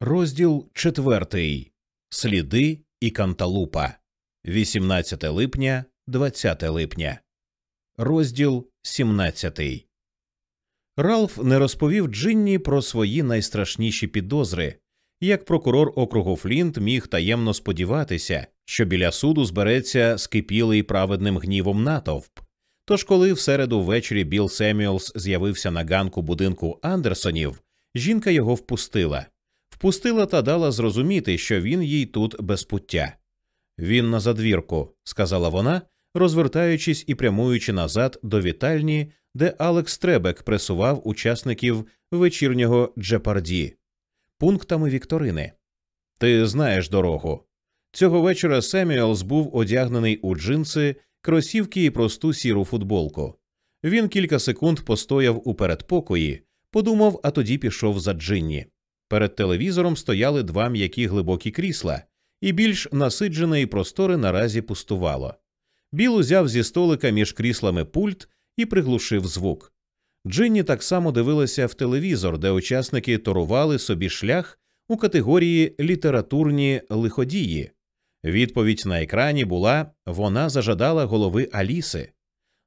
Розділ четвертий. Сліди і канталупа. 18 липня, 20 липня. Розділ 17. Ралф не розповів Джинні про свої найстрашніші підозри. Як прокурор округу Флінт міг таємно сподіватися, що біля суду збереться скипілий праведним гнівом натовп. Тож, коли в середу ввечері Білл Семюелс з'явився на ганку будинку Андерсонів, жінка його впустила впустила та дала зрозуміти, що він їй тут без пуття. Він на задвірку, сказала вона, розвертаючись і прямуючи назад до вітальні, де Алекс Требек пресував учасників вечірнього Джепарді, пунктами Вікторини. Ти знаєш дорогу. Цього вечора Семюелс був одягнений у джинси, кросівки і просту сіру футболку. Він кілька секунд постояв у передпокої, подумав, а тоді пішов за Джинні. Перед телевізором стояли два м'які глибокі крісла, і більш насиджене і просторе наразі пустувало. Біл узяв зі столика між кріслами пульт і приглушив звук. Джинні так само дивилася в телевізор, де учасники торували собі шлях у категорії літературні лиходії. Відповідь на екрані була вона зажадала голови Аліси.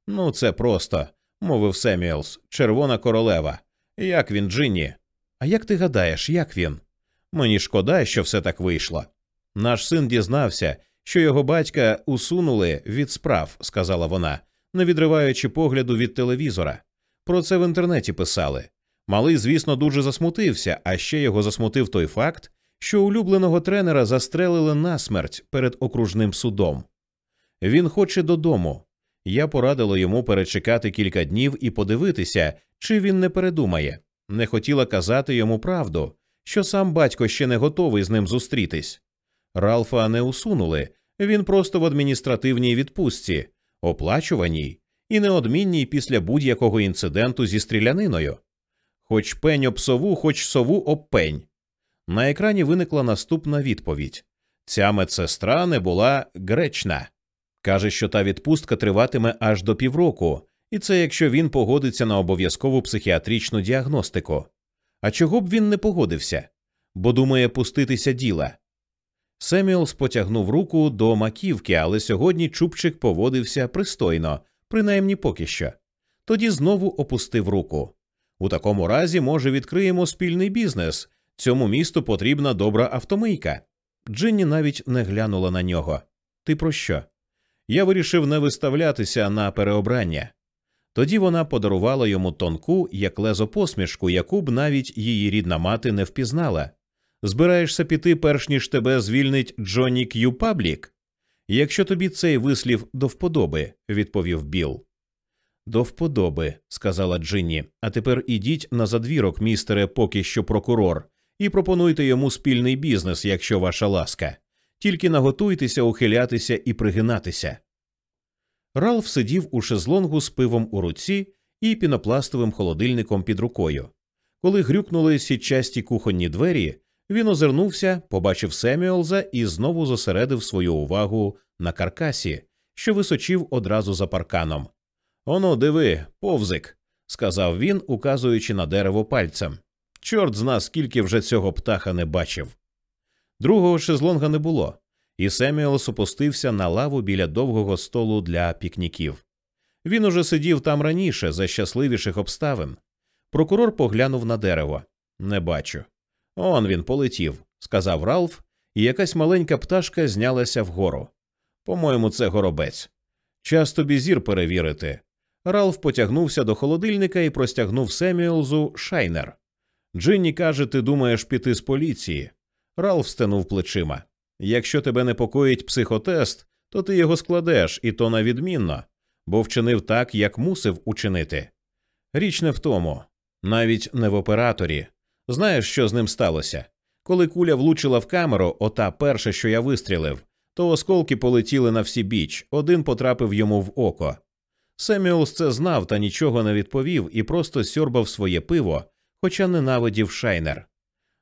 Ну, це просто, мовив Семюелс, червона королева. Як він, Джинні? А як ти гадаєш, як він? Мені шкода, що все так вийшло. Наш син дізнався, що його батька усунули від справ, сказала вона, не відриваючи погляду від телевізора. Про це в інтернеті писали. Малий, звісно, дуже засмутився, а ще його засмутив той факт, що улюбленого тренера застрелили насмерть перед окружним судом. Він хоче додому. Я порадила йому перечекати кілька днів і подивитися, чи він не передумає не хотіла казати йому правду, що сам батько ще не готовий з ним зустрітись. Ралфа не усунули, він просто в адміністративній відпустці, оплачуваній і неодмінній після будь-якого інциденту зі стріляниною. Хоч пень об сову, хоч сову об пень. На екрані виникла наступна відповідь ця медсестра не була гречна. Каже, що та відпустка триватиме аж до півроку, і це якщо він погодиться на обов'язкову психіатричну діагностику. А чого б він не погодився, бо думає пуститися діла. Семюелс потягнув руку до маківки, але сьогодні чубчик поводився пристойно, принаймні поки що. Тоді знову опустив руку. У такому разі, може, відкриємо спільний бізнес. Цьому місту потрібна добра автомийка. Джинні навіть не глянула на нього. Ти про що? Я вирішив не виставлятися на переобрання. Тоді вона подарувала йому тонку, як лезо посмішку, яку б навіть її рідна мати не впізнала. Збираєшся піти, перш ніж тебе звільнить Джонні К'ю Паблік? Якщо тобі цей вислів до вподоби, відповів Біл. До вподоби, сказала Джинні. А тепер ідіть на задвірок, містере, поки що прокурор, і пропонуйте йому спільний бізнес, якщо ваша ласка. Тільки наготуйтеся ухилятися і пригинатися. Ралф сидів у шезлонгу з пивом у руці і пінопластовим холодильником під рукою. Коли грюкнули сітчасті кухонні двері, він озирнувся, побачив Семюелза і знову зосередив свою увагу на каркасі, що височив одразу за парканом. Оно, диви, повзик, сказав він, указуючи на дерево пальцем. Чорт зна, скільки вже цього птаха не бачив. Другого шезлонга не було і Семюелс опустився на лаву біля довгого столу для пікніків. Він уже сидів там раніше, за щасливіших обставин. Прокурор поглянув на дерево. Не бачу. Он він полетів, сказав Ралф, і якась маленька пташка знялася вгору. По-моєму, це горобець. Час тобі зір перевірити. Ралф потягнувся до холодильника і простягнув Семюелзу шайнер. Джинні каже, ти думаєш піти з поліції. Ралф стенув плечима. Якщо тебе непокоїть психотест, то ти його складеш, і то на відмінно, бо вчинив так, як мусив учинити. Річ не в тому, навіть не в операторі. Знаєш, що з ним сталося? Коли куля влучила в камеру, ота перша, що я вистрілив, то осколки полетіли навсібіч, один потрапив йому в око. Семюелс це знав та нічого не відповів і просто сьорбав своє пиво, хоча ненавидів шайнер.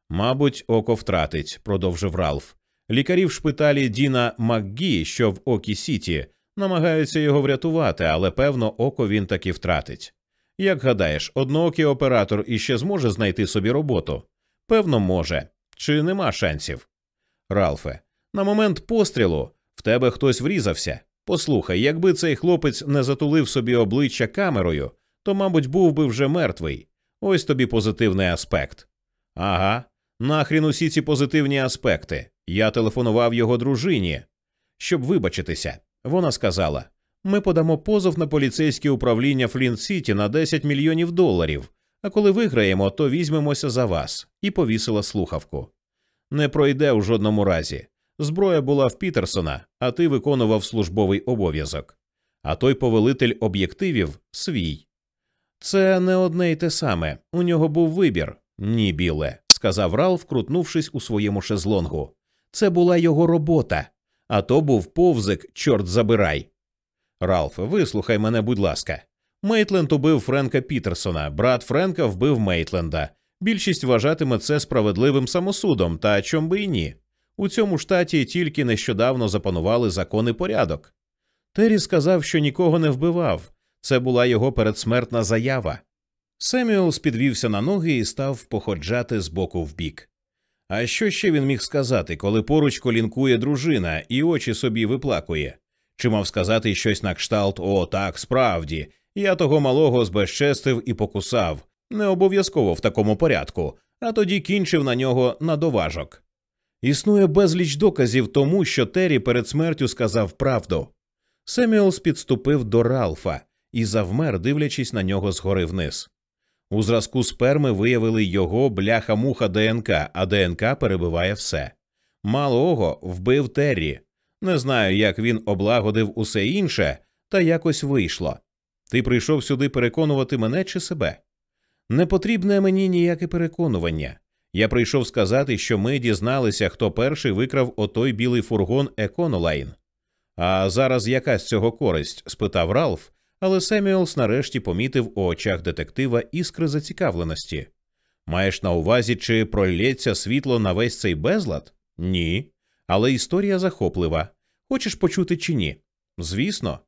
Мабуть, око втратить, продовжив Ралф. Лікарі в шпиталі Діна Макгі, що в Окі Сіті, намагаються його врятувати, але певно, око він таки втратить. Як гадаєш, одноокий оператор іще зможе знайти собі роботу? Певно, може. Чи нема шансів? Ралфе, на момент пострілу в тебе хтось врізався. Послухай, якби цей хлопець не затулив собі обличчя камерою, то, мабуть, був би вже мертвий. Ось тобі позитивний аспект. Ага, нахрін усі ці позитивні аспекти. Я телефонував його дружині, щоб вибачитися. Вона сказала: ми подамо позов на поліцейське управління Флінт Сіті на 10 мільйонів доларів. А коли виграємо, то візьмемося за вас, і повісила слухавку. Не пройде у жодному разі. Зброя була в Пітерсона, а ти виконував службовий обов'язок. А той повелитель об'єктивів свій. Це не одне й те саме. У нього був вибір. Ні, біле, сказав Ралф, крутнувшись у своєму шезлонгу. Це була його робота, а то був повзик, чорт забирай. Ралф, вислухай мене, будь ласка. Мейтленд убив Френка Пітерсона, брат Френка вбив Мейтленда. Більшість вважатиме це справедливим самосудом, та чом би і ні. У цьому штаті тільки нещодавно запанували закон і порядок. Террі сказав, що нікого не вбивав. Це була його передсмертна заява. Семюелс підвівся на ноги і став походжати з боку в бік. А що ще він міг сказати, коли поруч колінкує дружина і очі собі виплакує? Чи мав сказати щось на кшталт О, так, справді, я того малого збезчестив і покусав, не обов'язково в такому порядку, а тоді кінчив на нього на доважок. Існує безліч доказів тому, що Террі перед смертю сказав правду. Семюелс підступив до Ралфа і завмер, дивлячись на нього згори вниз. У зразку сперми виявили його бляха-муха ДНК, а ДНК перебиває все. Малого вбив Террі. Не знаю, як він облагодив усе інше, та якось вийшло. Ти прийшов сюди переконувати мене чи себе? Не потрібне мені ніяке переконування. Я прийшов сказати, що ми дізналися, хто перший викрав отой білий фургон Econoline. А зараз яка з цього користь? спитав Ралф, але Семюелс нарешті помітив у очах детектива іскри зацікавленості. Маєш на увазі, чи пролється світло на весь цей безлад? Ні. Але історія захоплива. Хочеш почути чи ні? Звісно.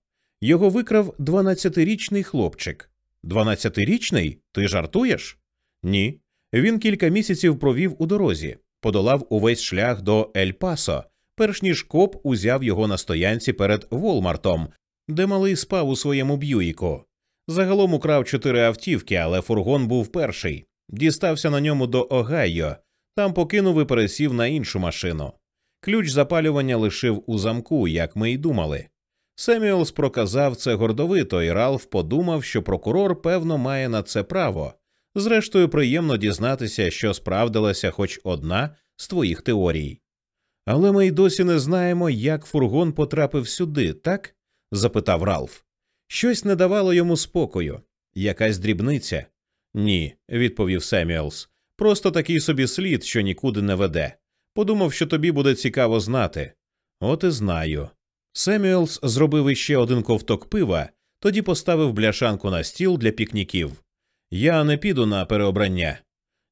Його викрав 12-річний хлопчик. 12-річний? Ти жартуєш? Ні. Він кілька місяців провів у дорозі, подолав увесь шлях до Ель Пасо, перш ніж коп узяв його на стоянці перед Волмартом, де малий спав у своєму б'юїку. Загалом украв чотири автівки, але фургон був перший. Дістався на ньому до Огайо, там покинув і пересів на іншу машину. Ключ запалювання лишив у замку, як ми й думали. Семюелс проказав це гордовито, і Ралф подумав, що прокурор, певно, має на це право. Зрештою, приємно дізнатися, що справдилася хоч одна з твоїх теорій. Але ми й досі не знаємо, як фургон потрапив сюди, так? Запитав Ралф. Щось не давало йому спокою. Якась дрібниця? Ні, відповів Семюелс. Просто такий собі слід, що нікуди не веде. Подумав, що тобі буде цікаво знати. От і знаю. Семюелс зробив іще один ковток пива, тоді поставив бляшанку на стіл для пікніків. Я не піду на переобрання.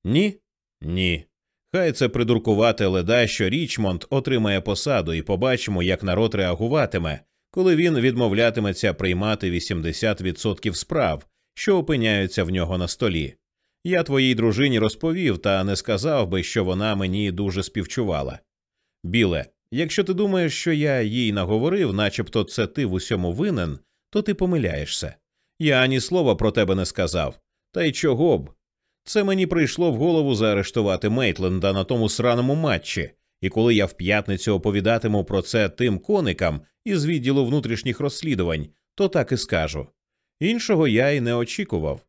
Ні? Ні. Хай це придуркувате ледащо Річмонд отримає посаду, і побачимо, як народ реагуватиме, коли він відмовлятиметься приймати 80% справ, що опиняються в нього на столі. Я твоїй дружині розповів, та не сказав би, що вона мені дуже співчувала. Біле, якщо ти думаєш, що я їй наговорив, начебто це ти в усьому винен, то ти помиляєшся. Я ані слова про тебе не сказав. Та й чого б? Це мені прийшло в голову заарештувати Мейтленда на тому сраному матчі, і коли я в п'ятницю оповідатиму про це тим коникам із відділу внутрішніх розслідувань, то так і скажу. Іншого я й не очікував.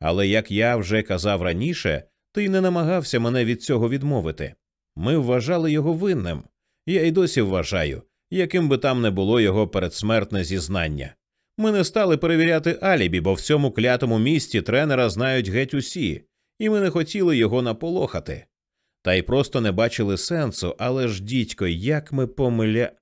Але як я вже казав раніше, ти не намагався мене від цього відмовити. Ми вважали його винним. Я й досі вважаю, яким би там не було його передсмертне зізнання. Ми не стали перевіряти алібі, бо в цьому клятому місті тренера знають геть усі, і ми не хотіли його наполохати. Та й просто не бачили сенсу, але ж, дідько, як ми помиля.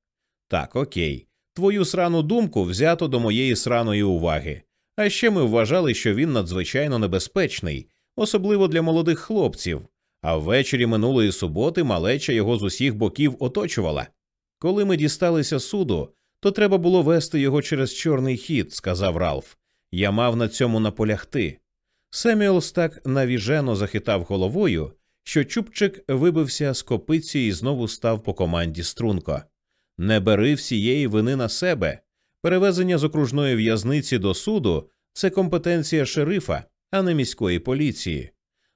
Так, окей, твою срану думку взято до моєї сраної уваги. А ще ми вважали, що він надзвичайно небезпечний, особливо для молодих хлопців. А ввечері минулої суботи малеча його з усіх боків оточувала. Коли ми дісталися суду, то треба було вести його через чорний хід, сказав Ралф. Я мав на цьому наполягти. Семюелс так навіжено захитав головою, що Чубчик вибився з копиці і знову став по команді струнко. Не бери всієї вини на себе. Перевезення з окружної в'язниці до суду це компетенція шерифа, а не міської поліції.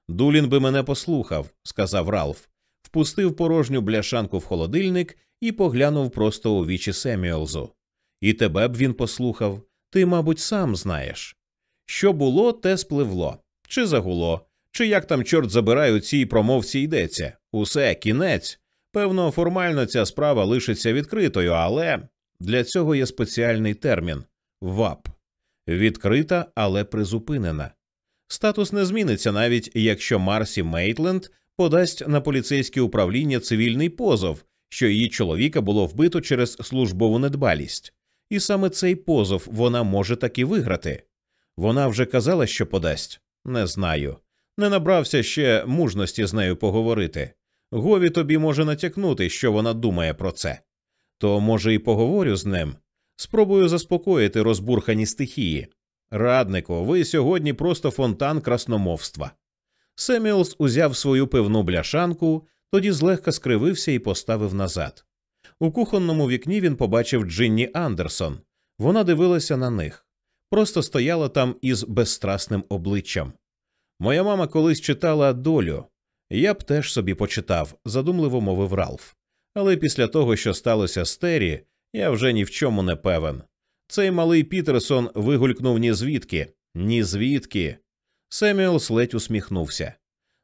Дулін би мене послухав, сказав Ралф, впустив порожню бляшанку в холодильник і поглянув просто у вічі Семюелзу. І тебе б він послухав, ти, мабуть, сам знаєш. Що було, те спливло, чи загуло, чи як там, чорт забирає, у цій промовці йдеться. Усе, кінець. Певно, формально ця справа лишиться відкритою, але для цього є спеціальний термін ВАП відкрита, але призупинена. Статус не зміниться навіть якщо Марсі Мейтленд подасть на поліцейське управління цивільний позов, що її чоловіка було вбито через службову недбалість, і саме цей позов вона може таки виграти. Вона вже казала, що подасть. Не знаю. Не набрався ще мужності з нею поговорити. Гові тобі може натякнути, що вона думає про це. То, може, і поговорю з ним. Спробую заспокоїти розбурхані стихії. Раднику, ви сьогодні просто фонтан красномовства. Семюелс узяв свою пивну бляшанку, тоді злегка скривився і поставив назад. У кухонному вікні він побачив Джинні Андерсон. Вона дивилася на них, просто стояла там із безстрастним обличчям. Моя мама колись читала долю. Я б теж собі почитав, задумливо мовив Ралф. Але після того, що сталося з Террі, я вже ні в чому не певен. Цей малий Пітерсон вигулькнув ні звідки, ні звідки. Семюелс ледь усміхнувся.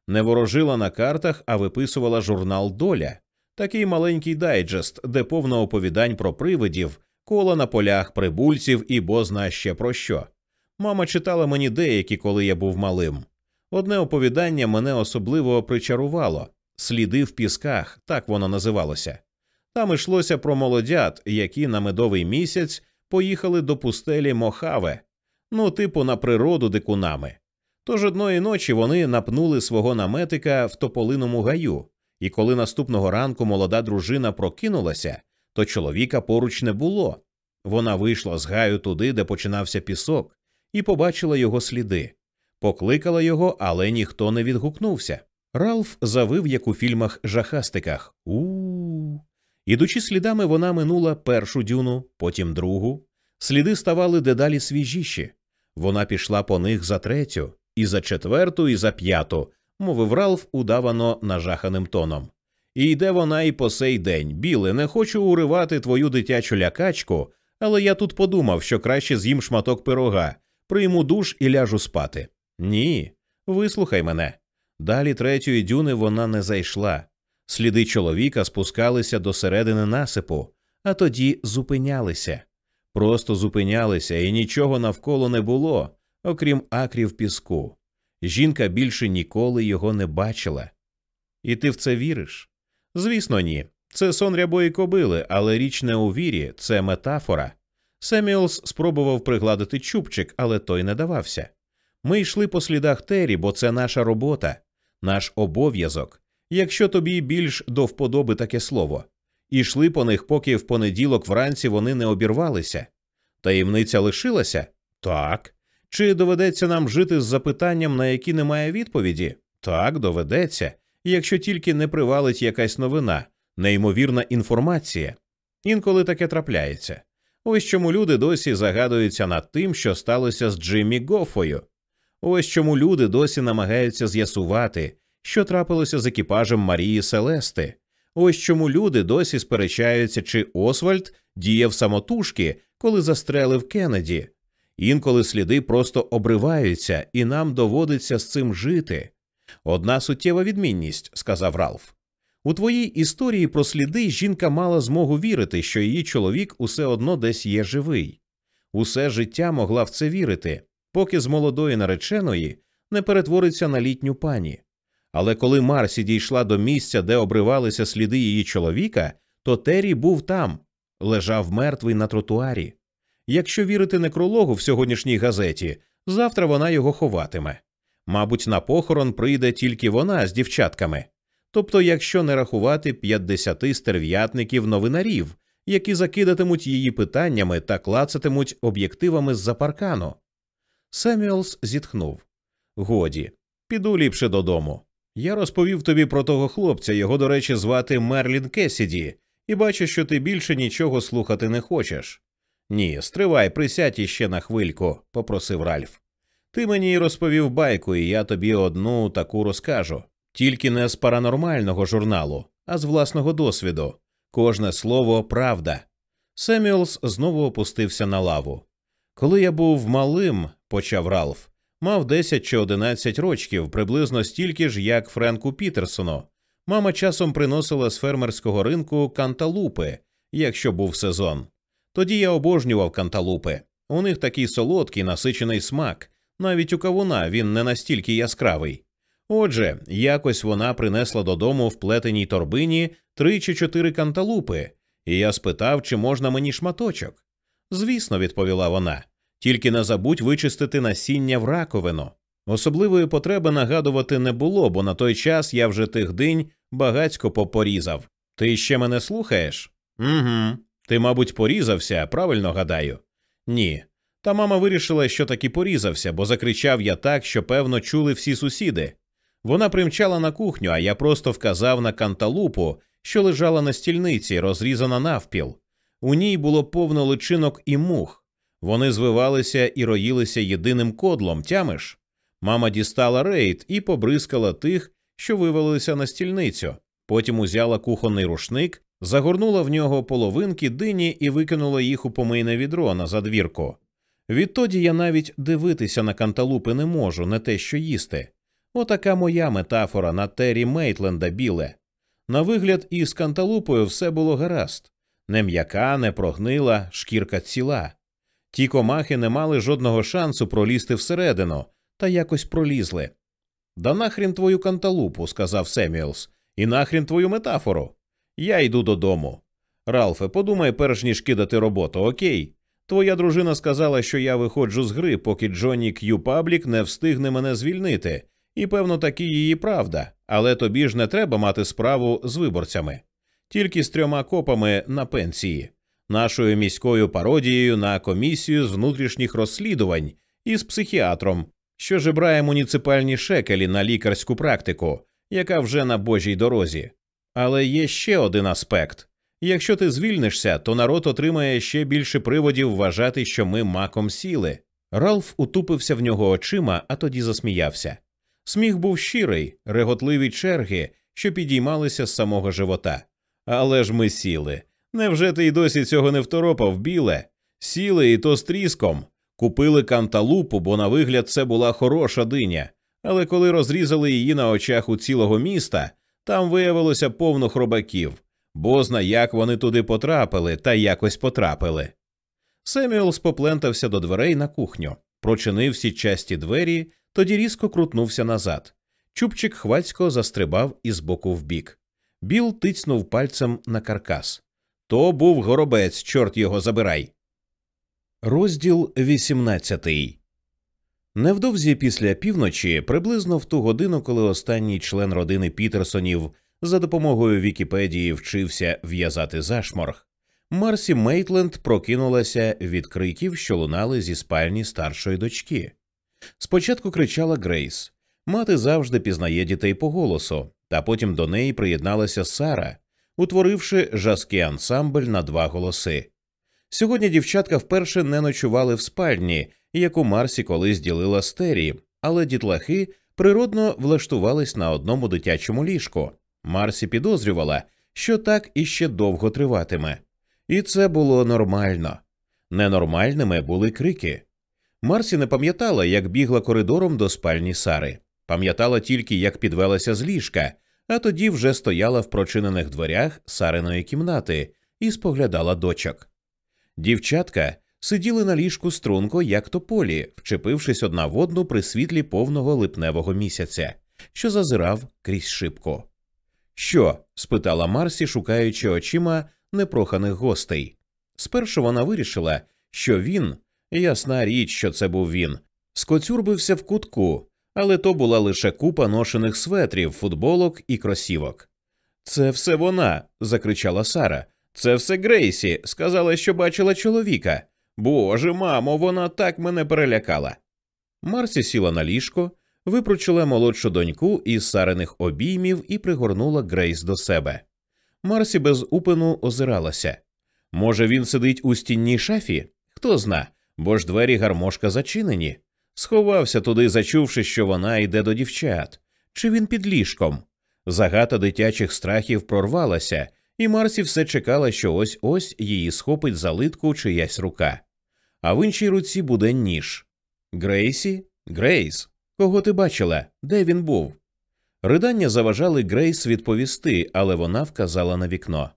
Не ворожила на картах, а виписувала журнал Доля, такий маленький дайджест, де повно оповідань про привидів, кола на полях прибульців і бозна ще про що. Мама читала мені деякі, коли я був малим. Одне оповідання мене особливо причарувало сліди в пісках, так воно називалося. Там йшлося про молодят, які на медовий місяць поїхали до пустелі Мохаве, ну, типу, на природу дикунами. Тож одної ночі вони напнули свого наметика в тополиному гаю, і коли наступного ранку молода дружина прокинулася, то чоловіка поруч не було. Вона вийшла з гаю туди, де починався пісок, і побачила його сліди. Покликала його, але ніхто не відгукнувся. Ралф завив, як у фільмах жахастиках. У-у-у. Ідучи слідами, вона минула першу дюну, потім другу. Сліди ставали дедалі свіжіші. Вона пішла по них за третю, і за четверту, і за п'яту, мовив Ралф удавано нажаханим тоном. І йде вона і по сей день. Біле, не хочу уривати твою дитячу лякачку, але я тут подумав, що краще з'їм шматок пирога, прийму душ і ляжу спати. Ні, вислухай мене. Далі третьої дюни вона не зайшла. Сліди чоловіка спускалися до середини насипу, а тоді зупинялися. Просто зупинялися, і нічого навколо не було, окрім акрів піску. Жінка більше ніколи його не бачила. І ти в це віриш? Звісно, ні. Це сон рябої кобили, але річ не у вірі, це метафора. Семюелс спробував пригладити чубчик, але той не давався. Ми йшли по слідах Тері, бо це наша робота, наш обов'язок якщо тобі більш до вподоби таке слово, і йшли по них, поки в понеділок вранці вони не обірвалися. Таємниця лишилася? Так. Чи доведеться нам жити з запитанням, на які немає відповіді? Так, доведеться, якщо тільки не привалить якась новина, неймовірна інформація. Інколи таке трапляється. Ось чому люди досі загадуються над тим, що сталося з Джиммі Гофою. Ось чому люди досі намагаються з'ясувати, що трапилося з екіпажем Марії Селести. Ось чому люди досі сперечаються, чи Освальд діяв самотужки, коли застрелив Кеннеді. Інколи сліди просто обриваються, і нам доводиться з цим жити. Одна суттєва відмінність, сказав Ралф. У твоїй історії про сліди жінка мала змогу вірити, що її чоловік усе одно десь є живий. Усе життя могла в це вірити, поки з молодої нареченої не перетвориться на літню пані. Але коли Марсі дійшла до місця, де обривалися сліди її чоловіка, то Террі був там, лежав мертвий на тротуарі. Якщо вірити некрологу в сьогоднішній газеті, завтра вона його ховатиме. Мабуть, на похорон прийде тільки вона з дівчатками. Тобто, якщо не рахувати 50 стерв'ятників новинарів, які закидатимуть її питаннями та клацатимуть об'єктивами з за паркану. Семюелс зітхнув Годі, піду ліпше додому. Я розповів тобі про того хлопця, його, до речі, звати Мерлін Кесіді, і бачу, що ти більше нічого слухати не хочеш. Ні, стривай, присядь іще на хвильку, попросив Ральф. Ти мені розповів байку, і я тобі одну таку розкажу. Тільки не з паранормального журналу, а з власного досвіду. Кожне слово правда. Семюелс знову опустився на лаву. Коли я був малим, почав Ралф, мав 10 чи 11 рочків, приблизно стільки ж, як Френку Пітерсону. Мама часом приносила з фермерського ринку канталупи, якщо був сезон. Тоді я обожнював канталупи. У них такий солодкий насичений смак, навіть у кавуна він не настільки яскравий. Отже, якось вона принесла додому в плетеній торбині три чи чотири канталупи, і я спитав, чи можна мені шматочок. Звісно, відповіла вона, тільки не забудь вичистити насіння в раковину. Особливої потреби нагадувати не було, бо на той час я вже тих день багацько попорізав. Ти ще мене слухаєш? Угу. Ти, мабуть, порізався, правильно гадаю? Ні. Та мама вирішила, що таки порізався, бо закричав я так, що, певно, чули всі сусіди. Вона примчала на кухню, а я просто вказав на канталупу, що лежала на стільниці, розрізана навпіл. У ній було повно личинок і мух. Вони звивалися і роїлися єдиним кодлом, тямиш? Мама дістала рейд і побризкала тих, що вивалилися на стільницю. Потім узяла кухонний рушник, загорнула в нього половинки дині і викинула їх у помийне відро на задвірку. Відтоді я навіть дивитися на канталупи не можу, не те що їсти. Отака моя метафора на Террі Мейтленда біле. На вигляд, із канталупою все було гаразд не м'яка, не прогнила, шкірка ціла. Ті комахи не мали жодного шансу пролізти всередину, та якось пролізли. Та нахрін твою канталупу, сказав Семюелс, і нахрін твою метафору. Я йду додому. Ралфе, подумай, перш ніж кидати роботу, окей? Твоя дружина сказала, що я виходжу з гри, поки Джонні К'ю Паблік не встигне мене звільнити, і певно таки її правда, але тобі ж не треба мати справу з виборцями, тільки з трьома копами на пенсії, нашою міською пародією на комісію з внутрішніх розслідувань і з психіатром, що жебрає муніципальні шекелі на лікарську практику, яка вже на божій дорозі. Але є ще один аспект. Якщо ти звільнишся, то народ отримає ще більше приводів вважати, що ми маком сіли. Ралф утупився в нього очима, а тоді засміявся. Сміх був щирий, реготливі черги, що підіймалися з самого живота. Але ж ми сіли. Невже ти й досі цього не второпав, біле? Сіли і то з тріском. Купили канталупу, бо на вигляд це була хороша диня. Але коли розрізали її на очах у цілого міста, там виявилося повно хробаків. Бозна, як вони туди потрапили, та якось потрапили. Семюелс поплентався до дверей на кухню, прочинив всі часті двері, тоді різко крутнувся назад. Чубчик хвацько застрибав із боку в бік. Біл тицнув пальцем на каркас. То був горобець, чорт його забирай. Розділ 18 Невдовзі після півночі, приблизно в ту годину, коли останній член родини Пітерсонів за допомогою Вікіпедії вчився в'язати зашморг, Марсі Мейтленд прокинулася від криків, що лунали зі спальні старшої дочки. Спочатку кричала Грейс мати завжди пізнає дітей по голосу, та потім до неї приєдналася Сара, утворивши жазкий ансамбль на два голоси. Сьогодні дівчатка вперше не ночували в спальні, яку Марсі колись ділила з Террі, але дітлахи природно влаштувались на одному дитячому ліжку. Марсі підозрювала, що так іще довго триватиме, і це було нормально. Ненормальними були крики. Марсі не пам'ятала, як бігла коридором до спальні Сари, пам'ятала тільки, як підвелася з ліжка, а тоді вже стояла в прочинених дверях Сариної кімнати і споглядала дочок. Дівчатка сиділи на ліжку струнко, як тополі, вчепившись одна в одну при світлі повного липневого місяця, що зазирав крізь шибку. Що? спитала Марсі, шукаючи очима непроханих гостей. Спершу вона вирішила, що він, ясна річ, що це був він, скоцюрбився в кутку, але то була лише купа ношених светрів, футболок і кросівок. Це все вона. закричала Сара. Це все Грейсі. Сказала, що бачила чоловіка. Боже, мамо, вона так мене перелякала. Марсі сіла на ліжко, випручила молодшу доньку із сарених обіймів і пригорнула Грейс до себе. Марсі без упину озиралася. Може, він сидить у стінній шафі? Хто зна, бо ж двері гармошка зачинені. Сховався туди, зачувши, що вона йде до дівчат. Чи він під ліжком? Загата дитячих страхів прорвалася, і Марсі все чекала, що ось ось її схопить за литку чиясь рука. А в іншій руці буде ніж. Грейсі? Грейс, кого ти бачила? Де він був? Ридання заважали Грейс відповісти, але вона вказала на вікно.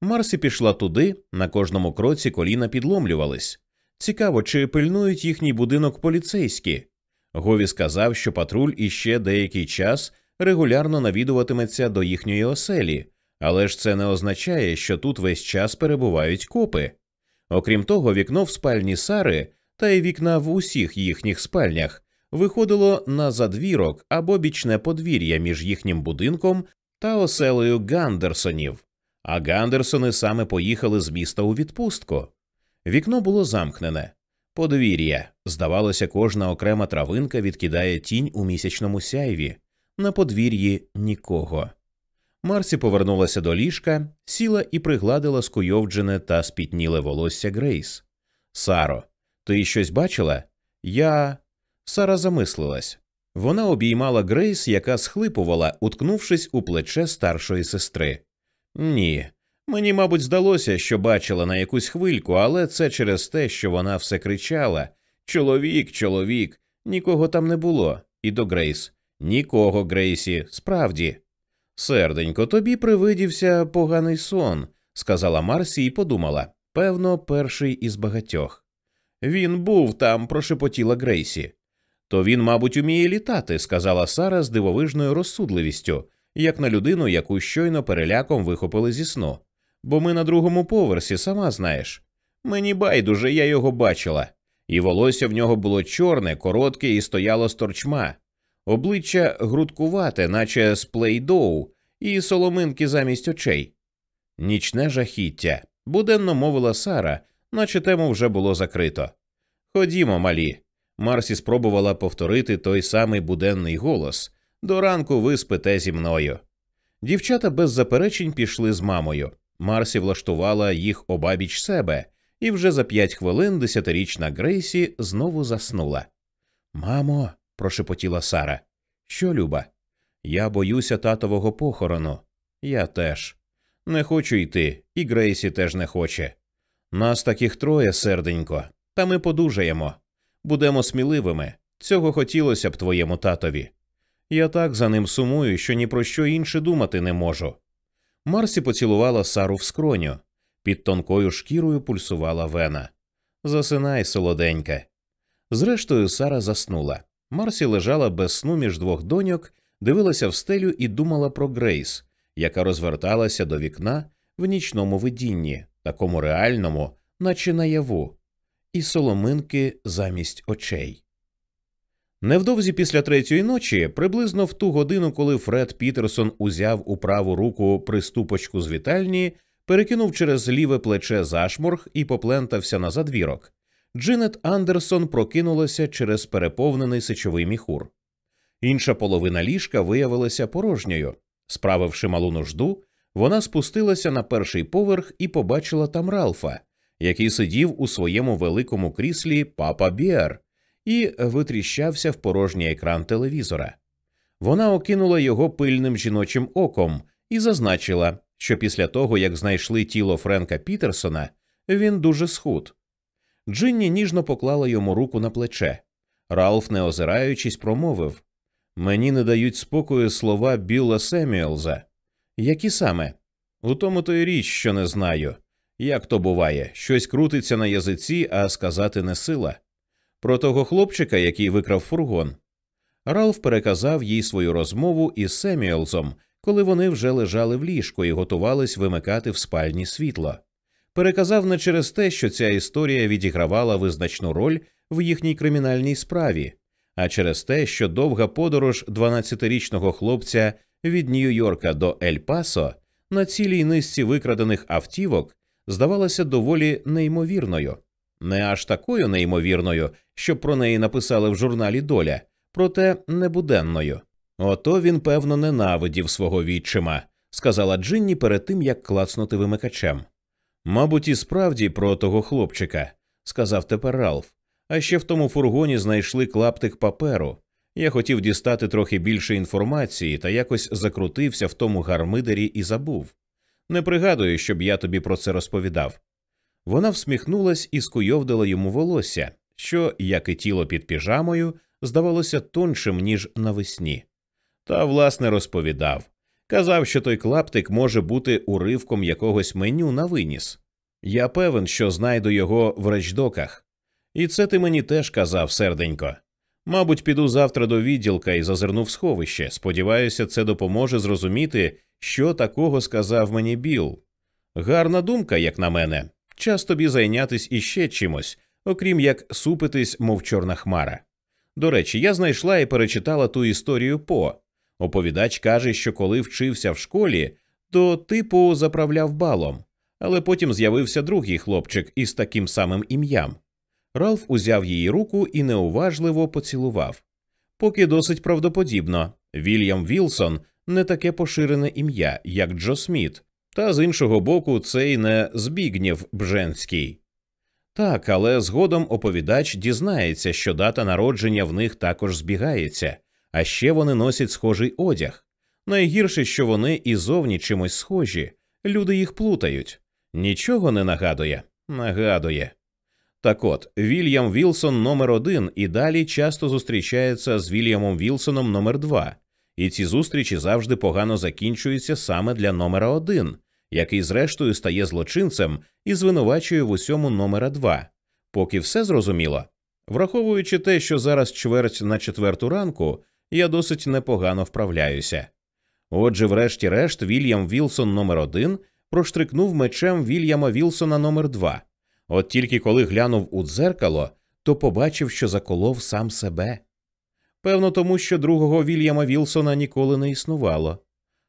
Марсі пішла туди, на кожному кроці коліна підломлювались. Цікаво, чи пильнують їхній будинок поліцейські. Гові сказав, що патруль іще деякий час регулярно навідуватиметься до їхньої оселі, але ж це не означає, що тут весь час перебувають копи. Окрім того, вікно в спальні Сари та й вікна в усіх їхніх спальнях виходило на задвірок або бічне подвір'я між їхнім будинком та оселею Гандерсонів, а Гандерсони саме поїхали з міста у відпустку. Вікно було замкнене. Подвір'я, здавалося, кожна окрема травинка відкидає тінь у місячному сяйві, на подвір'ї нікого. Марсі повернулася до ліжка, сіла і пригладила скуйовджене та спітніле волосся Грейс. Саро, ти щось бачила? Я. Сара замислилась. Вона обіймала Грейс, яка схлипувала, уткнувшись у плече старшої сестри. Ні. Мені, мабуть, здалося, що бачила на якусь хвильку, але це через те, що вона все кричала Чоловік, чоловік, нікого там не було. І до Грейс. Нікого, Грейсі, справді. Серденько, тобі привидівся поганий сон, сказала Марсі і подумала певно, перший із багатьох. Він був там, прошепотіла Грейсі. То він, мабуть, уміє літати, сказала Сара з дивовижною розсудливістю, як на людину, яку щойно переляком вихопили зі сну. Бо ми на другому поверсі, сама знаєш. Мені байдуже, я його бачила, і волосся в нього було чорне, коротке і стояло з торчма обличчя грудкувате, наче з плейдоу, і соломинки замість очей. Нічне жахіття, буденно мовила Сара, наче тему вже було закрито. Ходімо, малі. Марсі спробувала повторити той самий буденний голос до ранку ви спите зі мною. Дівчата без заперечень пішли з мамою. Марсі влаштувала їх обабіч себе, і вже за п'ять хвилин десятирічна Грейсі знову заснула. Мамо, прошепотіла Сара. Що, Люба? Я боюся татового похорону. Я теж. Не хочу йти, і Грейсі теж не хоче. Нас таких троє, серденько, та ми подужаємо. Будемо сміливими. Цього хотілося б твоєму татові. Я так за ним сумую, що ні про що інше думати не можу. Марсі поцілувала Сару в скроню. Під тонкою шкірою пульсувала вена. Засинай, солоденька. Зрештою, Сара заснула. Марсі лежала без сну між двох доньок, дивилася в стелю і думала про Грейс, яка розверталася до вікна в нічному видінні, такому реальному, наче наяву, і соломинки замість очей. Невдовзі після третьої ночі, приблизно в ту годину, коли Фред Пітерсон узяв у праву руку приступочку з вітальні, перекинув через ліве плече зашморг і поплентався на задвірок. Джинет Андерсон прокинулася через переповнений сечовий міхур. Інша половина ліжка виявилася порожньою. Справивши малу нужду, вона спустилася на перший поверх і побачила там Ралфа, який сидів у своєму великому кріслі папа Біар і витріщався в порожній екран телевізора. Вона окинула його пильним жіночим оком і зазначила, що після того, як знайшли тіло Френка Пітерсона, він дуже схуд. Джинні ніжно поклала йому руку на плече. Ралф, не озираючись, промовив Мені не дають спокою слова Білла Семюелза. Які саме? У тому то й річ, що не знаю. Як то буває, щось крутиться на язиці, а сказати не сила. Про того хлопчика, який викрав фургон. Ралф переказав їй свою розмову із Семюелзом, коли вони вже лежали в ліжку і готувались вимикати в спальні світло переказав не через те, що ця історія відігравала визначну роль в їхній кримінальній справі, а через те, що довга подорож 12-річного хлопця від Нью-Йорка до Ель-Пасо на цілій низці викрадених автівок здавалася доволі неймовірною, не аж такою неймовірною, щоб про неї написали в журналі Доля, проте небуденною. Ото він, певно, ненавидів свого відчима, сказала Джинні перед тим, як клацнути вимикачем. Мабуть, і справді про того хлопчика, сказав тепер Ралф. А ще в тому фургоні знайшли клаптик паперу. Я хотів дістати трохи більше інформації та якось закрутився в тому гармидері і забув. Не пригадую, щоб я тобі про це розповідав. Вона всміхнулась і скуйовдила йому волосся, що, як і тіло під піжамою, здавалося тоншим, ніж навесні. Та, власне, розповідав. Казав, що той клаптик може бути уривком якогось меню на виніс. Я певен, що знайду його в речдоках. І це ти мені теж казав, серденько. Мабуть, піду завтра до відділка і зазирну в сховище. Сподіваюся, це допоможе зрозуміти, що такого сказав мені Біл. Гарна думка, як на мене. Час тобі зайнятись іще чимось, окрім як супитись, мов чорна хмара. До речі, я знайшла і перечитала ту історію по. Оповідач каже, що коли вчився в школі, то типу заправляв балом, але потім з'явився другий хлопчик із таким самим ім'ям. Ралф узяв її руку і неуважливо поцілував. Поки досить правдоподібно, Вільям Вілсон не таке поширене ім'я, як Джо Сміт, та з іншого боку, цей не Збігнєв Бженський. Так, але згодом оповідач дізнається, що дата народження в них також збігається, а ще вони носять схожий одяг. Найгірше, що вони і зовні чимось схожі, люди їх плутають. Нічого не нагадує, нагадує. Так от, Вільям Вілсон номер один і далі часто зустрічається з Вільямом Вілсоном номер два, і ці зустрічі завжди погано закінчуються саме для номера один, який, зрештою, стає злочинцем і звинувачує в усьому номера два. Поки все зрозуміло. Враховуючи те, що зараз чверть на четверту ранку, я досить непогано вправляюся. Отже, врешті-решт, Вільям Вілсон номер один проштрикнув мечем Вільяма Вілсона номер два. От тільки коли глянув у дзеркало, то побачив, що заколов сам себе. Певно, тому що другого Вільяма Вілсона ніколи не існувало.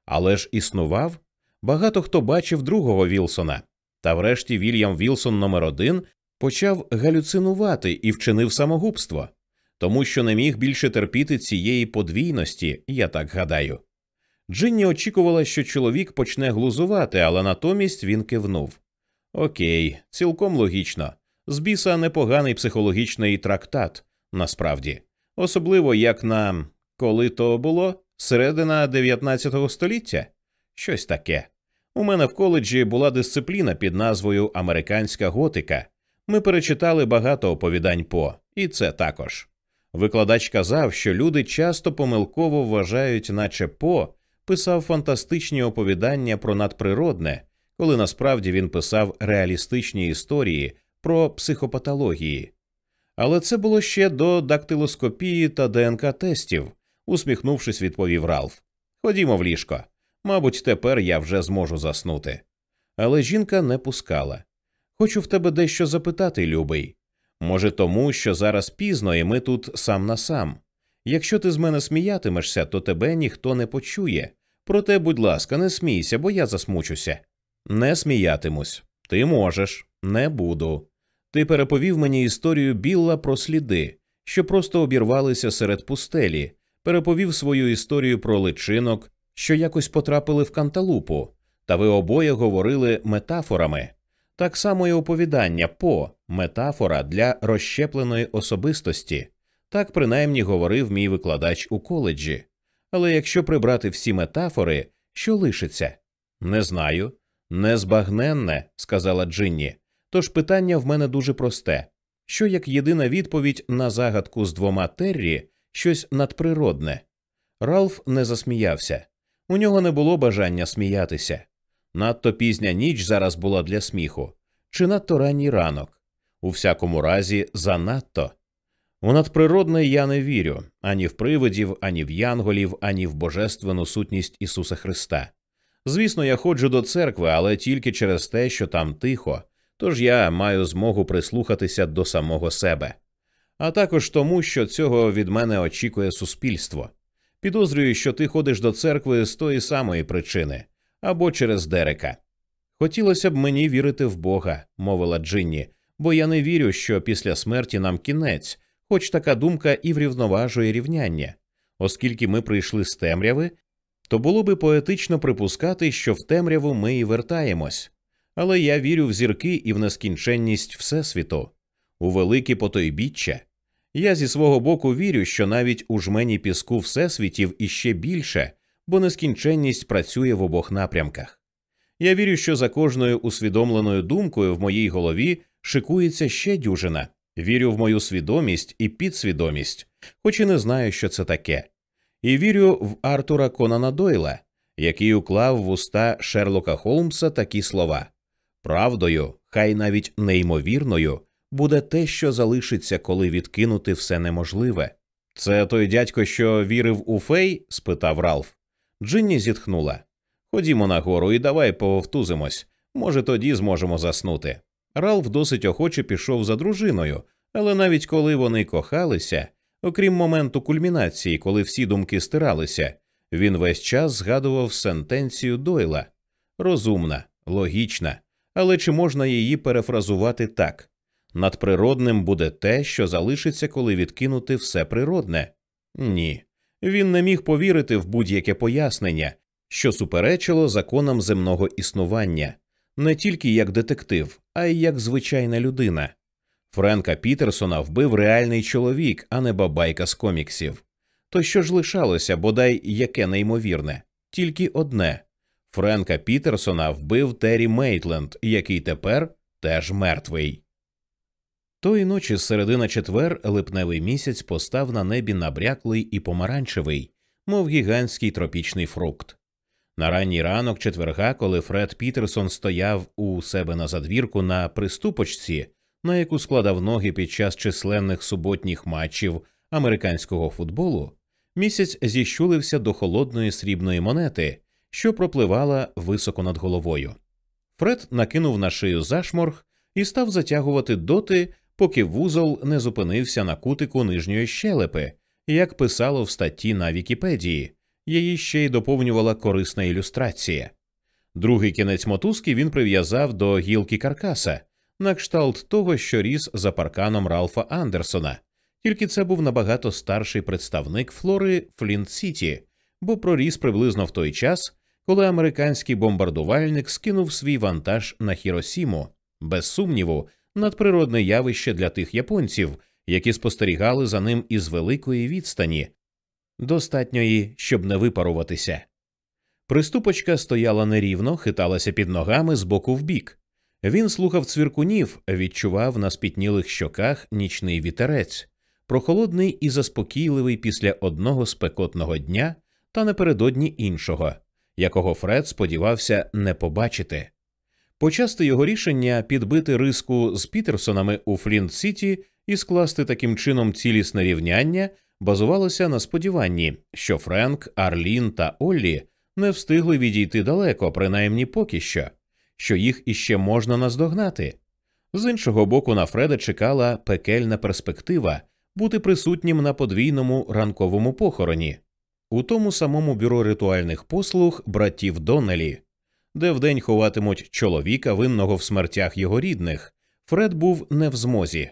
Але ж існував багато хто бачив другого Вілсона. Та врешті Вільям Вілсон номер один почав галюцинувати і вчинив самогубство, тому що не міг більше терпіти цієї подвійності, я так гадаю. Джинні очікувала, що чоловік почне глузувати, але натомість він кивнув. Окей, цілком логічно. З біса непоганий психологічний трактат, насправді, особливо як на коли то було середина 19 століття. Щось таке. У мене в коледжі була дисципліна під назвою Американська готика. Ми перечитали багато оповідань по, і це також. Викладач казав, що люди часто помилково вважають, наче по писав фантастичні оповідання про надприродне коли насправді він писав реалістичні історії про психопатології. Але це було ще до дактилоскопії та ДНК тестів, усміхнувшись, відповів Ралф. Ходімо в ліжко. Мабуть, тепер я вже зможу заснути. Але жінка не пускала. Хочу в тебе дещо запитати, любий. Може, тому, що зараз пізно, і ми тут сам на сам. Якщо ти з мене сміятимешся, то тебе ніхто не почує. Проте, будь ласка, не смійся, бо я засмучуся. Не сміятимусь. Ти можеш, не буду. Ти переповів мені історію Білла про сліди, що просто обірвалися серед пустелі, переповів свою історію про личинок, що якось потрапили в канталупу, та ви обоє говорили метафорами. Так само і оповідання по метафора для розщепленої особистості, так принаймні говорив мій викладач у коледжі. Але якщо прибрати всі метафори, що лишиться? Не знаю. Незбагненне, сказала Джинні. Тож питання в мене дуже просте що як єдина відповідь на загадку з двома Террі щось надприродне? Ралф не засміявся. У нього не було бажання сміятися. Надто пізня ніч зараз була для сміху, чи надто ранній ранок. У всякому разі, занадто. У надприродне я не вірю ані в привидів, ані в янголів, ані в божественну сутність Ісуса Христа. Звісно, я ходжу до церкви, але тільки через те, що там тихо, тож я маю змогу прислухатися до самого себе, а також тому, що цього від мене очікує суспільство. Підозрюю, що ти ходиш до церкви з тої самої причини або через Дерека. Хотілося б мені вірити в Бога, мовила Джинні, бо я не вірю, що після смерті нам кінець, хоч така думка і врівноважує рівняння, оскільки ми прийшли з темряви, то було би поетично припускати, що в темряву ми і вертаємось. Але я вірю в зірки і в нескінченність Всесвіту, у великі потойбіччя. Я зі свого боку вірю, що навіть у жмені піску всесвітів іще більше, бо нескінченність працює в обох напрямках. Я вірю, що за кожною усвідомленою думкою в моїй голові шикується ще дюжина. Вірю в мою свідомість і підсвідомість, хоч і не знаю, що це таке. І вірю в Артура Конана Дойла, який уклав в уста Шерлока Холмса такі слова Правдою, хай навіть неймовірною, буде те, що залишиться, коли відкинути все неможливе. Це той дядько, що вірив у фей? спитав Ралф. Джинні зітхнула. Ходімо нагору і давай пововтузимось. Може, тоді зможемо заснути. Ралф досить охоче пішов за дружиною, але навіть коли вони кохалися, окрім моменту кульмінації, коли всі думки стиралися, він весь час згадував сентенцію Дойла розумна, логічна, але чи можна її перефразувати так? Надприродним буде те, що залишиться, коли відкинути все природне? Ні. Він не міг повірити в будь-яке пояснення, що суперечило законам земного існування, не тільки як детектив, а й як звичайна людина. Френка Пітерсона вбив реальний чоловік, а не бабайка з коміксів. То що ж лишалося, бодай яке неймовірне, тільки одне Френка Пітерсона вбив Террі Мейтленд, який тепер теж мертвий. Тої ночі з середина четвер липневий місяць постав на небі набряклий і помаранчевий, мов гігантський тропічний фрукт. На ранній ранок четверга, коли Фред Пітерсон стояв у себе на задвірку на приступочці, на яку складав ноги під час численних суботніх матчів американського футболу, місяць зіщулився до холодної срібної монети, що пропливала високо над головою. Фред накинув на шию зашморг і став затягувати доти, поки вузол не зупинився на кутику нижньої щелепи, як писало в статті на Вікіпедії. Її ще й доповнювала корисна ілюстрація. Другий кінець мотузки він прив'язав до гілки каркаса, на кшталт того, що ріс за парканом Ралфа Андерсона, тільки це був набагато старший представник флори Флінт Сіті, бо проріс приблизно в той час, коли американський бомбардувальник скинув свій вантаж на Хіросіму, без сумніву, надприродне явище для тих японців, які спостерігали за ним із великої відстані, достатньої, щоб не випаруватися. Приступочка стояла нерівно, хиталася під ногами з боку в бік. Він слухав цвіркунів, відчував на спітнілих щоках нічний вітерець, прохолодний і заспокійливий після одного спекотного дня та напередодні іншого, якого Фред сподівався не побачити. Почасти його рішення підбити риску з Пітерсонами у Флінт Сіті і скласти таким чином цілісне рівняння базувалося на сподіванні, що Френк, Арлін та Оллі не встигли відійти далеко, принаймні поки що, що їх іще можна наздогнати. З іншого боку, на Фреда чекала пекельна перспектива бути присутнім на подвійному ранковому похороні, у тому самому бюро ритуальних послуг братів Доннелі, де вдень ховатимуть чоловіка, винного в смертях його рідних. Фред був не в змозі.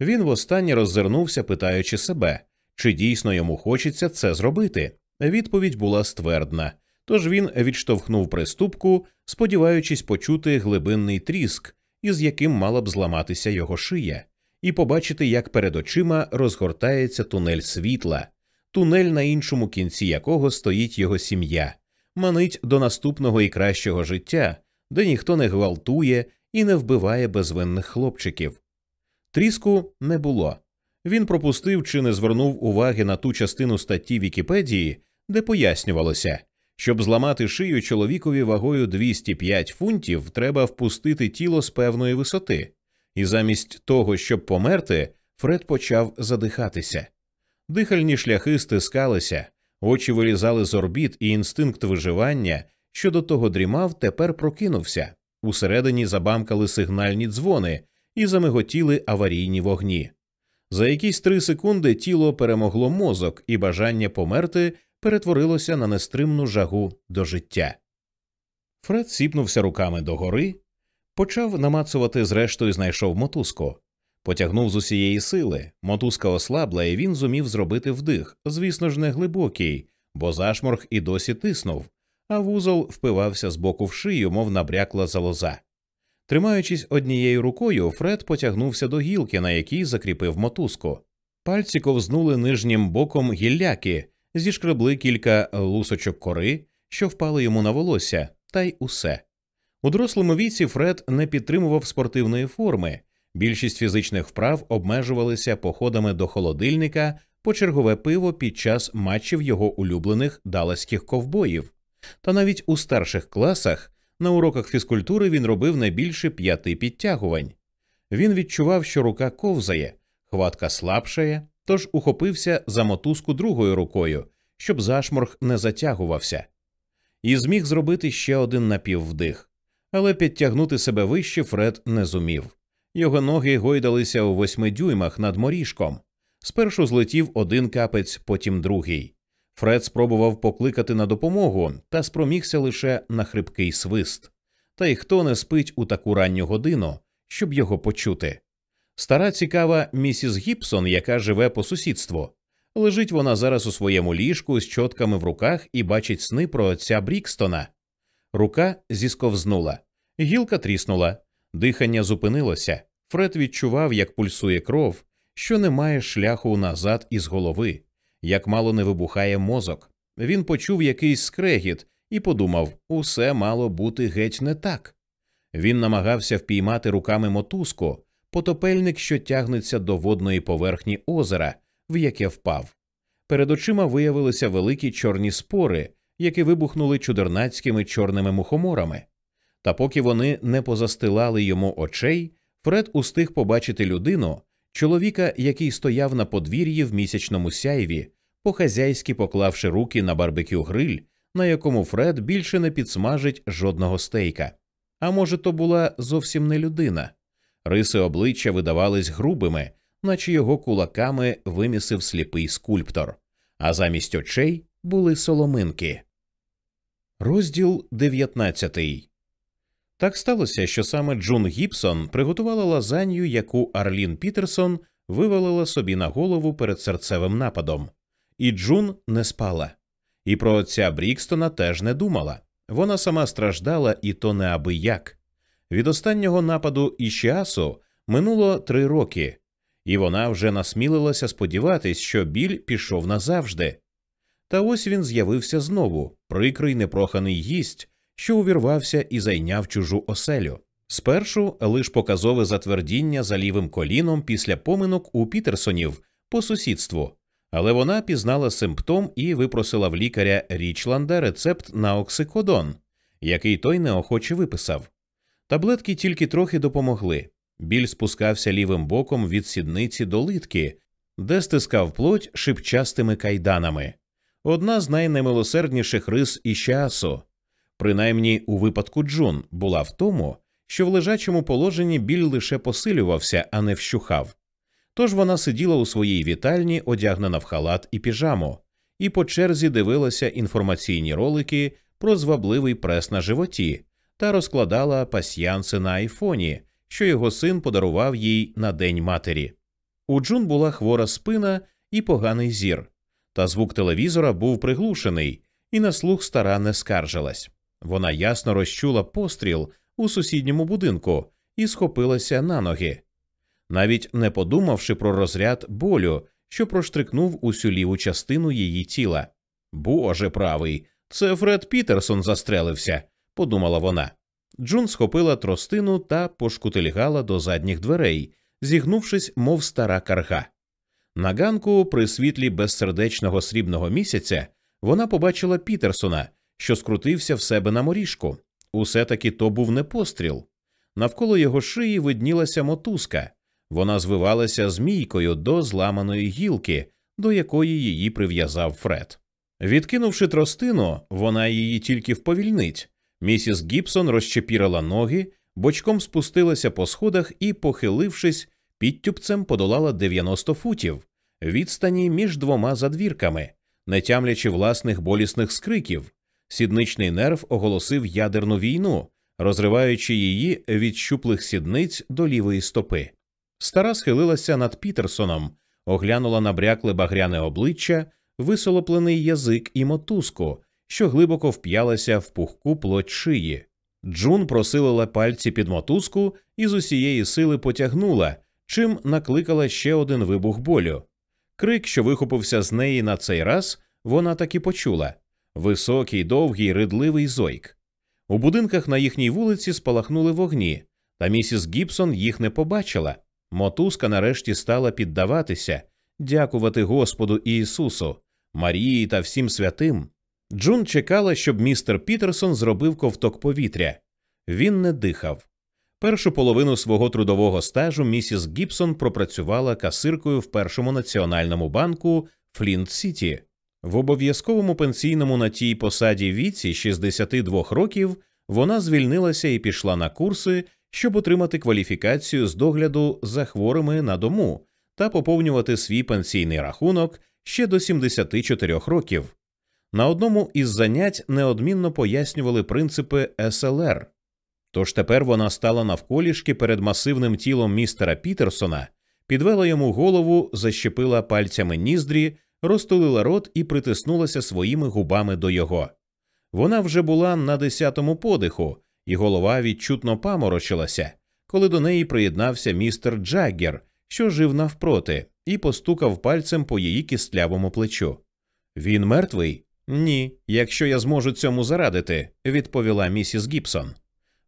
Він востаннє роззирнувся, питаючи себе, чи дійсно йому хочеться це зробити. Відповідь була ствердна, тож він відштовхнув приступку, сподіваючись почути глибинний тріск, із яким мала б зламатися його шия, і побачити, як перед очима розгортається тунель світла, тунель, на іншому кінці якого стоїть його сім'я, манить до наступного і кращого життя, де ніхто не гвалтує і не вбиває безвинних хлопчиків. Тріску не було. Він пропустив чи не звернув уваги на ту частину статті Вікіпедії, де пояснювалося, щоб зламати шию чоловікові вагою 205 фунтів, треба впустити тіло з певної висоти, і замість того, щоб померти, Фред почав задихатися. Дихальні шляхи стискалися, очі вилізали з орбіт, і інстинкт виживання, що до того дрімав, тепер прокинувся. Усередині забамкали сигнальні дзвони і замиготіли аварійні вогні. За якісь три секунди тіло перемогло мозок, і бажання померти перетворилося на нестримну жагу до життя. Фред сіпнувся руками догори, почав намацувати, зрештою, знайшов мотузку. Потягнув з усієї сили, мотузка ослабла, і він зумів зробити вдих, звісно ж, не глибокий, бо зашморг і досі тиснув, а вузол впивався з боку в шию, мов набрякла залоза. Тримаючись однією рукою, Фред потягнувся до гілки, на якій закріпив мотузку. Пальці ковзнули нижнім боком гілляки, зішкребли кілька лусочок кори, що впали йому на волосся, та й усе. У дорослому віці Фред не підтримував спортивної форми. Більшість фізичних вправ обмежувалися походами до холодильника по чергове пиво під час матчів його улюблених далаських ковбоїв. Та навіть у старших класах на уроках фізкультури він робив не більше п'яти підтягувань. Він відчував, що рука ковзає, хватка слабшає, тож ухопився за мотузку другою рукою, щоб зашморг не затягувався, і зміг зробити ще один напіввдих. Але підтягнути себе вище Фред не зумів. Його ноги гойдалися у восьми дюймах над моріжком. Спершу злетів один капець, потім другий. Фред спробував покликати на допомогу та спромігся лише на хрипкий свист. Та й хто не спить у таку ранню годину, щоб його почути. Стара цікава місіс Гібсон, яка живе по сусідству. Лежить вона зараз у своєму ліжку з чотками в руках і бачить сни про отця Брікстона. Рука зісковзнула, гілка тріснула, дихання зупинилося. Фред відчував, як пульсує кров, що немає шляху назад із голови, як мало не вибухає мозок. Він почув якийсь скрегіт і подумав усе мало бути геть не так. Він намагався впіймати руками мотузку, потопельник, що тягнеться до водної поверхні озера, в яке впав. Перед очима виявилися великі чорні спори, які вибухнули чудернацькими чорними мухоморами. Та поки вони не позастилали йому очей, Фред устиг побачити людину, чоловіка, який стояв на подвір'ї в місячному сяйві, по-хазяйськи поклавши руки на барбекю гриль, на якому Фред більше не підсмажить жодного стейка. А може, то була зовсім не людина. Риси обличчя видавались грубими, наче його кулаками вимісив сліпий скульптор, а замість очей були соломинки. Розділ 19 Так сталося, що саме Джун Гібсон приготувала лазанью, яку Арлін Пітерсон вивалила собі на голову перед серцевим нападом. І Джун не спала. І про отця Брікстона теж не думала. Вона сама страждала, і то не аби як. Від останнього нападу Ішіасу минуло три роки, і вона вже насмілилася сподіватись, що біль пішов назавжди. Та ось він з'явився знову, прикрий непроханий гість, що увірвався і зайняв чужу оселю. Спершу лиш показове затвердіння за лівим коліном після поминок у Пітерсонів по сусідству, але вона пізнала симптом і випросила в лікаря Річланда рецепт на оксикодон, який той неохоче виписав. Таблетки тільки трохи допомогли. Біль спускався лівим боком від сідниці до литки, де стискав плоть шипчастими кайданами. Одна з найнемилосердніших рис Ішіасу, принаймні у випадку Джун, була в тому, що в лежачому положенні біль лише посилювався, а не вщухав. Тож вона сиділа у своїй вітальні, одягнена в халат і піжаму, і по черзі дивилася інформаційні ролики про звабливий прес на животі та розкладала пасьянси на айфоні, що його син подарував їй на День матері. У Джун була хвора спина і поганий зір, та звук телевізора був приглушений, і на слух стара не скаржилась. Вона ясно розчула постріл у сусідньому будинку і схопилася на ноги. Навіть не подумавши про розряд болю, що проштрикнув усю ліву частину її тіла. Боже правий, це Фред Пітерсон застрелився, подумала вона. Джун схопила тростину та пошкутильгала до задніх дверей, зігнувшись, мов стара карга. На ганку, при світлі безсердечного срібного місяця, вона побачила Пітерсона, що скрутився в себе на моріжку. Усе таки то був не постріл. Навколо його шиї виднілася мотузка. Вона звивалася змійкою до зламаної гілки, до якої її прив'язав Фред. Відкинувши тростину, вона її тільки вповільнить. Місіс Гібсон розчепірила ноги, бочком спустилася по сходах і, похилившись, підтюпцем подолала 90 футів, відстані між двома задвірками, не тямлячи власних болісних скриків. Сідничний нерв оголосив ядерну війну, розриваючи її від щуплих сідниць до лівої стопи. Стара схилилася над Пітерсоном, оглянула набрякле багряне обличчя, висолоплений язик і мотузку, що глибоко вп'ялася в пухку плоть шиї. Джун просилила пальці під мотузку і з усієї сили потягнула, чим накликала ще один вибух болю. Крик, що вихопився з неї на цей раз, вона таки почула високий, довгий, ридливий зойк. У будинках на їхній вулиці спалахнули вогні, та місіс Гібсон їх не побачила. Мотузка нарешті стала піддаватися, дякувати Господу Ісусу, Марії та всім святим. Джун чекала, щоб містер Пітерсон зробив ковток повітря. Він не дихав. Першу половину свого трудового стажу місіс Гібсон пропрацювала касиркою в першому національному банку Флінт Сіті. В обов'язковому пенсійному на тій посаді віці 62 років вона звільнилася і пішла на курси, щоб отримати кваліфікацію з догляду за хворими на дому та поповнювати свій пенсійний рахунок ще до 74 років. На одному із занять неодмінно пояснювали принципи СЛР. Тож тепер вона стала навколішки перед масивним тілом містера Пітерсона, підвела йому голову, защепила пальцями ніздрі, розтулила рот і притиснулася своїми губами до його. Вона вже була на десятому подиху, і голова відчутно паморочилася, коли до неї приєднався містер Джаггер, що жив навпроти, і постукав пальцем по її кістлявому плечу. Він мертвий? Ні, якщо я зможу цьому зарадити, відповіла місіс Гібсон.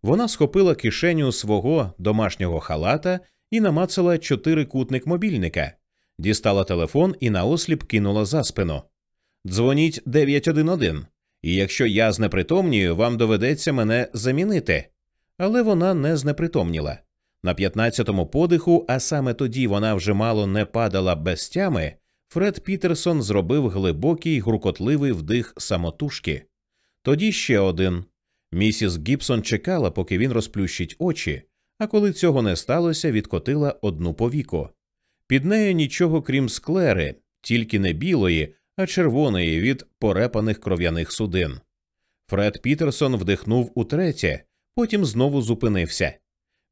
Вона схопила кишеню свого домашнього халата і намацала чотирикутник мобільника, дістала телефон і наосліп кинула за спину. Дзвоніть 911, і якщо я знепритомнію, вам доведеться мене замінити. Але вона не знепритомніла. На 15-му подиху, а саме тоді вона вже мало не падала без тями, Фред Пітерсон зробив глибокий гуркотливий вдих самотужки. Тоді ще один. Місіс Гібсон чекала, поки він розплющить очі, а коли цього не сталося, відкотила одну повіку. Під нею нічого крім склери, тільки не білої, а червоної від порепаних кров'яних судин. Фред Пітерсон вдихнув утретє, потім знову зупинився.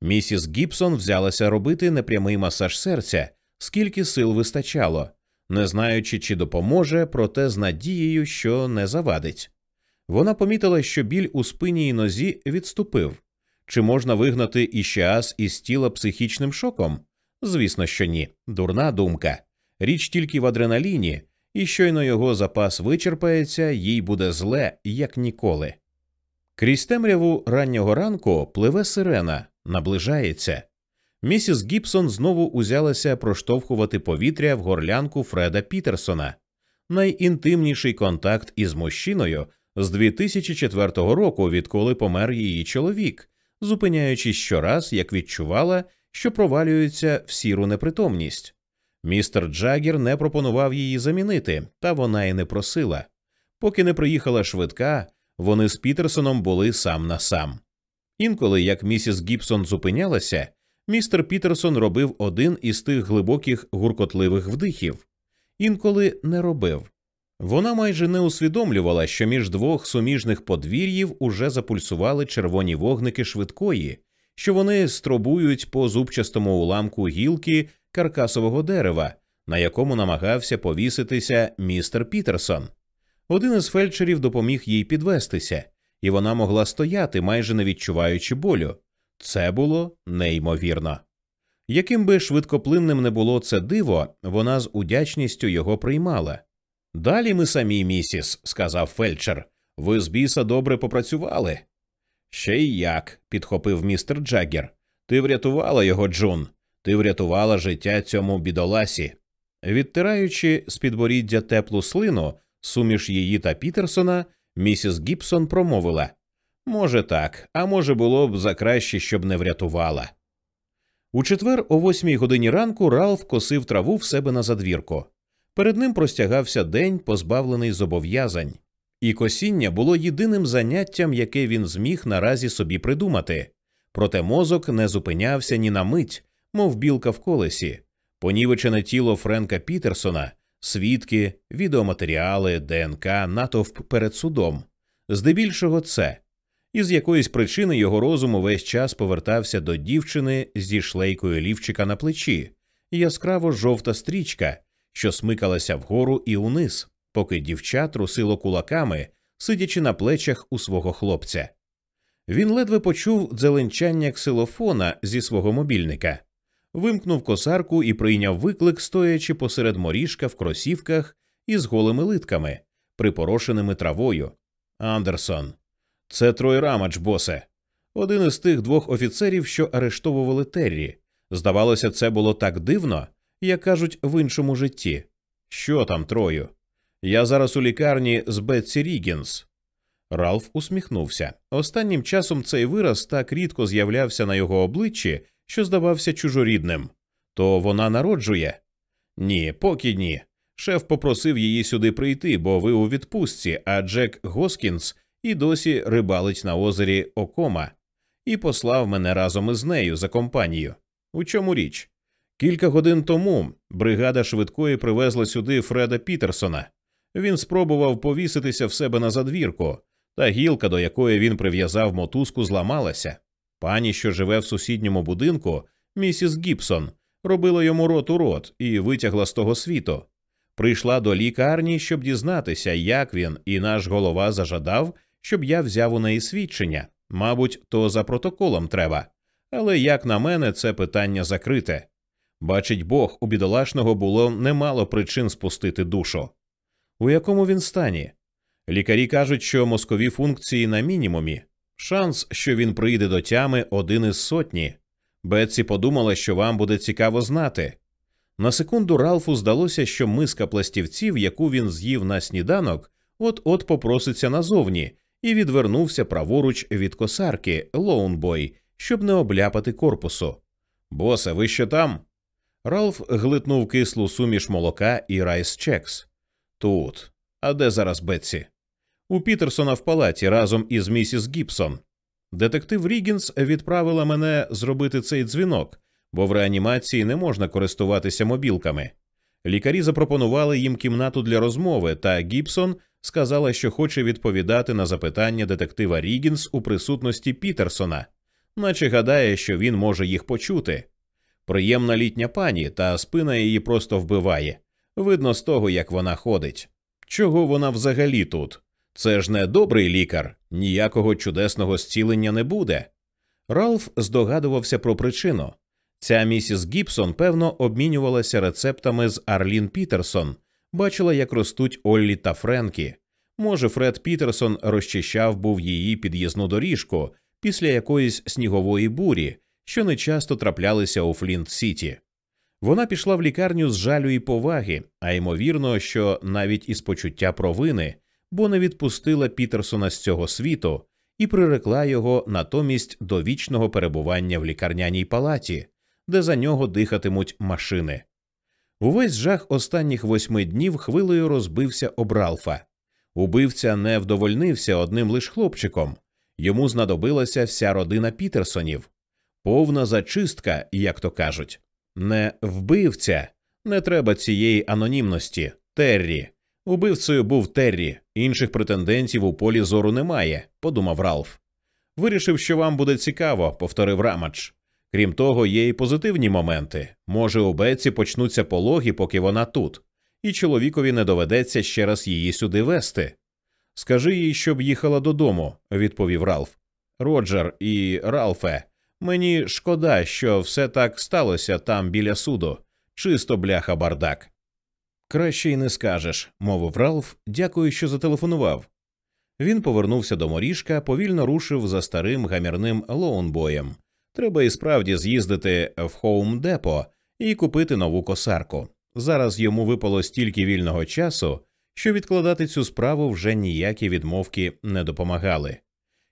Місіс Гібсон взялася робити непрямий масаж серця, скільки сил вистачало, не знаючи, чи допоможе, проте з надією, що не завадить. Вона помітила, що біль у спині і нозі відступив. Чи можна вигнати іщеаз із тіла психічним шоком? Звісно, що ні. Дурна думка. Річ тільки в адреналіні, і щойно його запас вичерпається, їй буде зле, як ніколи. Крізь темряву раннього ранку пливе сирена, наближається. Місіс Гібсон знову узялася проштовхувати повітря в горлянку Фреда Пітерсона. Найінтимніший контакт із мужчиною з 2004 року, відколи помер її чоловік, зупиняючись щораз, як відчувала, що провалюється в сіру непритомність. Містер Джаггер не пропонував її замінити, та вона й не просила. Поки не приїхала швидка, вони з Пітерсоном були сам на сам. Інколи, як місіс Гібсон зупинялася, містер Пітерсон робив один із тих глибоких гуркотливих вдихів, інколи не робив. Вона майже не усвідомлювала, що між двох суміжних подвір'їв уже запульсували червоні вогники швидкої, що вони стробують по зубчастому уламку гілки каркасового дерева, на якому намагався повіситися містер Пітерсон. Один із фельдшерів допоміг їй підвестися, і вона могла стояти, майже не відчуваючи болю. Це було неймовірно. Яким би швидкоплинним не було це диво, вона з удячністю його приймала. Далі ми самі, місіс, сказав фельдшер. Ви з біса добре попрацювали. Ще й як, підхопив містер Джаггер. Ти врятувала його, Джун. Ти врятувала життя цьому бідоласі. Відтираючи з підборіддя теплу слину, суміш її та Пітерсона, місіс Гібсон промовила Може, так, а може, було б за краще, щоб не врятувала. У четвер, о восьмій годині ранку, Ралф косив траву в себе на задвірку. Перед ним простягався день, позбавлений зобов'язань, і косіння було єдиним заняттям, яке він зміг наразі собі придумати. Проте мозок не зупинявся ні на мить, мов білка в колесі, понівечене тіло Френка Пітерсона, свідки, відеоматеріали, ДНК, натовп перед судом. Здебільшого це і з якоїсь причини його розум увесь час повертався до дівчини зі шлейкою лівчика на плечі, яскраво жовта стрічка, що смикалася вгору і униз, поки дівча трусило кулаками, сидячи на плечах у свого хлопця. Він ледве почув дзеленчання ксилофона зі свого мобільника, вимкнув косарку і прийняв виклик, стоячи посеред моріжка в кросівках із голими литками, припорошеними травою. Андерсон. Це Трой Рамач, босе. Один із тих двох офіцерів, що арештовували Террі. Здавалося, це було так дивно, як кажуть в іншому житті. Що там, Трою? Я зараз у лікарні з Бетсі Рігінс. Ралф усміхнувся. Останнім часом цей вираз так рідко з'являвся на його обличчі, що здавався чужорідним. То вона народжує? Ні, поки ні. Шеф попросив її сюди прийти, бо ви у відпустці, а Джек Госкінс і досі рибалить на озері Окома, і послав мене разом із нею за компанію. У чому річ? Кілька годин тому бригада швидкої привезла сюди Фреда Пітерсона. Він спробував повіситися в себе на задвірку, та гілка, до якої він прив'язав мотузку, зламалася. Пані, що живе в сусідньому будинку, місіс Гібсон, робила йому рот у рот і витягла з того світу. Прийшла до лікарні, щоб дізнатися, як він, і наш голова зажадав, щоб я взяв у неї свідчення. Мабуть, то за протоколом треба. Але, як на мене, це питання закрите. Бачить Бог, у бідолашного було немало причин спустити душу. У якому він стані? Лікарі кажуть, що мозкові функції на мінімумі. Шанс, що він прийде до тями, один із сотні. Бетсі подумала, що вам буде цікаво знати. На секунду Ралфу здалося, що миска пластівців, яку він з'їв на сніданок, от от попроситься назовні, і відвернувся праворуч від косарки Lawn-Boy, щоб не обляпати корпусу. Босе, ви ще там? Ралф глитнув кислу суміш молока і Rice Chex. Тут. А де зараз Бетсі? У Пітерсона в палаті разом із місіс Гібсон. Детектив Рігінс відправила мене зробити цей дзвінок, бо в реанімації не можна користуватися мобілками. Лікарі запропонували їм кімнату для розмови, та Гібсон сказала, що хоче відповідати на запитання детектива Рігінс у присутності Пітерсона, наче гадає, що він може їх почути. Приємна літня пані, та спина її просто вбиває. Видно з того, як вона ходить. Чого вона взагалі тут? Це ж не добрий лікар, ніякого чудесного зцілення не буде. Ралф здогадувався про причину. Ця місіс Гібсон, певно, обмінювалася рецептами з Арлін Пітерсон, бачила, як ростуть Оллі та Френкі. Може, Фред Пітерсон розчищав був її під'їзну доріжку після якоїсь снігової бурі, що не часто траплялися у Флінт Сіті. Вона пішла в лікарню з жалю і поваги, а ймовірно, що навіть із почуття провини, бо не відпустила Пітерсона з цього світу і прирекла його натомість до вічного перебування в лікарняній палаті, де за нього дихатимуть машини. Увесь жах останніх восьми днів хвилею розбився об Ралфа. Убивця не вдовольнився одним лиш хлопчиком, йому знадобилася вся родина Пітерсонів, повна зачистка, як то кажуть. Не вбивця, не треба цієї анонімності. Террі. Убивцею був Террі, інших претендентів у полі зору немає, подумав Ралф. Вирішив, що вам буде цікаво, повторив Рамач. Крім того, є і позитивні моменти. Може, у Беці почнуться пологи, поки вона тут, і чоловікові не доведеться ще раз її сюди вести. Скажи їй, щоб їхала додому, відповів Ралф. Роджер і Ралфе, мені шкода, що все так сталося там біля суду. Чисто бляха бардак. Краще й не скажеш, мовив Ралф, дякую, що зателефонував. Він повернувся до моріжка, повільно рушив за старим гамірним лоунбоєм. Треба і справді з'їздити в Хоум Депо і купити нову косарку. Зараз йому випало стільки вільного часу, що відкладати цю справу вже ніякі відмовки не допомагали.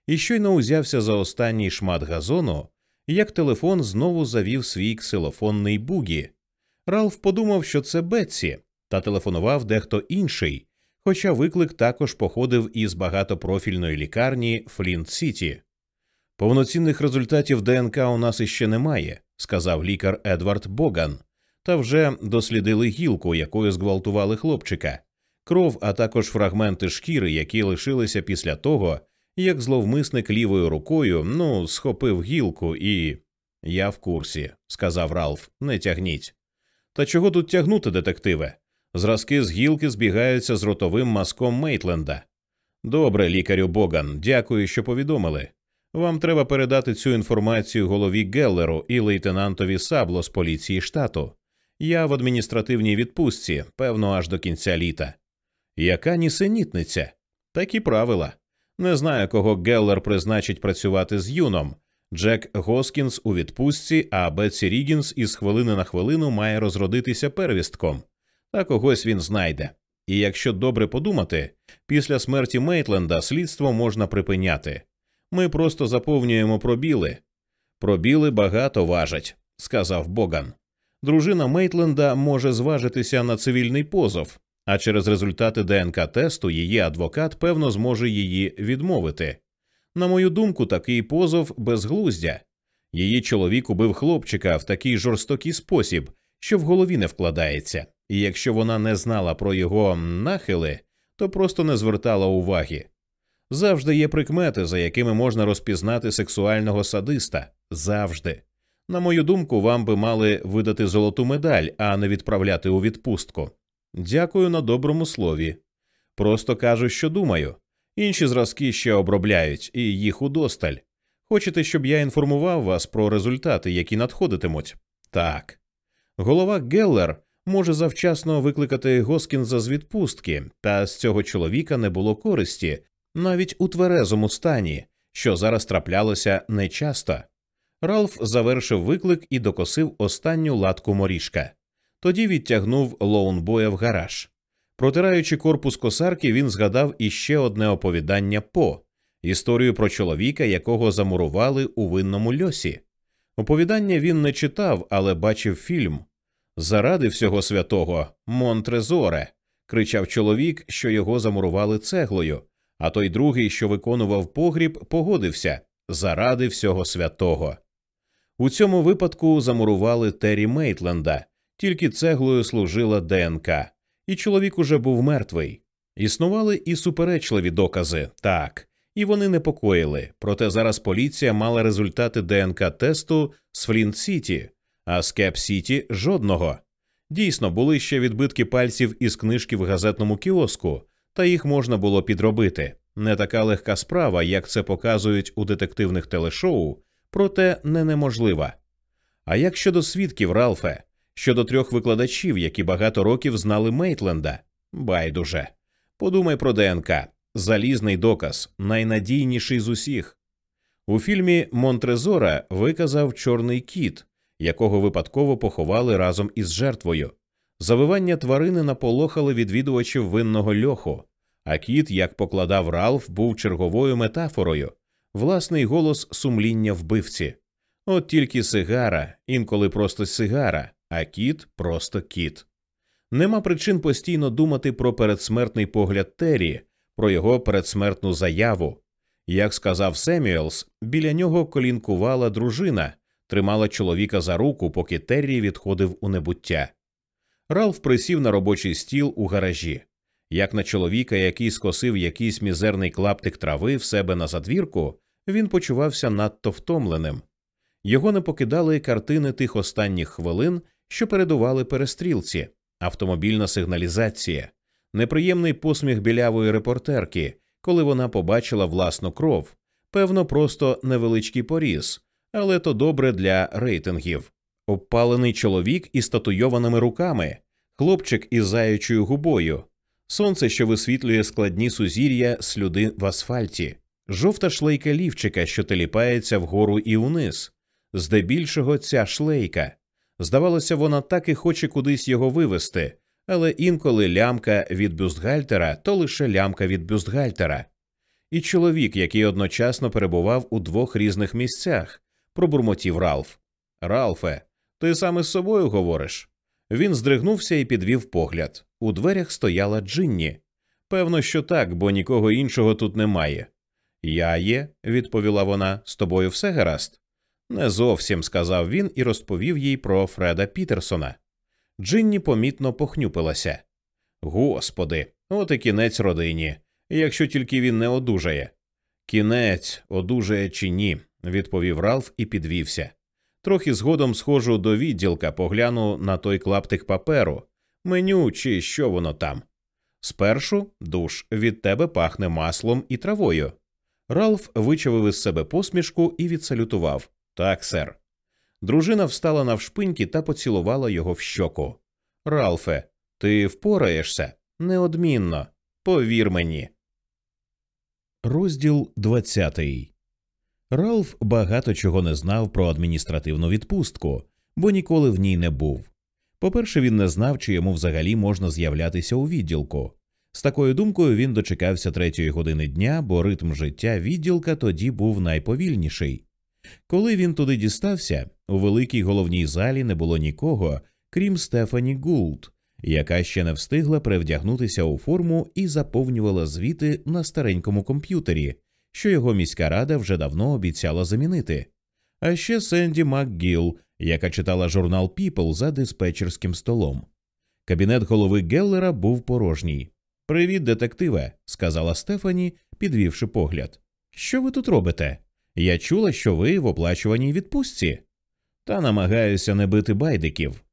І щойно узявся за останній шмат газону, як телефон знову завів свій ксилофонний бугі. Ралф подумав, що це Бетсі, та телефонував дехто інший, хоча виклик також походив із багатопрофільної лікарні Флінт Сіті. Повноцінних результатів ДНК у нас іще немає, сказав лікар Едвард Боган, та вже дослідили гілку, якою зґвалтували хлопчика, кров, а також фрагменти шкіри, які лишилися після того, як зловмисник лівою рукою, ну, схопив гілку і. Я в курсі, сказав Ралф, не тягніть. Та чого тут тягнути, детективе? Зразки з гілки збігаються з ротовим маском Мейтленда. Добре, лікарю Боган, дякую, що повідомили. Вам треба передати цю інформацію голові Геллеру і лейтенантові Сабло з поліції штату. Я в адміністративній відпустці, певно, аж до кінця літа. Яка нісенітниця? Такі правила. Не знаю, кого Геллер призначить працювати з Юном. Джек Госкінс у відпустці, а Бетсі Рігінс із хвилини на хвилину має розродитися первістком, та когось він знайде. І якщо добре подумати, після смерті Мейтленда слідство можна припиняти. Ми просто заповнюємо пробіли. Пробіли багато важать, сказав Боган. Дружина Мейтленда може зважитися на цивільний позов, а через результати ДНК тесту її адвокат певно зможе її відмовити. На мою думку, такий позов безглуздя. Її чоловік убив хлопчика в такий жорстокий спосіб, що в голові не вкладається, і якщо вона не знала про його нахили, то просто не звертала уваги. Завжди є прикмети, за якими можна розпізнати сексуального садиста. Завжди. На мою думку, вам би мали видати золоту медаль, а не відправляти у відпустку. Дякую на доброму слові. Просто кажу, що думаю. Інші зразки ще обробляють, і їх удосталь. Хочете, щоб я інформував вас про результати, які надходитимуть? Так. Голова Геллер може завчасно викликати Госкінза з відпустки, та з цього чоловіка не було користі, навіть у тверезому стані, що зараз траплялося нечасто. Ралф завершив виклик і докосив останню латку морішка. Тоді відтягнув лоунбоя в гараж. Протираючи корпус косарки, він згадав іще одне оповідання по історію про чоловіка, якого замурували у винному льосі. Оповідання він не читав, але бачив фільм. Заради всього святого, Монтрезоре, кричав чоловік, що його замурували цеглою, а той другий, що виконував погріб, погодився заради всього святого. У цьому випадку замурували Террі Мейтленда, тільки цеглою служила ДНК, і чоловік уже був мертвий. Існували і суперечливі докази, так, і вони непокоїли. Проте зараз поліція мала результати ДНК тесту з Флінт Сіті, а з Кеп Сіті жодного. Дійсно, були ще відбитки пальців із книжки в газетному кіоску, та їх можна було підробити. Не така легка справа, як це показують у детективних телешоу, проте не неможлива. А як щодо свідків, Ралфе, щодо трьох викладачів, які багато років знали Мейтленда, байдуже. Подумай про ДНК, залізний доказ, найнадійніший з усіх. У фільмі Монтрезора виказав чорний кіт, якого випадково поховали разом із жертвою. Завивання тварини наполохали відвідувачів винного льоху, а кіт, як покладав Ралф, був черговою метафорою, власний голос сумління вбивці. От тільки сигара, інколи просто сигара, а кіт просто кіт. Нема причин постійно думати про передсмертний погляд Террі, про його передсмертну заяву. Як сказав Семюелс, біля нього колінкувала дружина, тримала чоловіка за руку, поки Террі відходив у небуття. Ралф присів на робочий стіл у гаражі, як на чоловіка, який скосив якийсь мізерний клаптик трави в себе на задвірку, він почувався надто втомленим. Його не покидали картини тих останніх хвилин, що передували перестрілці, автомобільна сигналізація, неприємний посміх білявої репортерки, коли вона побачила власну кров, певно, просто невеличкий поріз, але то добре для рейтингів. Обпалений чоловік із татуйованими руками, хлопчик із заючою губою, сонце, що висвітлює складні сузір'я слюди в асфальті, жовта шлейка лівчика, що теліпається вгору і униз. Здебільшого ця шлейка. Здавалося, вона так і хоче кудись його вивести, але інколи лямка від бюстгальтера то лише лямка від бюстгальтера. І чоловік, який одночасно перебував у двох різних місцях, пробурмотів Ралф. Ралфе, ти саме з собою говориш? Він здригнувся і підвів погляд. У дверях стояла Джинні. Певно, що так, бо нікого іншого тут немає. Я є, відповіла вона, з тобою все гаразд. Не зовсім сказав він і розповів їй про Фреда Пітерсона. Джинні помітно похнюпилася. Господи, от і кінець родині, якщо тільки він не одужає. Кінець, одужає чи ні, відповів Ралф і підвівся. Трохи згодом схожу до відділка, погляну на той клаптик паперу, меню чи що воно там. Спершу душ від тебе пахне маслом і травою. Ралф вичавив із себе посмішку і відсалютував Так, сер. Дружина встала навшпиньки та поцілувала його в щоку. Ралфе, ти впораєшся неодмінно. Повір мені. Розділ двадцятий. Ралф багато чого не знав про адміністративну відпустку, бо ніколи в ній не був. По-перше, він не знав, чи йому взагалі можна з'являтися у відділку. З такою думкою він дочекався третьої години дня, бо ритм життя відділка тоді був найповільніший. Коли він туди дістався, у великій головній залі не було нікого, крім Стефані Гулд, яка ще не встигла перевдягнутися у форму і заповнювала звіти на старенькому комп'ютері, що його міська рада вже давно обіцяла замінити. А ще Сенді МакГіл, яка читала журнал People за диспетчерським столом. Кабінет голови Геллера був порожній. Привіт, детективе, сказала Стефані, підвівши погляд. Що ви тут робите? Я чула, що ви в оплачуваній відпустці. Та намагаюся не бити байдиків.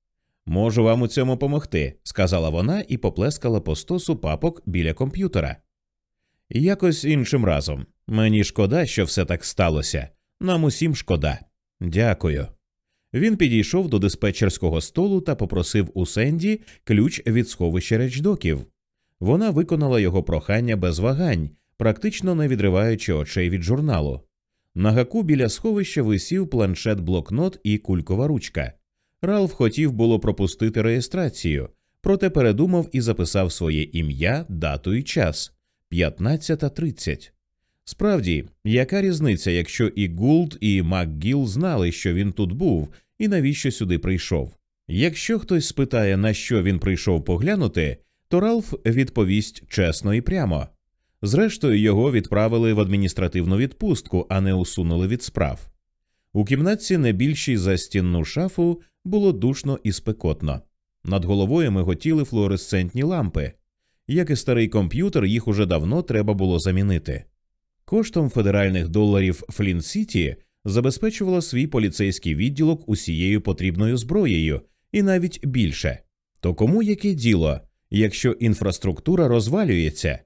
Можу вам у цьому помогти, сказала вона і поплескала по стосу папок біля комп'ютера. Якось іншим разом. Мені шкода, що все так сталося. Нам усім шкода. Дякую. Він підійшов до диспетчерського столу та попросив у Сенді ключ від сховища речдоків. Вона виконала його прохання без вагань, практично не відриваючи очей від журналу. На гаку біля сховища висів планшет блокнот і кулькова ручка. Ралф хотів було пропустити реєстрацію, проте передумав і записав своє ім'я, дату і час 15.30. Справді, яка різниця, якщо і Гулд, і МакГіл знали, що він тут був, і навіщо сюди прийшов? Якщо хтось спитає, на що він прийшов поглянути, то Ралф відповість чесно і прямо. Зрештою, його відправили в адміністративну відпустку, а не усунули від справ. У кімнатці не більшій за стінну шафу було душно і спекотно. Над головою миготіли флуоресцентні лампи. Як і старий комп'ютер, їх уже давно треба було замінити. Коштом федеральних доларів Флін Сіті забезпечувала свій поліцейський відділок усією потрібною зброєю, і навіть більше. То кому яке діло, якщо інфраструктура розвалюється?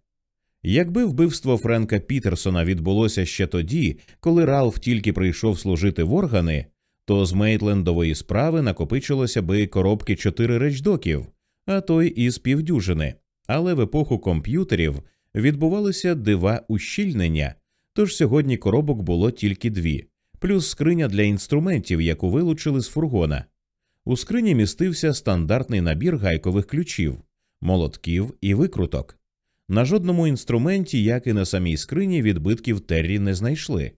Якби вбивство Френка Пітерсона відбулося ще тоді, коли Ралф тільки прийшов служити в органи, то з Мейтлендової справи накопичилося би коробки чотири речдоків, а то й із півдюжини. Але в епоху комп'ютерів відбувалися дива ущільнення, тож сьогодні коробок було тільки дві, плюс скриня для інструментів, яку вилучили з фургона. У скрині містився стандартний набір гайкових ключів, молотків і викруток. На жодному інструменті, як і на самій скрині, відбитків Террі не знайшли.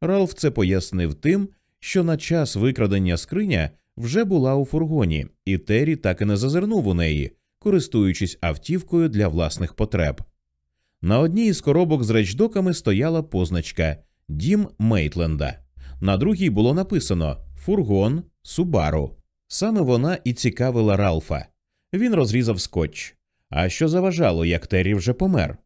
Ралф це пояснив тим, що на час викрадення скриня вже була у фургоні, і Террі так і не зазирнув у неї, користуючись автівкою для власних потреб. На одній із коробок з речдоками стояла позначка Дім Мейтленда. На другій було написано Фургон Субару. Саме вона і цікавила Ралфа. Він розрізав скотч. А що заважало, як Террі вже помер?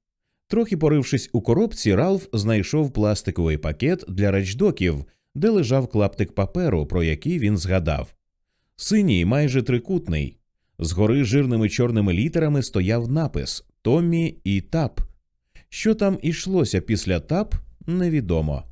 Трохи порившись у коробці, Ралф знайшов пластиковий пакет для речдоків, де лежав клаптик паперу, про який він згадав. Синій, майже трикутний. Згори жирними чорними літерами стояв напис Томмі і Тап. Що там ішлося після тап, невідомо.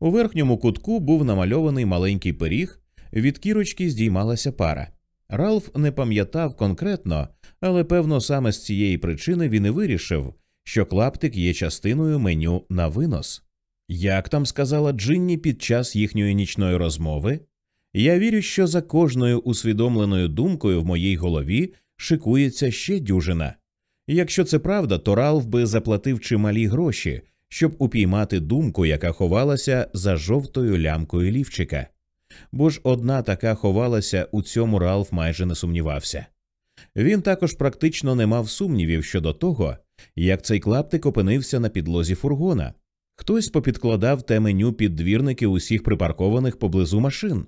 У верхньому кутку був намальований маленький пиріг, від кірочки здіймалася пара. Ралф не пам'ятав конкретно, але певно саме з цієї причини він і вирішив, що клаптик є частиною меню на винос. Як там сказала Джинні під час їхньої нічної розмови, я вірю, що за кожною усвідомленою думкою в моїй голові шикується ще дюжина. Якщо це правда, то Ралф би заплатив чималі гроші, щоб упіймати думку, яка ховалася за жовтою лямкою лівчика. Бо ж одна така ховалася, у цьому Ралф майже не сумнівався. Він також практично не мав сумнівів щодо того, як цей клаптик опинився на підлозі фургона. Хтось попідкладав те меню під двірники усіх припаркованих поблизу машин.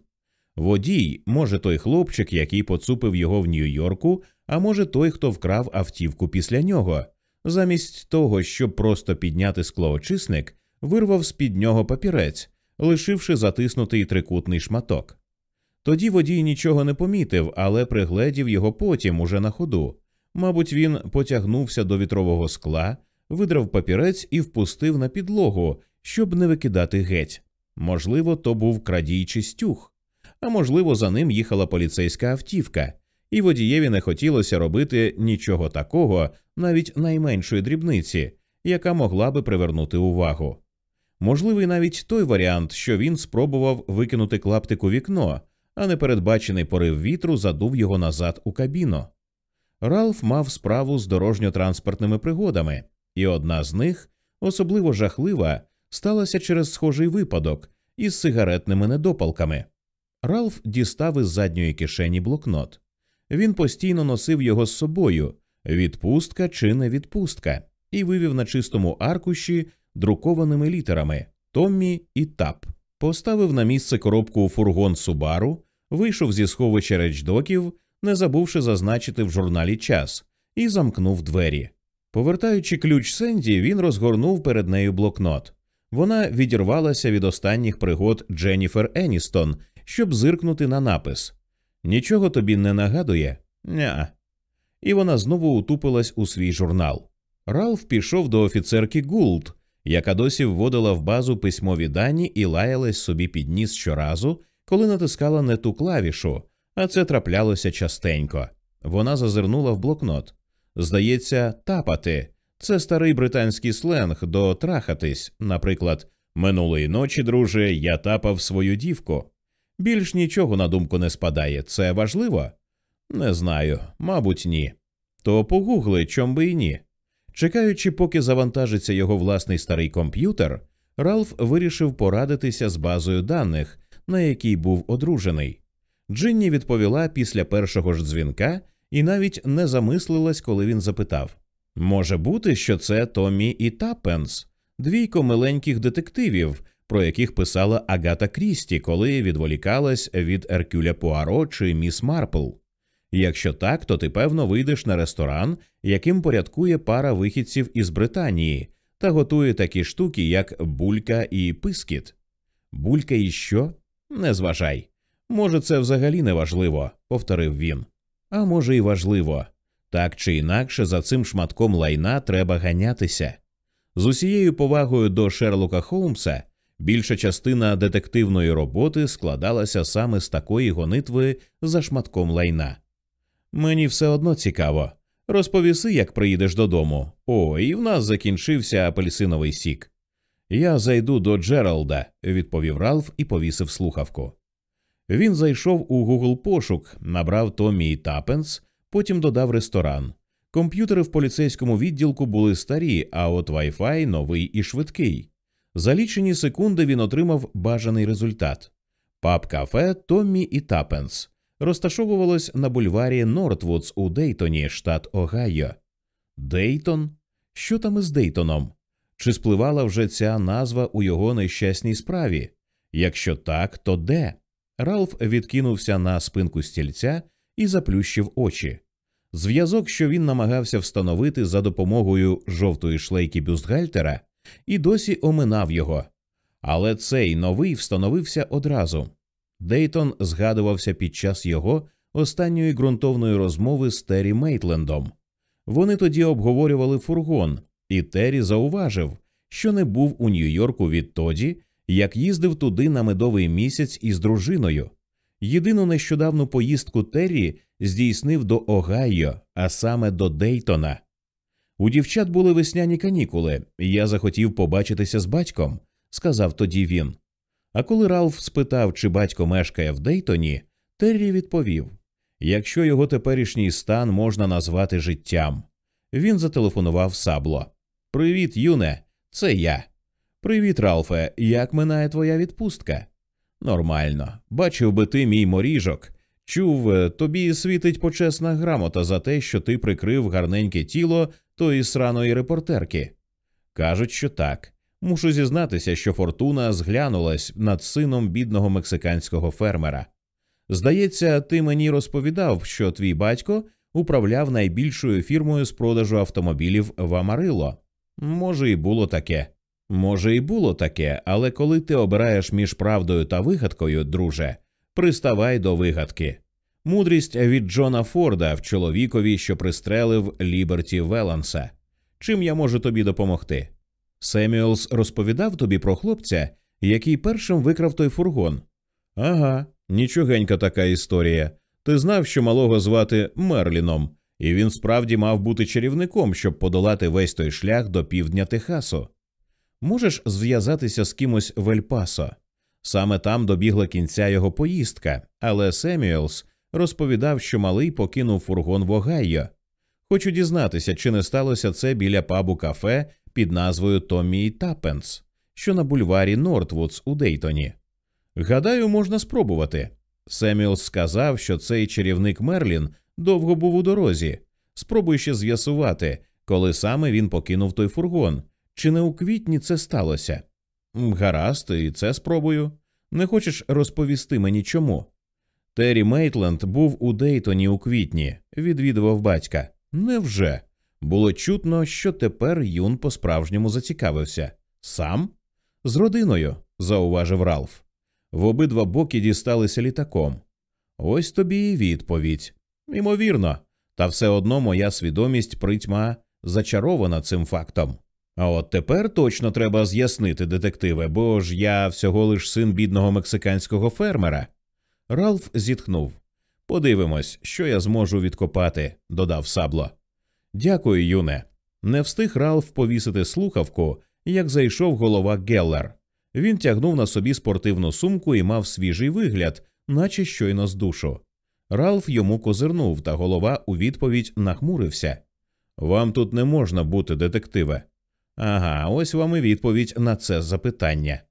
Водій, може, той хлопчик, який поцупив його в Нью-Йорку, а може той, хто вкрав автівку після нього. Замість того, щоб просто підняти склоочисник, вирвав з під нього папірець, лишивши затиснутий трикутний шматок. Тоді водій нічого не помітив, але пригледів його потім уже на ходу. Мабуть, він потягнувся до вітрового скла, видрав папірець і впустив на підлогу, щоб не викидати геть. Можливо, то був крадій чи стюг, а можливо, за ним їхала поліцейська автівка, і водієві не хотілося робити нічого такого, навіть найменшої дрібниці, яка могла би привернути увагу. Можливий навіть той варіант, що він спробував викинути клаптик у вікно, а непередбачений порив вітру задув його назад у кабіну. Ралф мав справу з дорожньо-транспортними пригодами, і одна з них, особливо жахлива, сталася через схожий випадок із сигаретними недопалками. Ралф дістав із задньої кишені блокнот. Він постійно носив його з собою відпустка чи не відпустка, і вивів на чистому аркуші друкованими літерами Томмі і Тап. Поставив на місце коробку у фургон Субару, вийшов зі сховища речдоків, не забувши зазначити в журналі час, і замкнув двері. Повертаючи ключ Сенді, він розгорнув перед нею блокнот. Вона відірвалася від останніх пригод Дженніфер Еністон, щоб зиркнути на напис. Нічого тобі не нагадує? Ня. І вона знову утупилась у свій журнал. Ралф пішов до офіцерки Гулд, яка досі вводила в базу письмові дані і лаялась собі під ніс щоразу, коли натискала не ту клавішу, а це траплялося частенько. Вона зазирнула в блокнот. Здається, тапати. Це старий британський сленг до трахатись, наприклад, минулої ночі, друже, я тапав свою дівку. Більш нічого на думку не спадає. Це важливо? Не знаю, мабуть, ні. То погугли, чом би і ні. Чекаючи, поки завантажиться його власний старий комп'ютер, Ралф вирішив порадитися з базою даних, на якій був одружений. Джинні відповіла після першого ж дзвінка і навіть не замислилась, коли він запитав може бути, що це Томмі і Таппенс, двійко миленьких детективів, про яких писала Агата Крісті, коли відволікалась від Еркюля Пуаро чи Міс Марпл. Якщо так, то ти певно вийдеш на ресторан, яким порядкує пара вихідців із Британії, та готує такі штуки, як булька і пискіт. Булька і що? Не зважай. Може, це взагалі не важливо, повторив він. А може, і важливо. Так чи інакше, за цим шматком лайна треба ганятися. З усією повагою до Шерлока Холмса більша частина детективної роботи складалася саме з такої гонитви за шматком лайна. Мені все одно цікаво. Розповіси, як приїдеш додому. О, і в нас закінчився апельсиновий сік. Я зайду до Джералда, відповів Ралф і повісив слухавку. Він зайшов у Google пошук, набрав Томмі і Тапенс, потім додав ресторан. Комп'ютери в поліцейському відділку були старі, а от Wi-Fi новий і швидкий. За лічені секунди він отримав бажаний результат. Паб кафе Томмі і Тапенс розташовувалось на бульварі Нортвудс у Дейтоні, штат Огайо. Дейтон? Що там із Дейтоном? Чи спливала вже ця назва у його нещасній справі? Якщо так, то де? Ралф відкинувся на спинку стільця і заплющив очі. Зв'язок, що він намагався встановити за допомогою жовтої шлейки бюстгальтера, і досі оминав його. Але цей новий встановився одразу. Дейтон згадувався під час його останньої ґрунтовної розмови з Террі Мейтлендом. Вони тоді обговорювали фургон, і Террі зауважив, що не був у Нью-Йорку відтоді, як їздив туди на медовий місяць із дружиною. Єдину нещодавну поїздку Террі здійснив до Огайо, а саме до Дейтона. У дівчат були весняні канікули, і я захотів побачитися з батьком, сказав тоді він. А коли Ралф спитав, чи батько мешкає в Дейтоні, Террі відповів якщо його теперішній стан можна назвати життям. Він зателефонував сабло. Привіт, Юне, це я. Привіт, Ралфе. Як минає твоя відпустка? Нормально. Бачив би ти мій моріжок. Чув, е, тобі світить почесна грамота за те, що ти прикрив гарненьке тіло тої сраної репортерки. Кажуть, що так. Мушу зізнатися, що фортуна зглянулась над сином бідного мексиканського фермера. Здається, ти мені розповідав, що твій батько управляв найбільшою фірмою з продажу автомобілів в Амарило. Може, і було таке. Може, і було таке, але коли ти обираєш між правдою та вигадкою, друже, приставай до вигадки. Мудрість від Джона Форда в чоловікові, що пристрелив Ліберті Веланса. Чим я можу тобі допомогти? Семюелс розповідав тобі про хлопця, який першим викрав той фургон. Ага, нічогенька така історія. Ти знав, що малого звати Мерліном, і він справді мав бути чарівником, щоб подолати весь той шлях до півдня Техасу. Можеш зв'язатися з кимось в Ель-Пасо. Саме там добігла кінця його поїздка, але Семюелс розповідав, що малий покинув фургон в Огайо. Хочу дізнатися, чи не сталося це біля пабу кафе під назвою Томмі Таппенс, що на бульварі Нортвудс у Дейтоні. Гадаю, можна спробувати. Семюелс сказав, що цей чарівник Мерлін довго був у дорозі. Спробуй ще з'ясувати, коли саме він покинув той фургон, чи не у квітні це сталося. Гаразд, і це спробую. Не хочеш розповісти мені чому? Террі Мейтленд був у Дейтоні у квітні, відвідував батька. Невже? Було чутно, що тепер юн по справжньому зацікавився. Сам? З родиною, зауважив Ралф. В обидва боки дісталися літаком. Ось тобі і відповідь. Імовірно, та все одно моя свідомість притьма зачарована цим фактом. А от тепер точно треба з'яснити, детективе, бо ж я всього лиш син бідного мексиканського фермера. Ралф зітхнув. Подивимось, що я зможу відкопати, додав сабло. Дякую, юне. Не встиг Ралф повісити слухавку, як зайшов голова Геллер. Він тягнув на собі спортивну сумку і мав свіжий вигляд, наче щойно з душу. Ралф йому козирнув, та голова у відповідь нахмурився. Вам тут не можна бути, детективе. Ага, ось вам і відповідь на це запитання.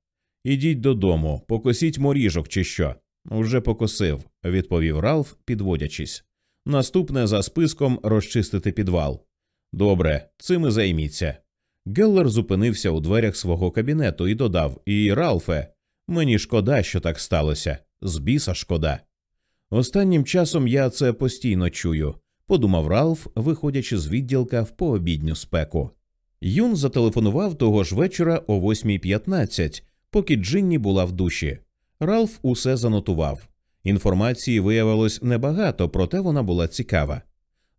Ідіть додому, покосіть моріжок, чи що. Уже покосив, відповів Ралф, підводячись. Наступне за списком розчистити підвал. Добре, цим і займіться. Геллер зупинився у дверях свого кабінету і додав І, Ралфе, мені шкода, що так сталося. З біса шкода. Останнім часом я це постійно чую, подумав Ралф, виходячи з відділка в пообідню спеку. Юн зателефонував того ж вечора о 8.15, поки Джинні була в душі. Ралф усе занотував. Інформації виявилось небагато, проте вона була цікава.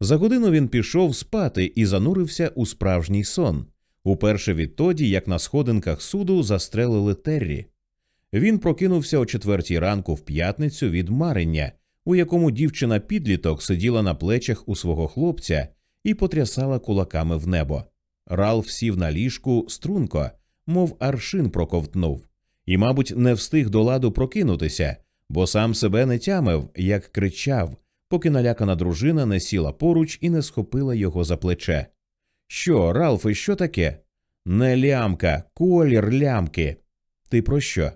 За годину він пішов спати і занурився у справжній сон, уперше відтоді, як на сходинках суду застрелили Террі. Він прокинувся о четвертій ранку в п'ятницю від марення, у якому дівчина підліток сиділа на плечах у свого хлопця і потрясала кулаками в небо. Ралф сів на ліжку струнко, мов аршин проковтнув, і, мабуть, не встиг до ладу прокинутися, бо сам себе не тямив, як кричав, поки налякана дружина не сіла поруч і не схопила його за плече. Що, Ралфе, що таке? Не лямка, колір лямки. Ти про що?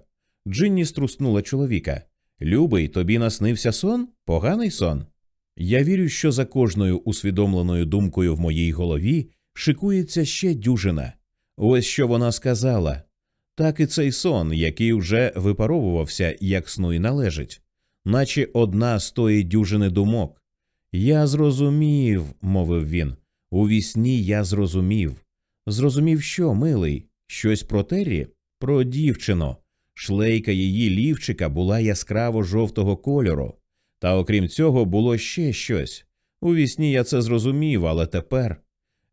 Джинні струснула чоловіка. Любий, тобі наснився сон? Поганий сон? Я вірю, що за кожною усвідомленою думкою в моїй голові шикується ще дюжина. Ось що вона сказала. Так і цей сон, який вже випаровувався, як сну й належить, наче одна з тої дюжини думок. Я зрозумів, мовив він. У вісні я зрозумів. Зрозумів, що, милий, щось про Террі? Про дівчину. Шлейка її лівчика була яскраво жовтого кольору. Та окрім цього, було ще щось. У вісні я це зрозумів, але тепер.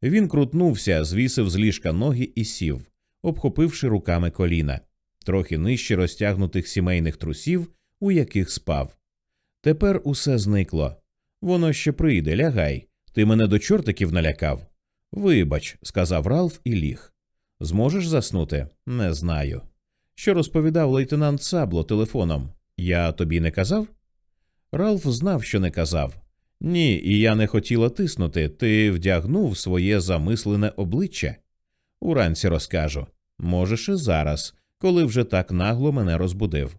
Він крутнувся, звісив з ліжка ноги і сів, обхопивши руками коліна, трохи нижче розтягнутих сімейних трусів, у яких спав. Тепер усе зникло. Воно ще прийде, лягай. Ти мене до чортиків налякав. Вибач, сказав Ралф і ліг. Зможеш заснути? Не знаю. Що розповідав лейтенант Сабло телефоном? Я тобі не казав? Ралф знав, що не казав. Ні, і я не хотіла тиснути. Ти вдягнув своє замислене обличчя. Уранці розкажу. Можеш і зараз, коли вже так нагло мене розбудив.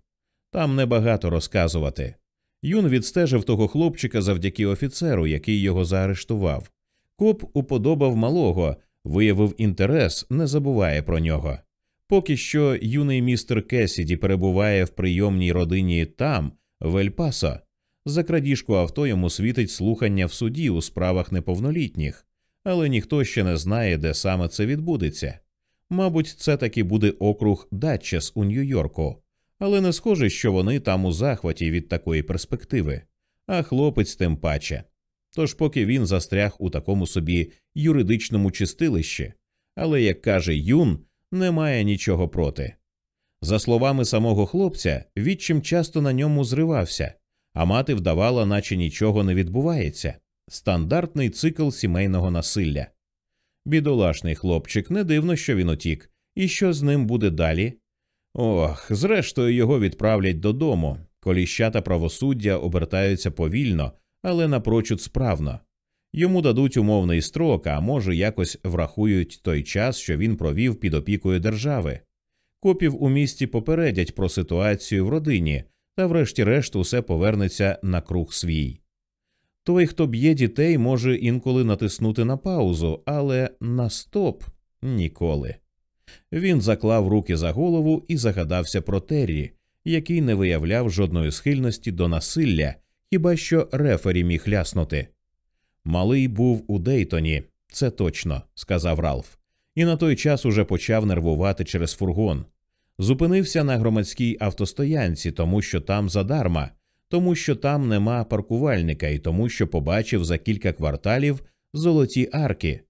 Там небагато розказувати. Юн відстежив того хлопчика завдяки офіцеру, який його заарештував. Коп уподобав малого, виявив інтерес, не забуває про нього. Поки що юний містер Кесіді перебуває в прийомній родині там, в Ель-Пасо. За крадіжку авто йому світить слухання в суді у справах неповнолітніх, але ніхто ще не знає, де саме це відбудеться. Мабуть, це таки буде округ Датчес у Нью-Йорку, але не схоже, що вони там у захваті від такої перспективи, а хлопець тим паче. Тож, поки він застряг у такому собі юридичному чистилищі, але, як каже Юн, немає нічого проти. За словами самого хлопця, відчим часто на ньому зривався, а мати вдавала, наче нічого не відбувається стандартний цикл сімейного насилля. Бідолашний хлопчик, не дивно, що він утік, і що з ним буде далі. Ох, зрештою, його відправлять додому. Коліщата правосуддя обертаються повільно, але напрочуд справно. Йому дадуть умовний строк, а може, якось врахують той час, що він провів під опікою держави. Копів у місті попередять про ситуацію в родині, та, врешті-решт, усе повернеться на круг свій. Той, хто б'є дітей, може інколи натиснути на паузу, але на стоп ніколи. Він заклав руки за голову і загадався про Террі, який не виявляв жодної схильності до насилля, хіба що рефері міг ляснути. Малий був у Дейтоні, це точно, сказав Ралф, і на той час уже почав нервувати через фургон. Зупинився на громадській автостоянці, тому що там задарма, тому що там нема паркувальника і тому, що побачив за кілька кварталів золоті арки.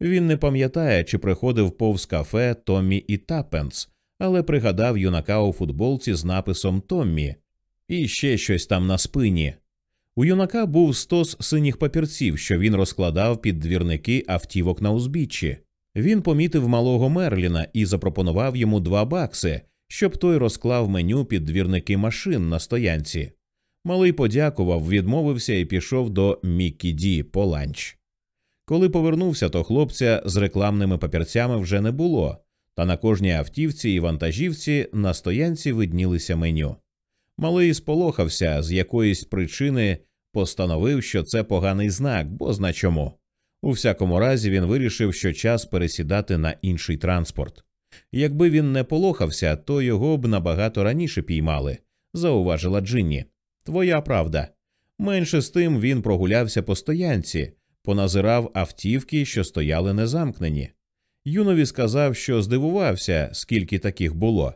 Він не пам'ятає, чи приходив повз кафе Томмі і Таппенс, але пригадав юнака у футболці з написом Томмі і ще щось там на спині. У юнака був стос синіх папірців, що він розкладав під двірники автівок на узбіччі. Він помітив малого Мерліна і запропонував йому два бакси, щоб той розклав меню під двірники машин на стоянці. Малий подякував, відмовився і пішов до Міккі Ді по ланч. Коли повернувся, то хлопця з рекламними папірцями вже не було, та на кожній автівці і вантажівці на стоянці виднілися меню. Малий сполохався з якоїсь причини, постановив, що це поганий знак, бо зна чому. У всякому разі, він вирішив, що час пересідати на інший транспорт. Якби він не полохався, то його б набагато раніше піймали, зауважила Джинні. Твоя правда. Менше з тим він прогулявся по стоянці, поназирав автівки, що стояли незамкнені. Юнові сказав, що здивувався, скільки таких було.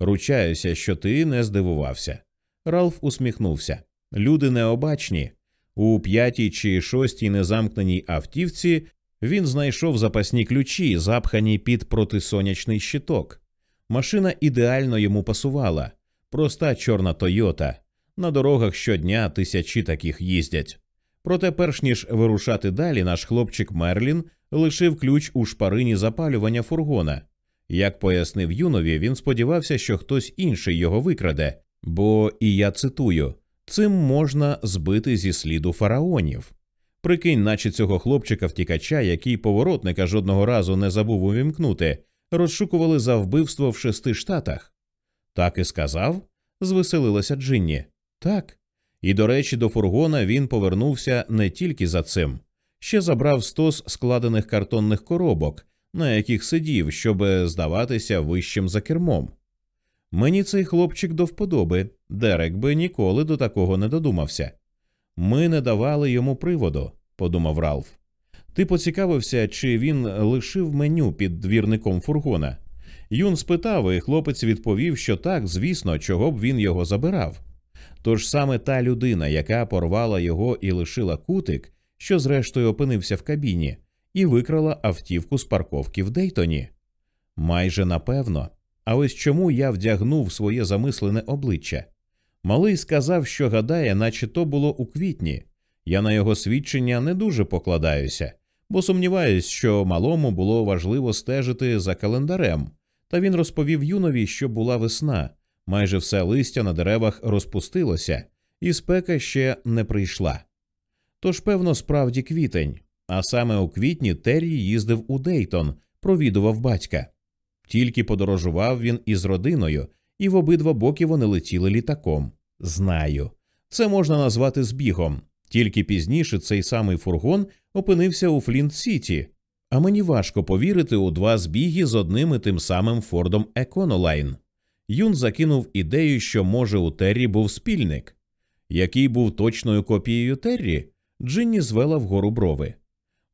Ручаюся, що ти не здивувався. Ралф усміхнувся. Люди необачні. У п'ятій чи шостій незамкненій автівці він знайшов запасні ключі, запхані під протисонячний щиток. Машина ідеально йому пасувала, проста чорна Тойота. На дорогах щодня тисячі таких їздять. Проте, перш ніж вирушати далі, наш хлопчик Мерлін лишив ключ у шпарині запалювання фургона. Як пояснив юнові, він сподівався, що хтось інший його викраде, бо, і я цитую, цим можна збити зі сліду фараонів. Прикинь, наче цього хлопчика втікача, який поворотника жодного разу не забув увімкнути, розшукували за вбивство в шести штатах. Так і сказав, звеселилася Джинні. Так. І, до речі, до фургона він повернувся не тільки за цим, ще забрав стос складених картонних коробок, на яких сидів, щоб здаватися вищим за кермом. Мені цей хлопчик до вподоби, Дерек би ніколи до такого не додумався. Ми не давали йому приводу, подумав Ралф. Ти поцікавився, чи він лишив меню під двірником фургона. Юн спитав, і хлопець відповів, що так, звісно, чого б він його забирав. Тож саме та людина, яка порвала його і лишила кутик, що зрештою опинився в кабіні, і викрала автівку з парковки в Дейтоні. Майже напевно. А ось чому я вдягнув своє замислене обличчя. Малий сказав, що гадає, наче то було у квітні. Я на його свідчення не дуже покладаюся, бо сумніваюсь, що малому було важливо стежити за календарем, та він розповів юнові, що була весна, майже все листя на деревах розпустилося, і спека ще не прийшла. Тож, певно, справді квітень, а саме у квітні Террі їздив у Дейтон, провідував батька. Тільки подорожував він із родиною, і в обидва боки вони летіли літаком. Знаю. Це можна назвати збігом. Тільки пізніше цей самий фургон опинився у Флінт Сіті, а мені важко повірити у два збіги з одним і тим самим Фордом Еконолайн. Юн закинув ідею, що, може, у Террі був спільник. Який був точною копією Террі, Джинні звела вгору брови.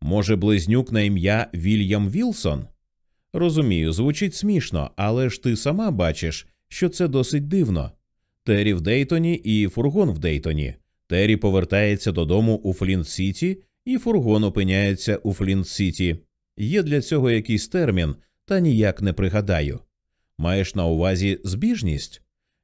Може, близнюк на ім'я Вільям Вілсон? Розумію, звучить смішно, але ж ти сама бачиш, що це досить дивно. Террі в Дейтоні і фургон в Дейтоні. Террі повертається додому у Флінт Сіті, і фургон опиняється у Флінт Сіті. Є для цього якийсь термін, та ніяк не пригадаю. Маєш на увазі збіжність?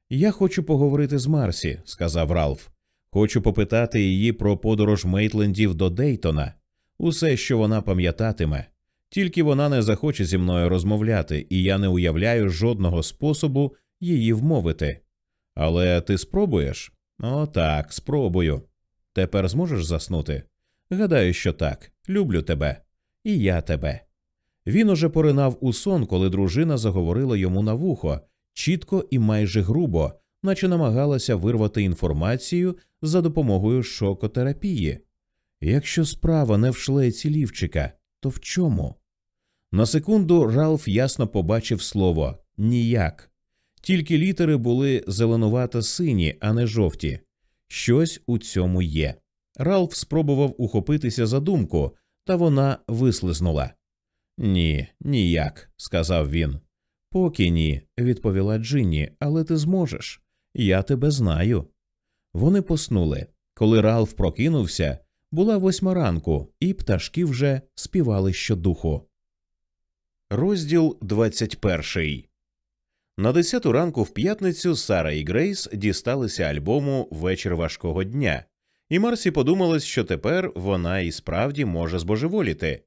Я хочу поговорити з Марсі, сказав Ралф. Хочу попитати її про подорож Мейтлендів до Дейтона, усе, що вона пам'ятатиме. Тільки вона не захоче зі мною розмовляти, і я не уявляю жодного способу її вмовити. Але ти спробуєш? «О, так, спробую. Тепер зможеш заснути? Гадаю, що так. Люблю тебе. І я тебе. Він уже поринав у сон, коли дружина заговорила йому на вухо, чітко і майже грубо, наче намагалася вирвати інформацію за допомогою шокотерапії. Якщо справа не в шлейці лівчика, то в чому? На секунду Ралф ясно побачив слово ніяк. Тільки літери були зеленувато сині, а не жовті. Щось у цьому є. Ралф спробував ухопитися за думку, та вона вислизнула. Ні, ніяк, сказав він. Поки ні, відповіла Джинні, але ти зможеш. Я тебе знаю. Вони поснули. Коли Ралф прокинувся, була восьма ранку, і пташки вже співали щодуху. Розділ 21 На десяту ранку в п'ятницю Сара і Грейс дісталися альбому Вечір важкого дня, і Марсі подумалось, що тепер вона і справді може збожеволіти.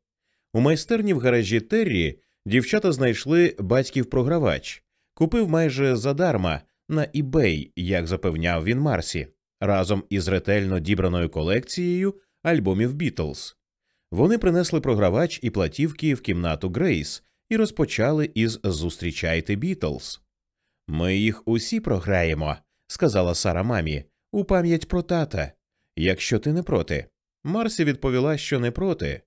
У майстерні в гаражі Террі дівчата знайшли батьків програвач, купив майже задарма на eBay, як запевняв він Марсі, разом із ретельно дібраною колекцією альбомів Бітлз. Вони принесли програвач і платівки в кімнату Грейс і розпочали із Зустрічайте Бітлз. Ми їх усі програємо, сказала Сара мамі, у пам'ять про тата. Якщо ти не проти. Марсі відповіла, що не проти.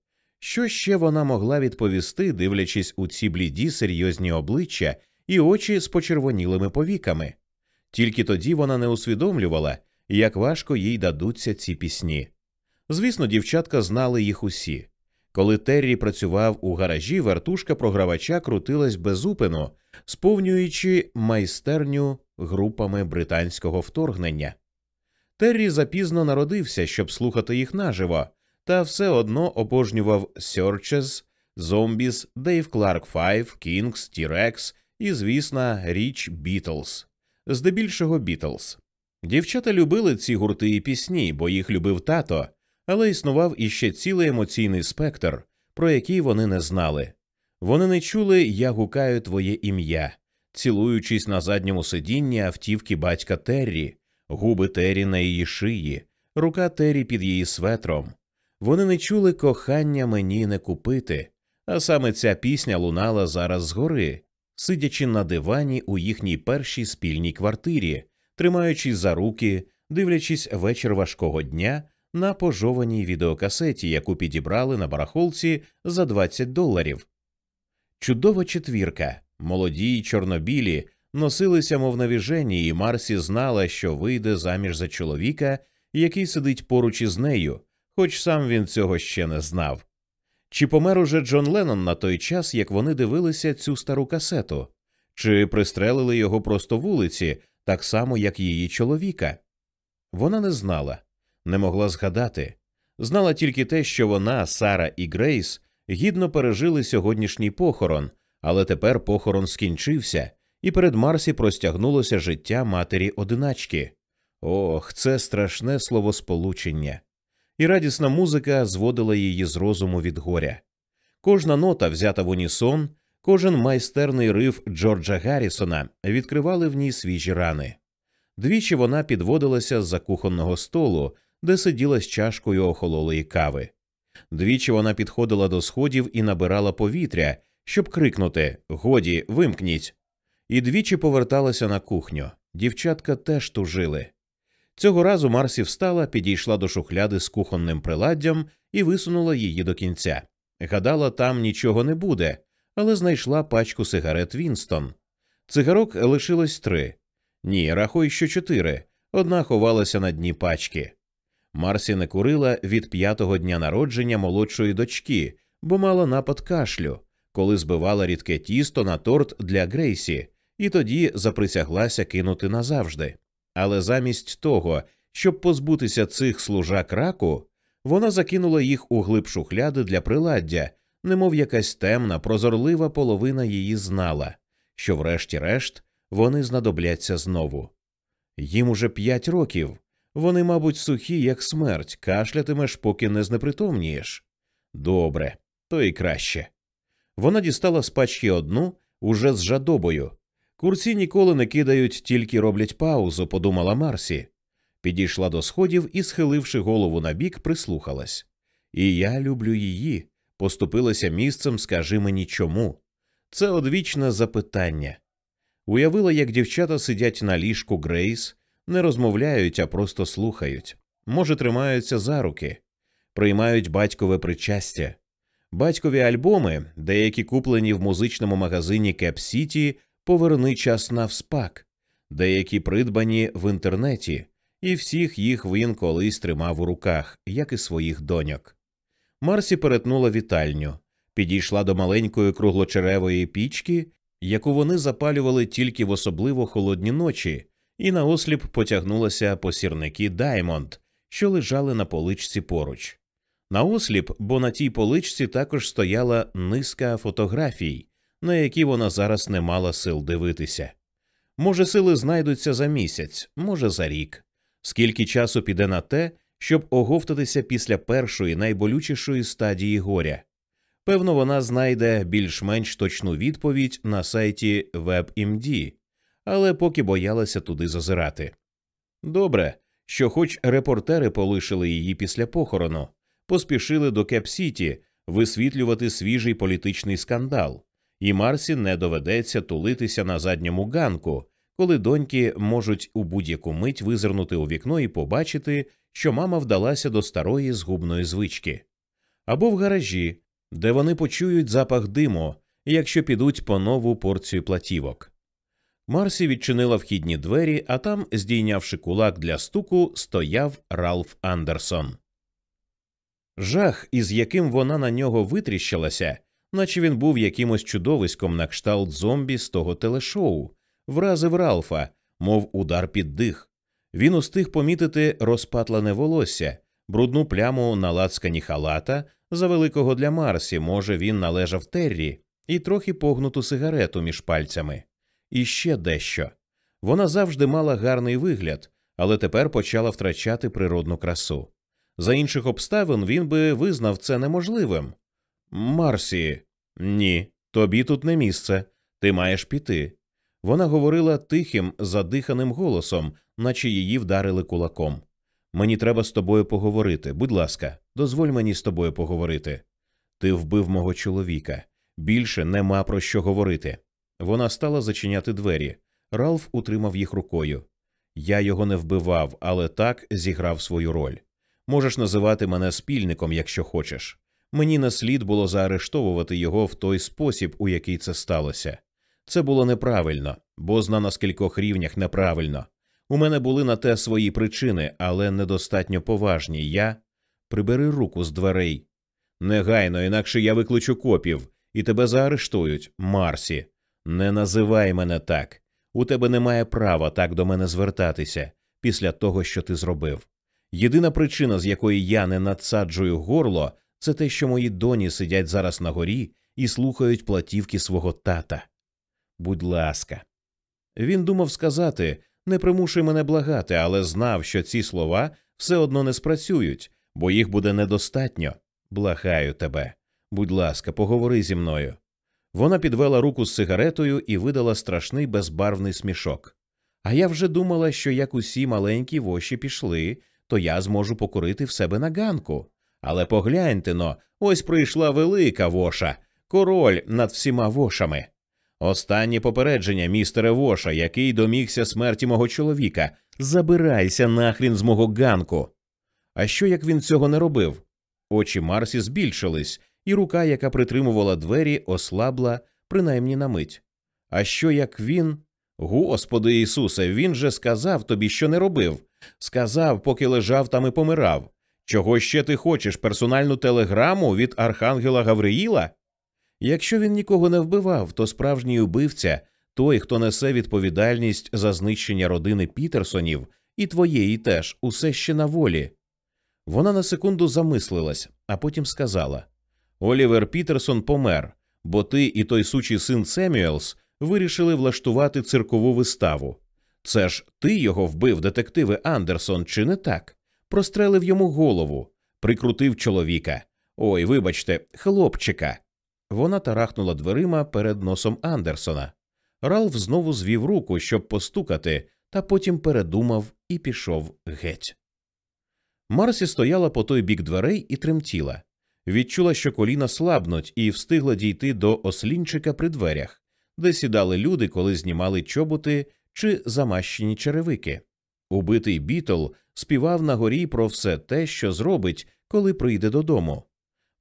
Що ще вона могла відповісти, дивлячись у ці бліді серйозні обличчя і очі з почервонілими повіками? Тільки тоді вона не усвідомлювала, як важко їй дадуться ці пісні. Звісно, дівчатка знали їх усі. Коли Террі працював у гаражі, вертушка програвача крутилась безупину, сповнюючи майстерню групами британського вторгнення. Террі запізно народився, щоб слухати їх наживо, та все одно обожнював Searches, Zombies, Dave Clark 5, Kings, T-Rex і, звісно, річ Beatles. здебільшого Beatles. Дівчата любили ці гурти і пісні, бо їх любив тато, але існував іще цілий емоційний спектр, про який вони не знали. Вони не чули Я гукаю твоє ім'я, цілуючись на задньому сидінні автівки батька Террі, губи Террі на її шиї, рука Террі під її светром. Вони не чули кохання мені не купити, а саме ця пісня лунала зараз згори, сидячи на дивані у їхній першій спільній квартирі, тримаючись за руки, дивлячись вечір важкого дня на пожованій відеокасеті, яку підібрали на барахолці за 20 доларів. Чудова четвірка, молоді й чорнобілі, носилися, мов навіжені, і Марсі знала, що вийде заміж за чоловіка, який сидить поруч із нею, хоч сам він цього ще не знав. Чи помер уже Джон Леннон на той час, як вони дивилися цю стару касету, чи пристрелили його просто вулиці, так само, як її чоловіка? Вона не знала, не могла згадати, знала тільки те, що вона, Сара і Грейс гідно пережили сьогоднішній похорон, але тепер похорон скінчився, і перед Марсі простягнулося життя матері одиначки. Ох, це страшне словосполучення. І радісна музика зводила її з розуму від горя. Кожна нота, взята в унісон, кожен майстерний риф Джорджа Гаррісона відкривали в ній свіжі рани. Двічі вона підводилася з за кухонного столу, де сиділа з чашкою охололої кави. Двічі вона підходила до сходів і набирала повітря, щоб крикнути Годі, вимкніть. І двічі поверталася на кухню. Дівчатка теж тужили. Цього разу Марсі встала, підійшла до шухляди з кухонним приладдям і висунула її до кінця. Гадала, там нічого не буде, але знайшла пачку сигарет Вінстон. Цигарок лишилось три. Ні, рахуй, що чотири. Одна ховалася на дні пачки. Марсі не курила від п'ятого дня народження молодшої дочки, бо мала напад кашлю, коли збивала рідке тісто на торт для Грейсі, і тоді заприсяглася кинути назавжди. Але замість того, щоб позбутися цих служак раку, вона закинула їх у глиб шухляди для приладдя, немов якась темна, прозорлива половина її знала, що, врешті-решт, вони знадобляться знову. Їм уже п'ять років. Вони, мабуть, сухі, як смерть, кашлятимеш, поки не знепритомнієш. Добре, то і краще. Вона дістала з пачки одну уже з жадобою. Курці ніколи не кидають, тільки роблять паузу, подумала Марсі. Підійшла до сходів і, схиливши голову на бік, прислухалась. І я люблю її. Поступилася місцем, скажи мені чому. Це одвічне запитання. Уявила, як дівчата сидять на ліжку Грейс, не розмовляють, а просто слухають, може, тримаються за руки, приймають батькове причастя. Батькові альбоми, деякі куплені в музичному магазині Кеп Сіті, поверни час навспак, деякі придбані в інтернеті, і всіх їх він колись тримав у руках, як і своїх доньок. Марсі перетнула вітальню, підійшла до маленької круглочеревої пічки, яку вони запалювали тільки в особливо холодні ночі, і наосліп потягнулася по сірники Даймонд, що лежали на поличці поруч. Наосліп, бо на тій поличці також стояла низка фотографій, на які вона зараз не мала сил дивитися. Може, сили знайдуться за місяць, може, за рік. Скільки часу піде на те, щоб оговтатися після першої найболючішої стадії горя? Певно, вона знайде більш-менш точну відповідь на сайті WebMD, але поки боялася туди зазирати. Добре, що хоч репортери полишили її після похорону, поспішили до Кеп-Сіті висвітлювати свіжий політичний скандал, і Марсі не доведеться тулитися на задньому ганку, коли доньки можуть у будь-яку мить визирнути у вікно і побачити, що мама вдалася до старої згубної звички, або в гаражі, де вони почують запах диму, якщо підуть по нову порцію платівок. Марсі відчинила вхідні двері, а там, здійнявши кулак для стуку, стояв Ралф Андерсон. Жах, із яким вона на нього витріщилася, наче він був якимось чудовиськом на кшталт зомбі з того телешоу, вразив Ралфа, мов удар під дих. Він устиг помітити розпатлене волосся, брудну пляму на лацкані халата, за великого для Марсі, може, він належав Террі, і трохи погнуту сигарету між пальцями. І ще дещо. Вона завжди мала гарний вигляд, але тепер почала втрачати природну красу. За інших обставин він би визнав це неможливим. Марсі, ні, тобі тут не місце, ти маєш піти. Вона говорила тихим, задиханим голосом, наче її вдарили кулаком. Мені треба з тобою поговорити. Будь ласка, дозволь мені з тобою поговорити. Ти вбив мого чоловіка. Більше нема про що говорити. Вона стала зачиняти двері. Ралф утримав їх рукою. Я його не вбивав, але так зіграв свою роль. Можеш називати мене спільником, якщо хочеш. Мені не слід було заарештовувати його в той спосіб, у який це сталося. Це було неправильно, бо зна на скількох рівнях неправильно. У мене були на те свої причини, але недостатньо поважні. Я прибери руку з дверей. Негайно, інакше я викличу копів, і тебе заарештують, Марсі. Не називай мене так. У тебе немає права так до мене звертатися після того, що ти зробив. Єдина причина, з якої я не надсаджую горло, це те, що мої доні сидять зараз на горі і слухають платівки свого тата. Будь ласка. Він думав сказати не примушуй мене благати, але знав, що ці слова все одно не спрацюють, бо їх буде недостатньо. Благаю тебе. Будь ласка, поговори зі мною. Вона підвела руку з сигаретою і видала страшний безбарвний смішок. А я вже думала, що як усі маленькі воші пішли, то я зможу покурити в себе на ганку. Але погляньте но, ось прийшла велика воша, король над всіма вошами. Останнє попередження, містере Воша, який домігся смерті мого чоловіка. Забирайся нахрін з мого ганку. А що як він цього не робив? Очі Марсі збільшились, і рука, яка притримувала двері, ослабла, принаймні на мить. А що як він. Господи Ісусе, він же сказав тобі, що не робив. Сказав, поки лежав там і помирав. Чого ще ти хочеш? Персональну телеграму від Архангела Гавриїла? Якщо він нікого не вбивав, то справжній убивця той, хто несе відповідальність за знищення родини Пітерсонів, і твоєї теж усе ще на волі. Вона на секунду замислилась, а потім сказала Олівер Пітерсон помер, бо ти і той сучий син Семюелс вирішили влаштувати циркову виставу. Це ж ти його вбив, детективи Андерсон, чи не так? Прострелив йому голову, прикрутив чоловіка. Ой, вибачте, хлопчика. Вона тарахнула дверима перед носом Андерсона. Ралф знову звів руку, щоб постукати, та потім передумав і пішов геть. Марсі стояла по той бік дверей і тремтіла. Відчула, що коліна слабнуть, і встигла дійти до ослінчика при дверях, де сідали люди, коли знімали чоботи чи замащені черевики. Убитий бітл співав на горі про все те, що зробить, коли прийде додому.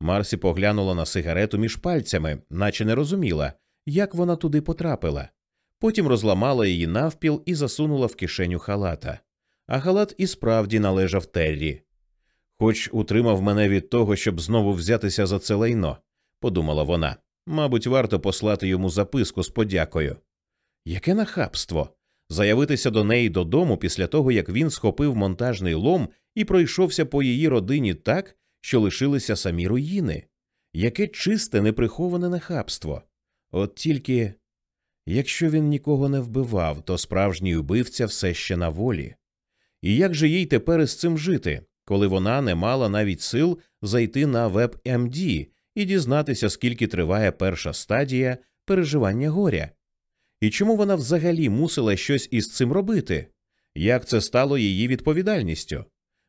Марсі поглянула на сигарету між пальцями, наче не розуміла, як вона туди потрапила. Потім розламала її навпіл і засунула в кишеню халата. А халат і справді належав Террі. Хоч утримав мене від того, щоб знову взятися за це лайно, подумала вона. Мабуть, варто послати йому записку з подякою. Яке нахабство! Заявитися до неї додому після того, як він схопив монтажний лом і пройшовся по її родині так, що лишилися самі руїни. Яке чисте, неприховане нахабство. От тільки якщо він нікого не вбивав, то справжній убивця все ще на волі. І як же їй тепер із цим жити, коли вона не мала навіть сил зайти на WebMD ем і дізнатися, скільки триває перша стадія переживання горя? І чому вона взагалі мусила щось із цим робити? Як це стало її відповідальністю?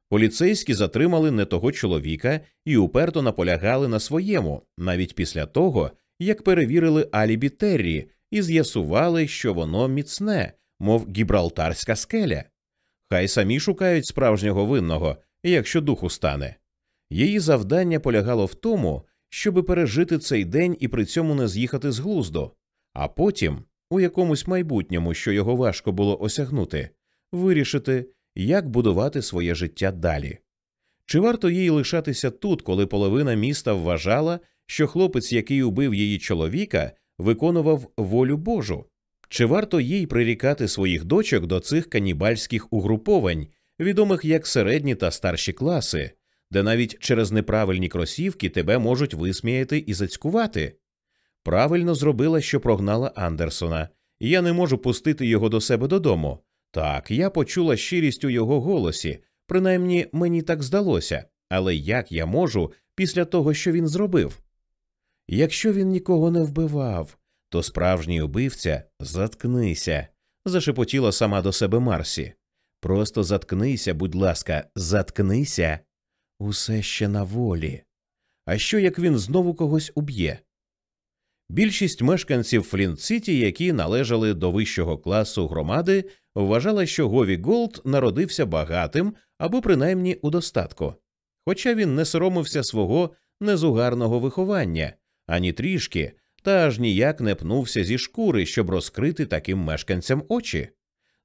Поліцейські затримали не того чоловіка і уперто наполягали на своєму, навіть після того, як перевірили алібі Террі і з'ясували, що воно міцне, мов гібралтарська скеля. Хай самі шукають справжнього винного, якщо духу стане. Її завдання полягало в тому, щоби пережити цей день і при цьому не з'їхати з глузду, а потім, у якомусь майбутньому, що його важко було осягнути, вирішити, як будувати своє життя далі. Чи варто їй лишатися тут, коли половина міста вважала, що хлопець, який убив її чоловіка, виконував волю Божу? Чи варто їй прирікати своїх дочок до цих канібальських угруповань, відомих як середні та старші класи, де навіть через неправильні кросівки тебе можуть висміяти і зацькувати? Правильно зробила, що прогнала Андерсона, я не можу пустити його до себе додому. Так, я почула щирість у його голосі, принаймні мені так здалося, але як я можу після того, що він зробив? Якщо він нікого не вбивав, то справжній убивця заткнися, зашепотіла сама до себе Марсі. Просто заткнися, будь ласка, заткнися. Усе ще на волі. А що як він знову когось уб'є? Більшість мешканців Флінт-Сіті, які належали до вищого класу громади, вважала, що Гові Голд народився багатим або принаймні у достатку. Хоча він не соромився свого незугарного виховання ані трішки, та аж ніяк не пнувся зі шкури, щоб розкрити таким мешканцям очі.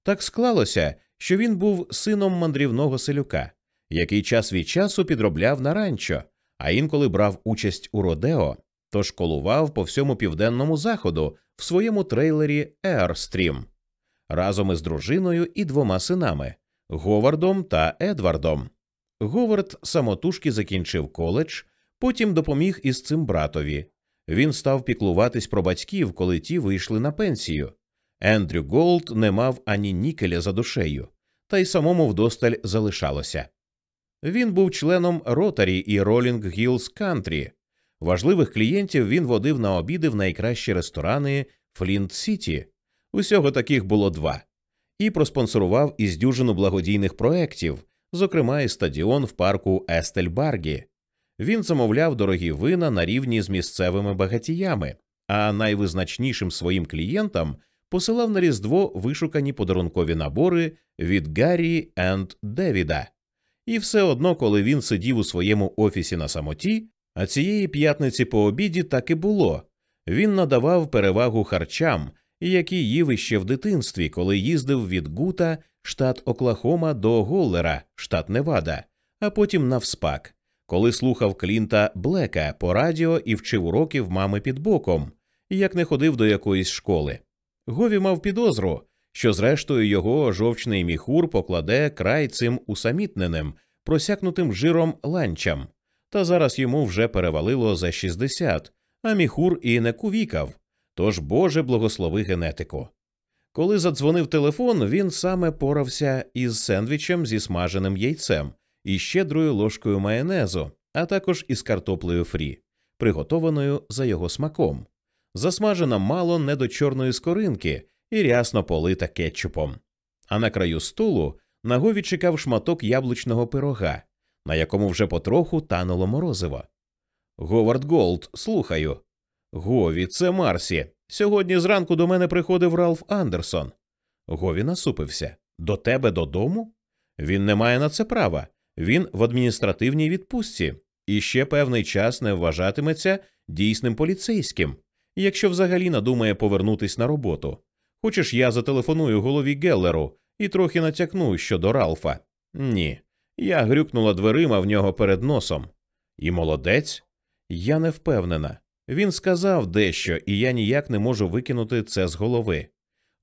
Так склалося, що він був сином мандрівного селюка, який час від часу підробляв на ранчо, а інколи брав участь у Родео, тож колував по всьому південному заходу в своєму трейлері Airstream разом із дружиною і двома синами Говардом та Едвардом. Говард самотужки закінчив коледж, потім допоміг із цим братові. Він став піклуватись про батьків, коли ті вийшли на пенсію. Ендрю Голд не мав ані нікеля за душею, та й самому вдосталь залишалося. Він був членом Ротарі і Ролінг Гілз Кантрі. Важливих клієнтів він водив на обіди в найкращі ресторани Флінт Сіті. Усього таких було два, і проспонсорував із дюжину благодійних проєктів, зокрема і стадіон в парку Естельбаргі. Він замовляв дорогі вина на рівні з місцевими багатіями, а найвизначнішим своїм клієнтам посилав на різдво вишукані подарункові набори від Гаррі енд Девіда. І все одно, коли він сидів у своєму офісі на самоті, а цієї п'ятниці по обіді так і було. Він надавав перевагу харчам, які їв іще в дитинстві, коли їздив від Гута, штат Оклахома, до Голлера, штат Невада, а потім навспак, коли слухав Клінта Блека по радіо і вчив уроки в мами під боком, як не ходив до якоїсь школи. Гові мав підозру, що, зрештою, його жовчний міхур покладе край цим усамітненим, просякнутим жиром ланчам, та зараз йому вже перевалило за 60, а міхур і не кувікав. Тож Боже благослови генетику. Коли задзвонив телефон, він саме порався із сендвічем зі смаженим яйцем і щедрою ложкою майонезу, а також із картоплею фрі, приготованою за його смаком, засмажена мало не до чорної скоринки і рясно полита кетчупом. А на краю столу нагові чекав шматок яблучного пирога, на якому вже потроху тануло морозиво. Говард Голд, слухаю. Гові, це Марсі. Сьогодні зранку до мене приходив Ралф Андерсон. Гові насупився. До тебе додому? Він не має на це права. Він в адміністративній відпустці і ще певний час не вважатиметься дійсним поліцейським, якщо взагалі надумає повернутись на роботу. Хочеш, я зателефоную голові Геллеру і трохи натякну щодо Ралфа? Ні. Я грюкнула дверима в нього перед носом. І молодець? Я не впевнена. Він сказав дещо, і я ніяк не можу викинути це з голови.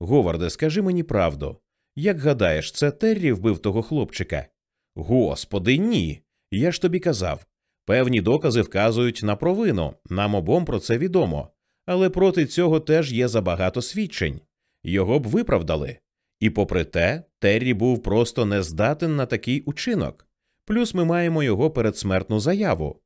Говарде, скажи мені правду. Як гадаєш, це Террі вбив того хлопчика? Господи, ні. Я ж тобі казав. Певні докази вказують на провину, нам обом про це відомо. Але проти цього теж є забагато свідчень. Його б виправдали. І попри те, Террі був просто не здатен на такий учинок. Плюс ми маємо його передсмертну заяву.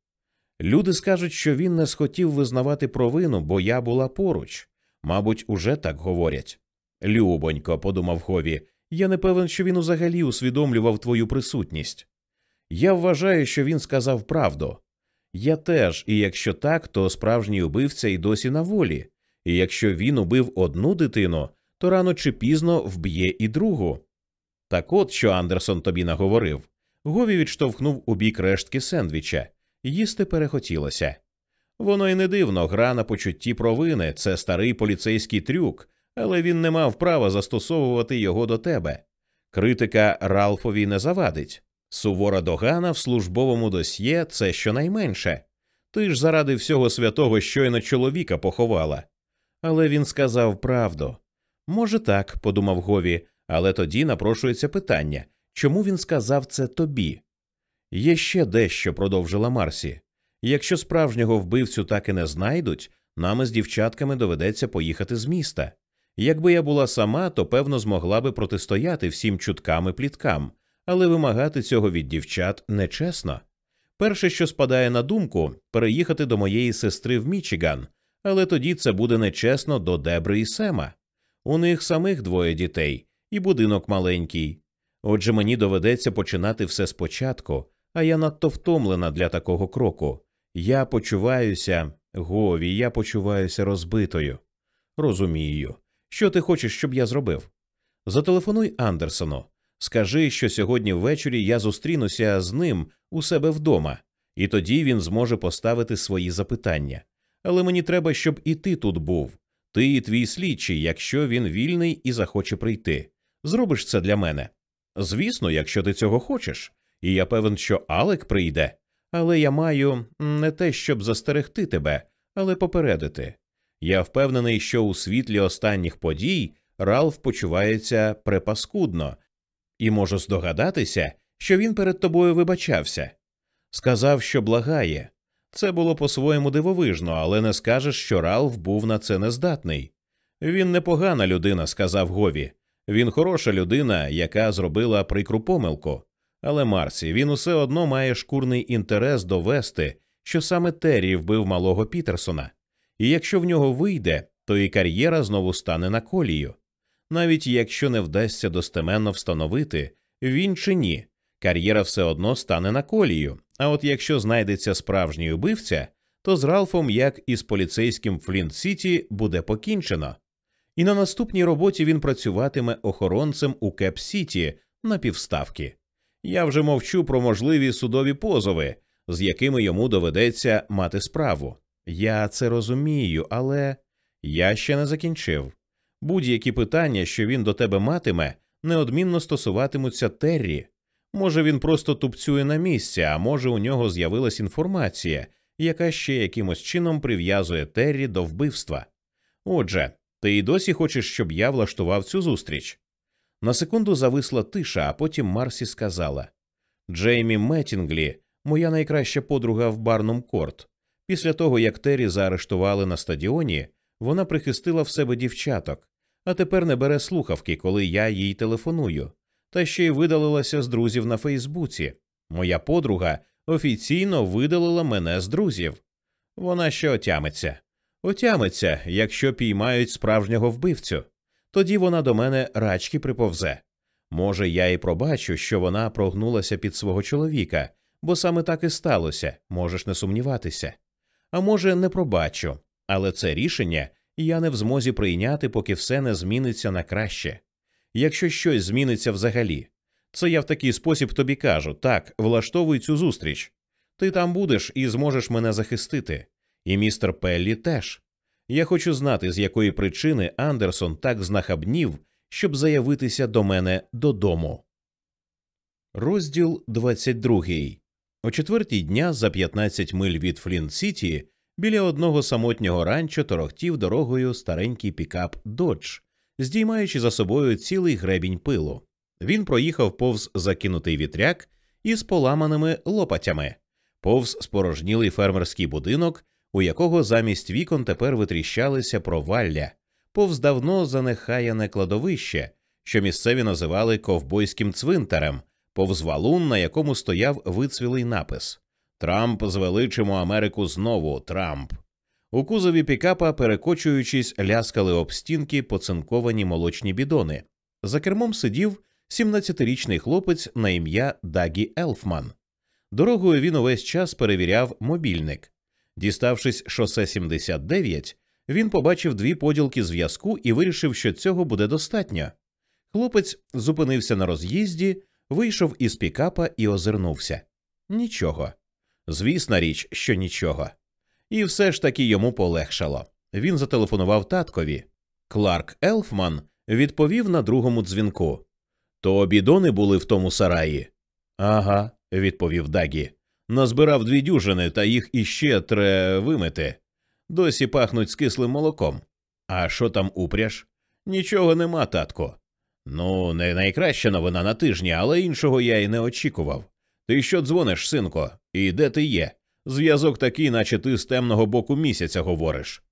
Люди скажуть, що він не схотів визнавати провину, бо я була поруч. Мабуть, уже так говорять. Любонько, подумав Гові, я не певен, що він взагалі усвідомлював твою присутність. Я вважаю, що він сказав правду. Я теж, і якщо так, то справжній убивця й досі на волі, і якщо він убив одну дитину, то рано чи пізно вб'є і другу. Так от що Андерсон тобі наговорив. Гові відштовхнув у бік рештки сендвіча. Їсти перехотілося. Воно й не дивно, гра на почутті провини це старий поліцейський трюк, але він не мав права застосовувати його до тебе. Критика Ралфові не завадить. Сувора догана в службовому досьє це щонайменше. Ти ж заради всього святого щойно чоловіка поховала. Але він сказав правду. Може, так, подумав Гові, але тоді напрошується питання чому він сказав це тобі? Є ще дещо, продовжила Марсі. Якщо справжнього вбивцю так і не знайдуть, нам із дівчатками доведеться поїхати з міста. Якби я була сама, то певно змогла би протистояти всім чуткам і пліткам, але вимагати цього від дівчат нечесно. Перше, що спадає на думку, переїхати до моєї сестри в Мічиган, але тоді це буде нечесно до Дебри і Сема. У них самих двоє дітей, і будинок маленький. Отже, мені доведеться починати все спочатку, а я надто втомлена для такого кроку. Я почуваюся, Гові, я почуваюся розбитою. Розумію. Що ти хочеш, щоб я зробив? Зателефонуй Андерсону. Скажи, що сьогодні ввечері я зустрінуся з ним у себе вдома, і тоді він зможе поставити свої запитання. Але мені треба, щоб і ти тут був. Ти і твій слідчий, якщо він вільний і захоче прийти. Зробиш це для мене. Звісно, якщо ти цього хочеш, і я певен, що Алек прийде, але я маю не те, щоб застерегти тебе, але попередити. Я впевнений, що у світлі останніх подій Ралф почувається препаскудно, і можу здогадатися, що він перед тобою вибачався. Сказав, що благає. Це було по-своєму дивовижно, але не скажеш, що Ралф був на це нездатний. Він непогана людина, сказав Гові. Він хороша людина, яка зробила прикру помилку. Але Марсі він усе одно має шкурний інтерес довести, що саме Террі вбив малого Пітерсона, і якщо в нього вийде, то і кар'єра знову стане на колію. Навіть якщо не вдасться достеменно встановити, він чи ні, кар'єра все одно стане на колію. А от якщо знайдеться справжній убивця, то з Ралфом, як і з поліцейським Флінт Сіті, буде покінчено. І на наступній роботі він працюватиме охоронцем у Кеп Сіті на півставки. Я вже мовчу про можливі судові позови, з якими йому доведеться мати справу. Я це розумію, але я ще не закінчив. Будь-які питання, що він до тебе матиме, неодмінно стосуватимуться Террі. Може, він просто тупцює на місці, а може, у нього з'явилась інформація, яка ще якимось чином прив'язує Террі до вбивства. Отже, ти й досі хочеш, щоб я влаштував цю зустріч? На секунду зависла тиша, а потім Марсі сказала Джеймі Меттінглі, моя найкраща подруга в Барнум Корт. Після того, як Террі заарештували на стадіоні, вона прихистила в себе дівчаток, а тепер не бере слухавки, коли я їй телефоную, та ще й видалилася з друзів на Фейсбуці. Моя подруга офіційно видалила мене з друзів. Вона ще отямиться. Отямиться, якщо піймають справжнього вбивцю. Тоді вона до мене рачки приповзе. Може, я і пробачу, що вона прогнулася під свого чоловіка, бо саме так і сталося, можеш не сумніватися. А може, не пробачу, але це рішення я не в змозі прийняти, поки все не зміниться на краще. Якщо щось зміниться взагалі, це я в такий спосіб тобі кажу так, влаштовуй цю зустріч. Ти там будеш і зможеш мене захистити. І містер Пеллі теж. Я хочу знати, з якої причини Андерсон так знахабнів, щоб заявитися до мене додому. Розділ 22. О четвертій дня за 15 миль від Флінт Сіті біля одного самотнього ранчо торохтів дорогою старенький пікап Додж, здіймаючи за собою цілий гребінь пилу. Він проїхав повз закинутий вітряк із поламаними лопатями, повз спорожнілий фермерський будинок, у якого замість вікон тепер витріщалися провалля, повз давно занехаяне кладовище, що місцеві називали ковбойським цвинтарем, повз валун, на якому стояв вицвілий напис Трамп звеличимо Америку знову Трамп. У кузові пікапа, перекочуючись, ляскали об стінки поцинковані молочні бідони. За кермом сидів 17-річний хлопець на ім'я Дагі Елфман. Дорогою він увесь час перевіряв мобільник. Діставшись шосе 79, він побачив дві поділки зв'язку і вирішив, що цього буде достатньо. Хлопець зупинився на роз'їзді, вийшов із пікапа і озирнувся. Нічого. Звісна річ, що нічого. І все ж таки йому полегшало. Він зателефонував таткові. Кларк Елфман відповів на другому дзвінку. То бідони були в тому сараї? Ага, відповів Дагі. Назбирав дві дюжини, та їх іще тре вимити. Досі пахнуть скислим молоком. А що там упряж? Нічого нема, татко. Ну, не найкраща новина на тижні, але іншого я й не очікував. Ти що дзвониш, синко? І де ти є? Зв'язок такий, наче ти з темного боку місяця говориш.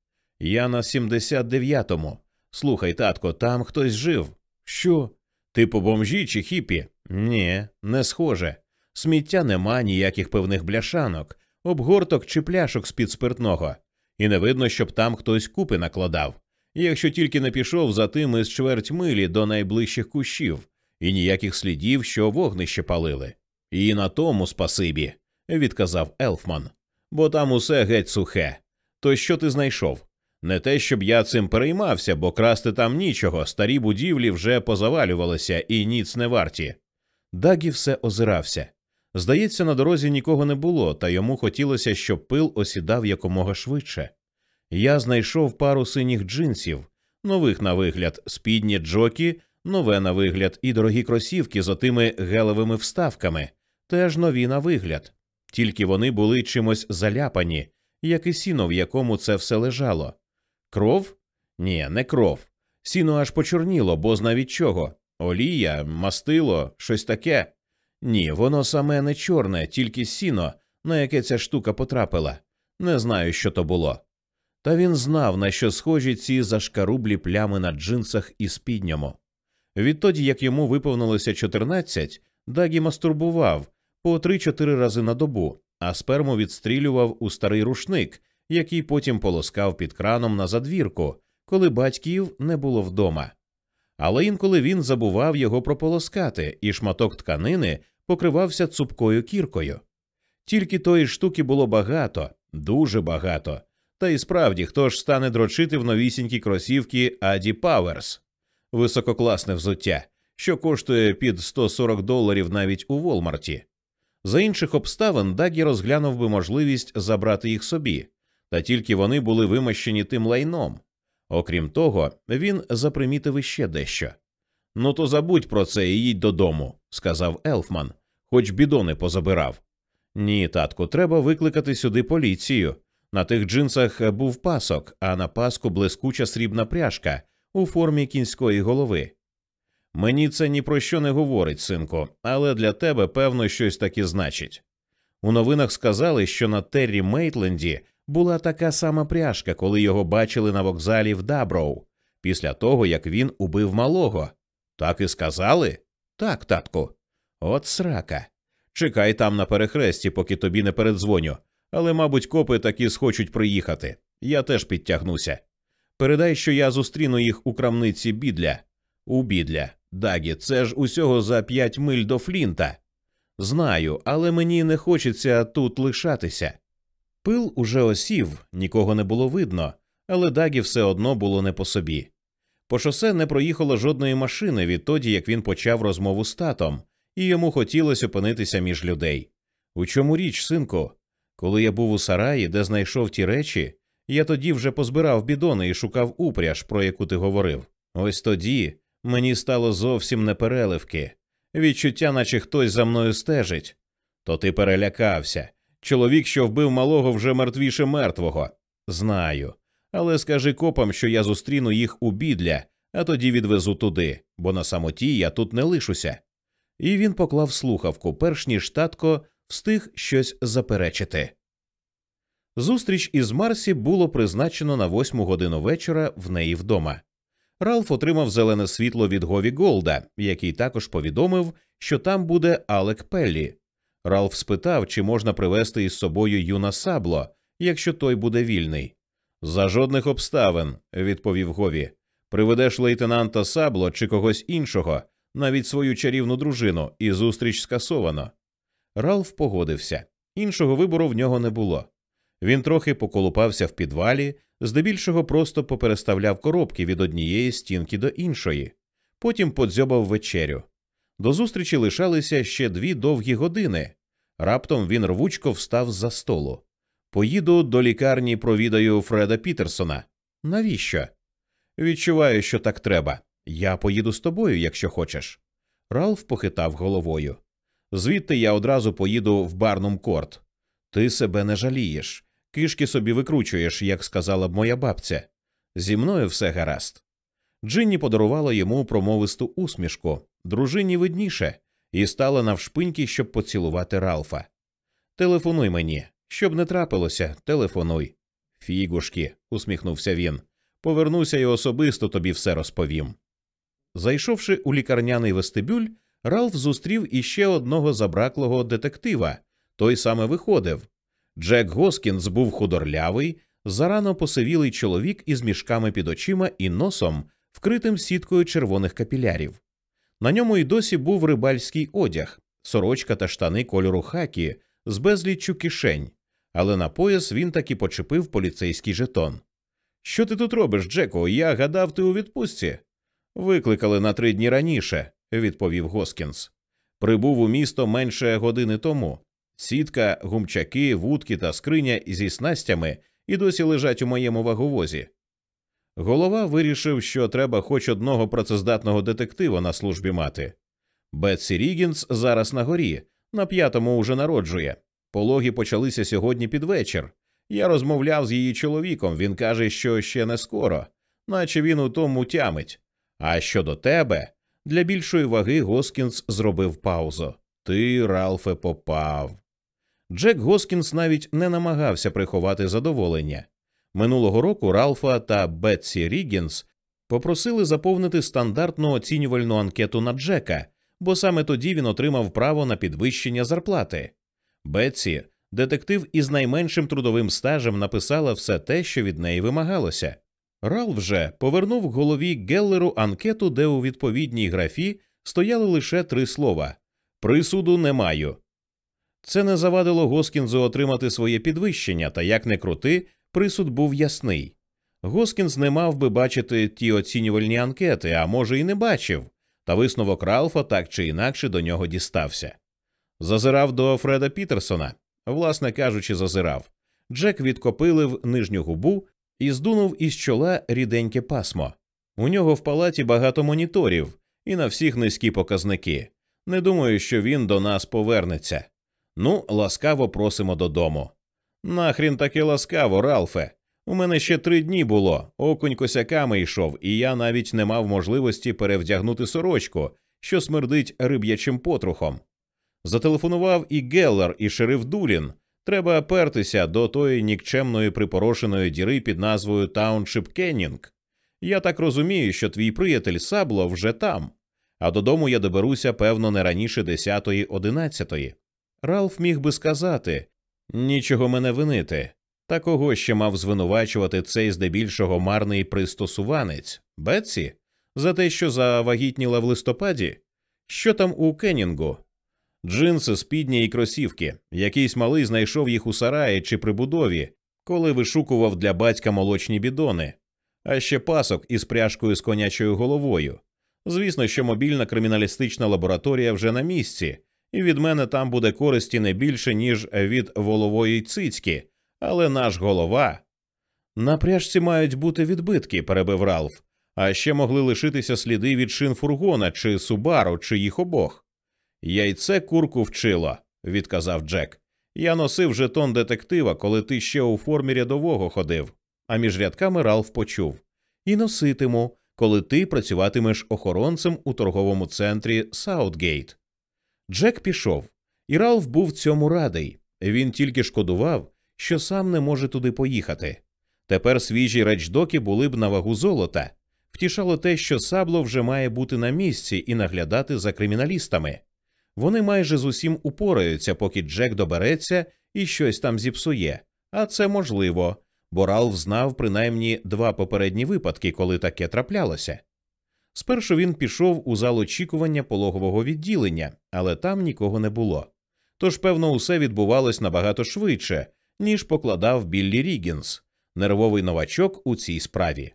Я на 79-му. Слухай, татко, там хтось жив. Що? Типу бомжі чи хіпі? Ні, не схоже. Сміття нема ніяких певних бляшанок, обгорток чи пляшок з під спиртного, і не видно, щоб там хтось купи накладав, якщо тільки не пішов за тим із чверть милі до найближчих кущів, і ніяких слідів, що вогнище палили. І на тому спасибі, відказав Елфман, бо там усе геть сухе. То що ти знайшов? Не те, щоб я цим переймався, бо красти там нічого, старі будівлі вже позавалювалися і ніц не варті. Дагі все озирався. Здається, на дорозі нікого не було, та йому хотілося, щоб пил осідав якомога швидше. Я знайшов пару синіх джинсів, нових на вигляд, спідні джокі, нове на вигляд, і дорогі кросівки з отими гелевими вставками, теж нові на вигляд. Тільки вони були чимось заляпані, як і сіно, в якому це все лежало. Кров? Ні, не кров. Сіно аж почорніло, бо зна від чого. Олія, мастило, щось таке. Ні, воно саме не чорне, тільки сіно, на яке ця штука потрапила. Не знаю, що то було. Та він знав, на що схожі ці зашкарублі плями на джинсах і спідньому. Відтоді, як йому виповнилося 14, Дагі мастурбував по 3-4 рази на добу, а сперму відстрілював у старий рушник, який потім полоскав під краном на задвірку, коли батьків не було вдома але інколи він забував його прополоскати, і шматок тканини покривався цупкою кіркою. Тільки тої штуки було багато, дуже багато. Та й справді, хто ж стане дрочити в новісінькі кросівки Аді Паверс, висококласне взуття, що коштує під 140 доларів навіть у Волмарті. За інших обставин Дагі розглянув би можливість забрати їх собі, та тільки вони були вимащені тим лайном. Окрім того, він запримітив іще дещо. Ну, то забудь про це і їдь додому, сказав Елфман. хоч бідони позабирав. Ні, татку, треба викликати сюди поліцію. На тих джинсах був пасок, а на паску блискуча срібна пряжка у формі кінської голови. Мені це ні про що не говорить, синку, але для тебе, певно, щось таке значить. У новинах сказали, що на Террі Мейтленді була така сама пряжка, коли його бачили на вокзалі в Даброу, після того як він убив малого. Так і сказали? Так, татку. От срака. Чекай там на перехресті, поки тобі не передзвоню, але, мабуть, копи таки схочуть приїхати. Я теж підтягнуся. Передай, що я зустріну їх у крамниці бідля. У бідля. Дагі, це ж усього за п'ять миль до Флінта. Знаю, але мені не хочеться тут лишатися. Пил уже осів, нікого не було видно, але Дагі все одно було не по собі. По шосе не проїхало жодної машини відтоді, як він почав розмову з татом, і йому хотілося опинитися між людей. У чому річ, синку? Коли я був у сараї, де знайшов ті речі, я тоді вже позбирав бідони і шукав упряж, про яку ти говорив. Ось тоді мені стало зовсім непереливки. Відчуття, наче хтось за мною стежить. То ти перелякався. Чоловік, що вбив малого, вже мертвіше мертвого. Знаю. Але скажи копам, що я зустріну їх у бідля, а тоді відвезу туди, бо на самоті я тут не лишуся. І він поклав слухавку, перш ніж татко встиг щось заперечити. Зустріч із Марсі було призначено на восьму годину вечора в неї вдома. Ралф отримав зелене світло від Гові Голда, який також повідомив, що там буде Алек Пеллі. Ралф спитав, чи можна привезти із собою юна сабло, якщо той буде вільний. За жодних обставин, відповів Гові. Приведеш лейтенанта сабло чи когось іншого, навіть свою чарівну дружину, і зустріч скасовано. Ралф погодився. Іншого вибору в нього не було. Він трохи поколупався в підвалі, здебільшого просто попереставляв коробки від однієї стінки до іншої, потім подзьобав вечерю. До зустрічі лишалися ще дві довгі години. Раптом він рвучко встав з за столу. Поїду до лікарні, провідаю Фреда Пітерсона. Навіщо? Відчуваю, що так треба. Я поїду з тобою, якщо хочеш. Ралф похитав головою. Звідти я одразу поїду в Барнум Корт. Ти себе не жалієш, кишки собі викручуєш, як сказала б моя бабця. Зі мною все гаразд. Джинні подарувала йому промовисту усмішку, дружині видніше, і стала навшпиньки, щоб поцілувати Ралфа. Телефонуй мені, щоб не трапилося, телефонуй. Фігушки, усміхнувся він. Повернуся і особисто тобі все розповім. Зайшовши у лікарняний вестибюль, Ралф зустрів іще одного забраклого детектива. Той саме виходив. Джек Госкінс був худорлявий, зарано посивілий чоловік із мішками під очима і носом, вкритим сіткою червоних капілярів. На ньому й досі був рибальський одяг, сорочка та штани кольору хакі з безліччю кишень, але на пояс він таки почепив поліцейський жетон. Що ти тут робиш, Джеко? Я гадав, ти у відпустці. Викликали на три дні раніше, відповів Госкінс. Прибув у місто менше години тому. Сітка, гумчаки, вудки та скриня зі снастями і досі лежать у моєму ваговозі. Голова вирішив, що треба хоч одного працездатного детектива на службі мати. Бетсі Рігінс зараз на горі, на п'ятому уже народжує. Пологи почалися сьогодні під вечір. Я розмовляв з її чоловіком. Він каже, що ще не скоро, наче він у тому тямить. А щодо тебе, для більшої ваги Госкінс зробив паузу. Ти, Ралфе, попав. Джек Госкінс навіть не намагався приховати задоволення. Минулого року Ралфа та Бетсі Рігінс попросили заповнити стандартну оцінювальну анкету на Джека, бо саме тоді він отримав право на підвищення зарплати. Бетсі, детектив із найменшим трудовим стажем, написала все те, що від неї вимагалося. Ралф же повернув голові Геллеру анкету, де у відповідній графі стояли лише три слова присуду не маю. Це не завадило Госкінзу отримати своє підвищення, та як не крути, присуд був ясний. Госкінз не мав би бачити ті оцінювальні анкети, а може, і не бачив, та висновок Ралфа так чи інакше до нього дістався. Зазирав до Фреда Пітерсона, власне кажучи, зазирав. Джек відкопилив нижню губу і здунув із чола ріденьке пасмо. У нього в палаті багато моніторів, і на всіх низькі показники. Не думаю, що він до нас повернеться. Ну, ласкаво просимо додому. Нахрін таки ласкаво, Ралфе. У мене ще три дні було, окунь косяками йшов, і я навіть не мав можливості перевдягнути сорочку, що смердить риб'ячим потрухом. Зателефонував і Геллер, і шериф Дулін. Треба пертися до тої нікчемної припорошеної діри під назвою Тауншип Кеннінг. Я так розумію, що твій приятель Сабло вже там, а додому я доберуся, певно, не раніше десятої одинадцятої. Ралф міг би сказати нічого мене винити. Та кого ще мав звинувачувати цей здебільшого марний пристосуванець Бетсі? За те, що завагітніла в листопаді? Що там у Кеннінгу? Джинси, спідні і кросівки. Якийсь малий знайшов їх у сараї чи при будові, коли вишукував для батька молочні бідони, а ще пасок із пряжкою з конячою головою. Звісно, що мобільна криміналістична лабораторія вже на місці, і від мене там буде користі не більше, ніж від волової цицьки, але наш голова. На пряжці мають бути відбитки, перебив Ралф, а ще могли лишитися сліди від шин фургона чи Субару, чи їх обох. Яйце курку вчило, відказав Джек. Я носив жетон детектива, коли ти ще у формі рядового ходив. А між рядками Ралф почув і носитиму, коли ти працюватимеш охоронцем у торговому центрі Саутгейт. Джек пішов, і Ралф був цьому радий. Він тільки шкодував, що сам не може туди поїхати. Тепер свіжі речдоки були б на вагу золота. Втішало те, що сабло вже має бути на місці і наглядати за криміналістами. Вони майже з усім упораються, поки Джек добереться і щось там зіпсує, а це можливо, бо Ралф знав принаймні два попередні випадки, коли таке траплялося. Спершу він пішов у зал очікування пологового відділення, але там нікого не було. Тож, певно, усе відбувалось набагато швидше, ніж покладав Біллі Рігінс, нервовий новачок у цій справі.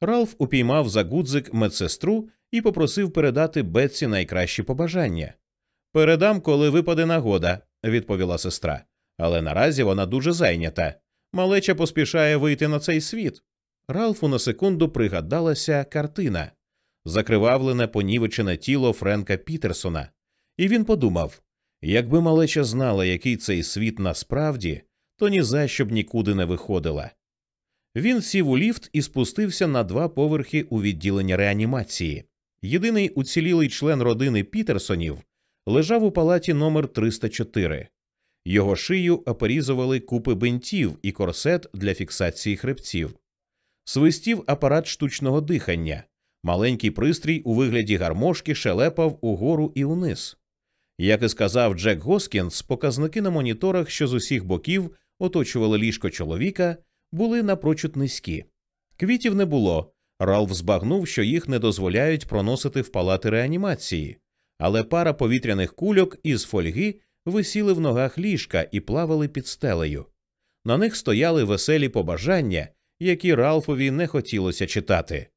Ралф упіймав за гудзик медсестру і попросив передати Бетсі найкращі побажання. Передам, коли випаде нагода, відповіла сестра. Але наразі вона дуже зайнята. Малеча поспішає вийти на цей світ. Ралфу на секунду пригадалася картина закривавлене понівечене тіло Френка Пітерсона, і він подумав якби малеча знала, який цей світ насправді, то ні за що б нікуди не виходила. Він сів у ліфт і спустився на два поверхи у відділення реанімації. Єдиний уцілілий член родини Пітерсонів лежав у палаті номер 304. Його шию оперізували купи бинтів і корсет для фіксації хребців. Свистів апарат штучного дихання, маленький пристрій у вигляді гармошки шелепав угору і униз. Як і сказав Джек Госкінс, показники на моніторах, що з усіх боків оточували ліжко чоловіка, були напрочуд низькі. Квітів не було. Ралф збагнув, що їх не дозволяють проносити в палати реанімації, але пара повітряних кульок із фольги висіли в ногах ліжка і плавали під стелею. На них стояли веселі побажання, які Ралфові не хотілося читати.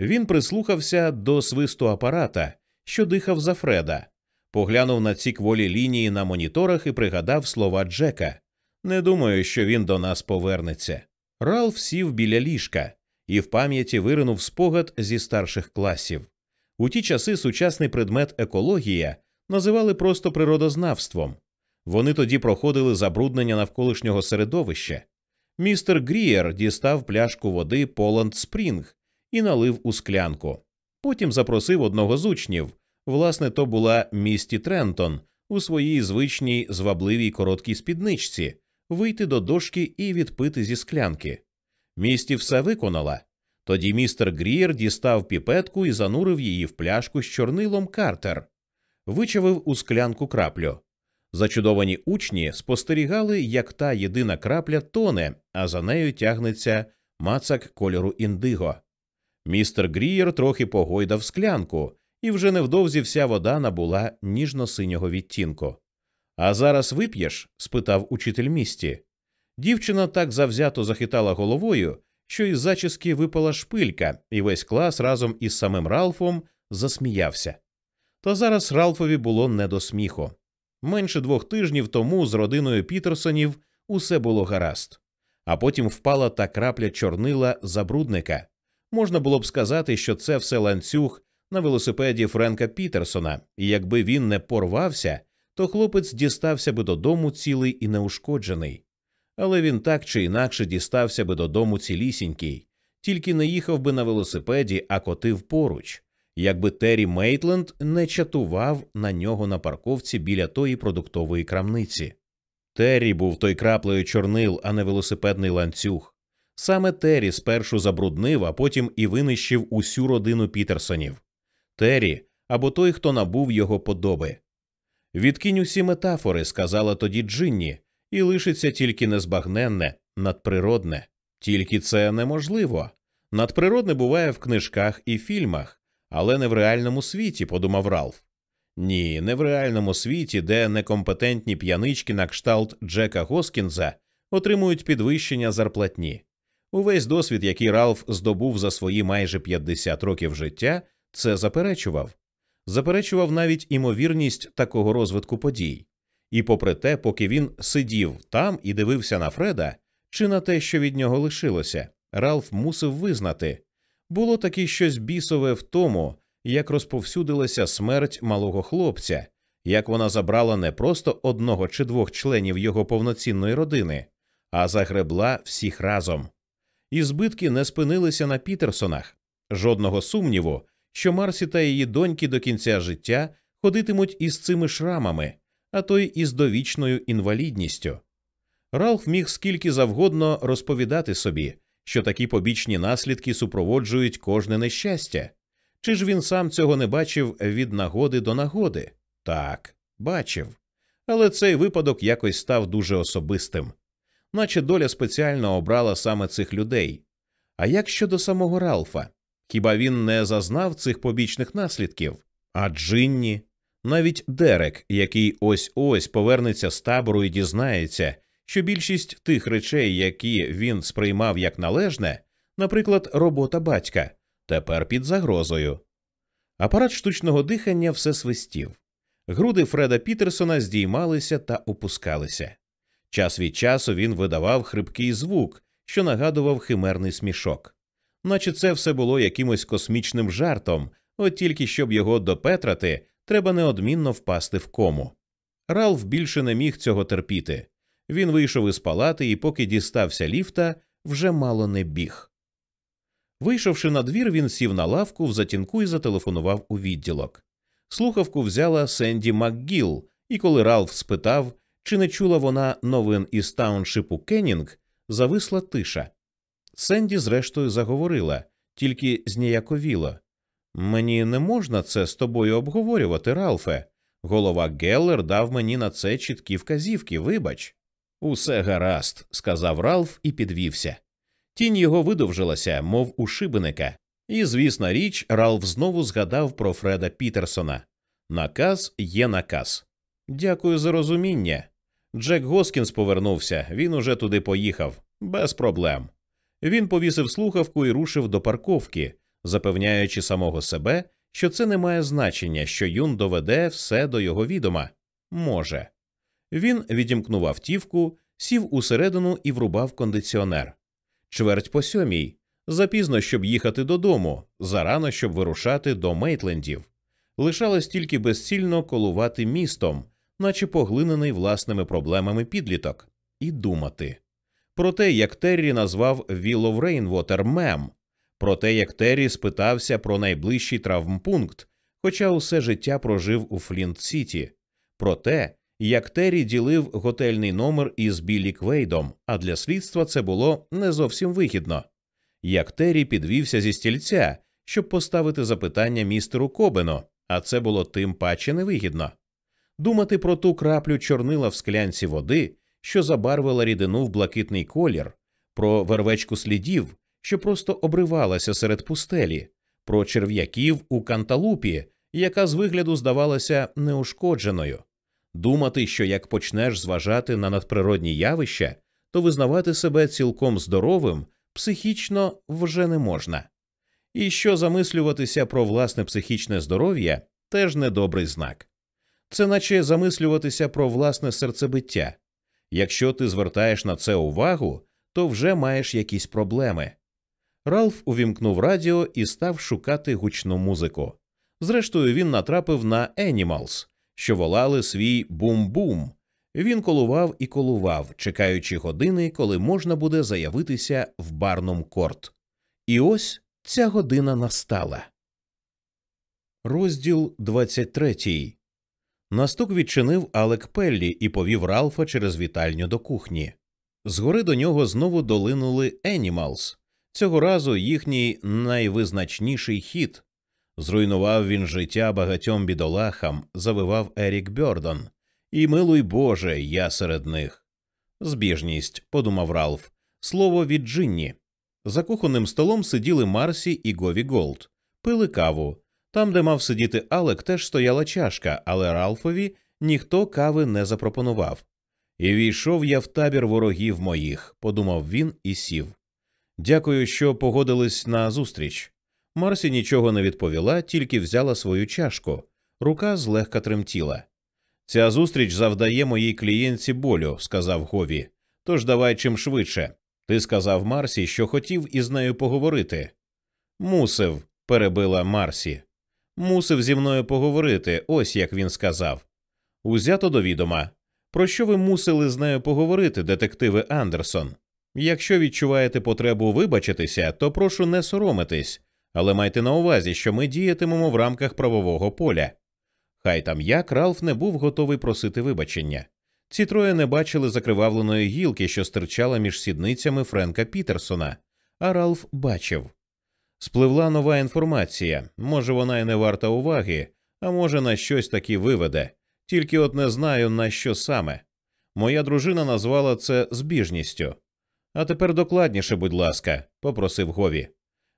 Він прислухався до свисту апарата, що дихав за Фреда, поглянув на ці кволі лінії на моніторах і пригадав слова Джека. Не думаю, що він до нас повернеться. Ралф сів біля ліжка і в пам'яті виринув спогад зі старших класів. У ті часи сучасний предмет екологія називали просто природознавством. Вони тоді проходили забруднення навколишнього середовища. Містер Грієр дістав пляшку води Поланд Спрінг і налив у склянку. Потім запросив одного з учнів. Власне, то була місті Трентон у своїй звичній звабливій короткій спідничці, вийти до дошки і відпити зі склянки. Місті все виконала. Тоді містер Грієр дістав піпетку і занурив її в пляшку з чорнилом Картер, вичавив у склянку краплю. Зачудовані учні спостерігали, як та єдина крапля тоне, а за нею тягнеться мацак кольору індиго. Містер Грієр трохи погойдав склянку, і вже невдовзі вся вода набула ніжно-синього відтінку. А зараз вип'єш? спитав учитель місті. Дівчина так завзято захитала головою, що із зачіски випала шпилька, і весь клас разом із самим Ралфом засміявся. Та зараз Ралфові було не до сміху. Менше двох тижнів тому з родиною Пітерсонів усе було гаразд, а потім впала та крапля чорнила забрудника. Можна було б сказати, що це все ланцюг на велосипеді Френка Пітерсона, і якби він не порвався, то хлопець дістався би додому цілий і неушкоджений. Але він так чи інакше дістався би додому цілісінький, тільки не їхав би на велосипеді, а котив поруч, якби Террі Мейтленд не чатував на нього на парковці біля тої продуктової крамниці. Террі був той краплею чорнил, а не велосипедний ланцюг. Саме Террі спершу забруднив, а потім і винищив усю родину Пітерсонів. Террі або той, хто набув його подоби. Відкинь усі метафори, сказала тоді Джинні, і лишиться тільки незбагненне, надприродне. Тільки це неможливо. Надприродне буває в книжках і фільмах, але не в реальному світі, подумав Ралф. Ні, не в реальному світі, де некомпетентні п'янички на кшталт Джека Госкінза отримують підвищення зарплатні. Увесь досвід, який Ралф здобув за свої майже 50 років життя, це заперечував, заперечував навіть імовірність такого розвитку подій. І, попри те, поки він сидів там і дивився на Фреда, чи на те, що від нього лишилося, Ралф мусив визнати було таки щось бісове в тому, як розповсюдилася смерть малого хлопця, як вона забрала не просто одного чи двох членів його повноцінної родини, а загребла всіх разом. І збитки не спинилися на Пітерсонах. Жодного сумніву, що Марсі та її доньки до кінця життя ходитимуть із цими шрамами, а то й із довічною інвалідністю. Ралф міг скільки завгодно розповідати собі, що такі побічні наслідки супроводжують кожне нещастя. Чи ж він сам цього не бачив від нагоди до нагоди? Так, бачив. Але цей випадок якось став дуже особистим, наче доля спеціально обрала саме цих людей. А як щодо самого Ралфа? Хіба він не зазнав цих побічних наслідків? А Джинні? Навіть Дерек, який ось ось повернеться з табору і дізнається, що більшість тих речей, які він сприймав як належне, наприклад, робота батька, тепер під загрозою. Апарат штучного дихання все свистів. Груди Фреда Пітерсона здіймалися та опускалися. Час від часу він видавав хрипкий звук, що нагадував химерний смішок, наче це все було якимось космічним жартом, от тільки щоб його допетрати, треба неодмінно впасти в кому. Ралф більше не міг цього терпіти. Він вийшов із палати і, поки дістався ліфта, вже мало не біг. Вийшовши на двір, він сів на лавку в затінку і зателефонував у відділок. Слухавку взяла Сенді МакГіл, і коли Ралф спитав, чи не чула вона новин із тауншипу Кеннінг, зависла тиша. Сенді, зрештою, заговорила, тільки зніяковіло. Мені не можна це з тобою обговорювати, Ралфе. Голова Геллер дав мені на це чіткі вказівки, вибач. Усе гаразд, сказав Ралф і підвівся. Тінь його видовжилася, мов у шибеника, і, звісна річ, Ралф знову згадав про Фреда Пітерсона. Наказ є наказ. Дякую за розуміння. Джек Госкінс повернувся, він уже туди поїхав, без проблем. Він повісив слухавку і рушив до парковки, запевняючи самого себе, що це не має значення, що Юн доведе все до його відома. Може. Він відімкнув автівку, сів усередину і врубав кондиціонер. Чверть по сьомій. Запізно, щоб їхати додому, зарано, щоб вирушати до Мейтлендів. Лишалось тільки безцільно колувати містом, наче поглинений власними проблемами підліток, і думати. Про те, як Террі назвав Віллов Рейнвотер мем, про те, як Террі спитався про найближчий травмпункт, хоча усе життя прожив у Флінт Сіті, про те, як Террі ділив готельний номер із Біллі Квейдом, а для слідства це було не зовсім вигідно, як Террі підвівся зі стільця, щоб поставити запитання містеру Кобену, а це було тим паче невигідно. Думати про ту краплю чорнила в склянці води, що забарвила рідину в блакитний колір, про вервечку слідів, що просто обривалася серед пустелі, про черв'яків у канталупі, яка з вигляду здавалася неушкодженою думати, що як почнеш зважати на надприродні явища, то визнавати себе цілком здоровим психічно вже не можна. І що замислюватися про власне психічне здоров'я теж недобрий знак. Це наче замислюватися про власне серцебиття. Якщо ти звертаєш на це увагу, то вже маєш якісь проблеми. Ралф увімкнув радіо і став шукати гучну музику. Зрештою, він натрапив на Енімалс, що волали свій бум-бум. Він колував і колував, чекаючи години, коли можна буде заявитися в барном корт. І ось ця година настала. Розділ 23. Настук відчинив Алек Пеллі і повів Ралфа через вітальню до кухні. Згори до нього знову долинули Енімалс. Цього разу їхній найвизначніший хід. Зруйнував він життя багатьом бідолахам, завивав Ерік Бьордон. І милуй Боже, я серед них. Збіжність, подумав Ралф, слово від Джинні. За кухонним столом сиділи Марсі і Гові Голд, пили каву. Там, де мав сидіти Алек, теж стояла чашка, але Ралфові ніхто кави не запропонував. І війшов я в табір ворогів моїх, подумав він і сів. Дякую, що погодились на зустріч. Марсі нічого не відповіла, тільки взяла свою чашку. Рука злегка тремтіла. Ця зустріч завдає моїй клієнтці болю, сказав Гові. Тож давай чим швидше. Ти сказав Марсі, що хотів із нею поговорити. Мусив, перебила Марсі. Мусив зі мною поговорити, ось як він сказав. Узято до відома. Про що ви мусили з нею поговорити, детективи Андерсон? Якщо відчуваєте потребу вибачитися, то прошу не соромитись, але майте на увазі, що ми діятимемо в рамках правового поля. Хай там як Ралф не був готовий просити вибачення. Ці троє не бачили закривавленої гілки, що стирчала між сідницями Френка Пітерсона, а Ралф бачив. Спливла нова інформація. Може, вона й не варта уваги, а може, на щось таки виведе. Тільки от не знаю, на що саме. Моя дружина назвала це збіжністю. А тепер докладніше, будь ласка, попросив Гові.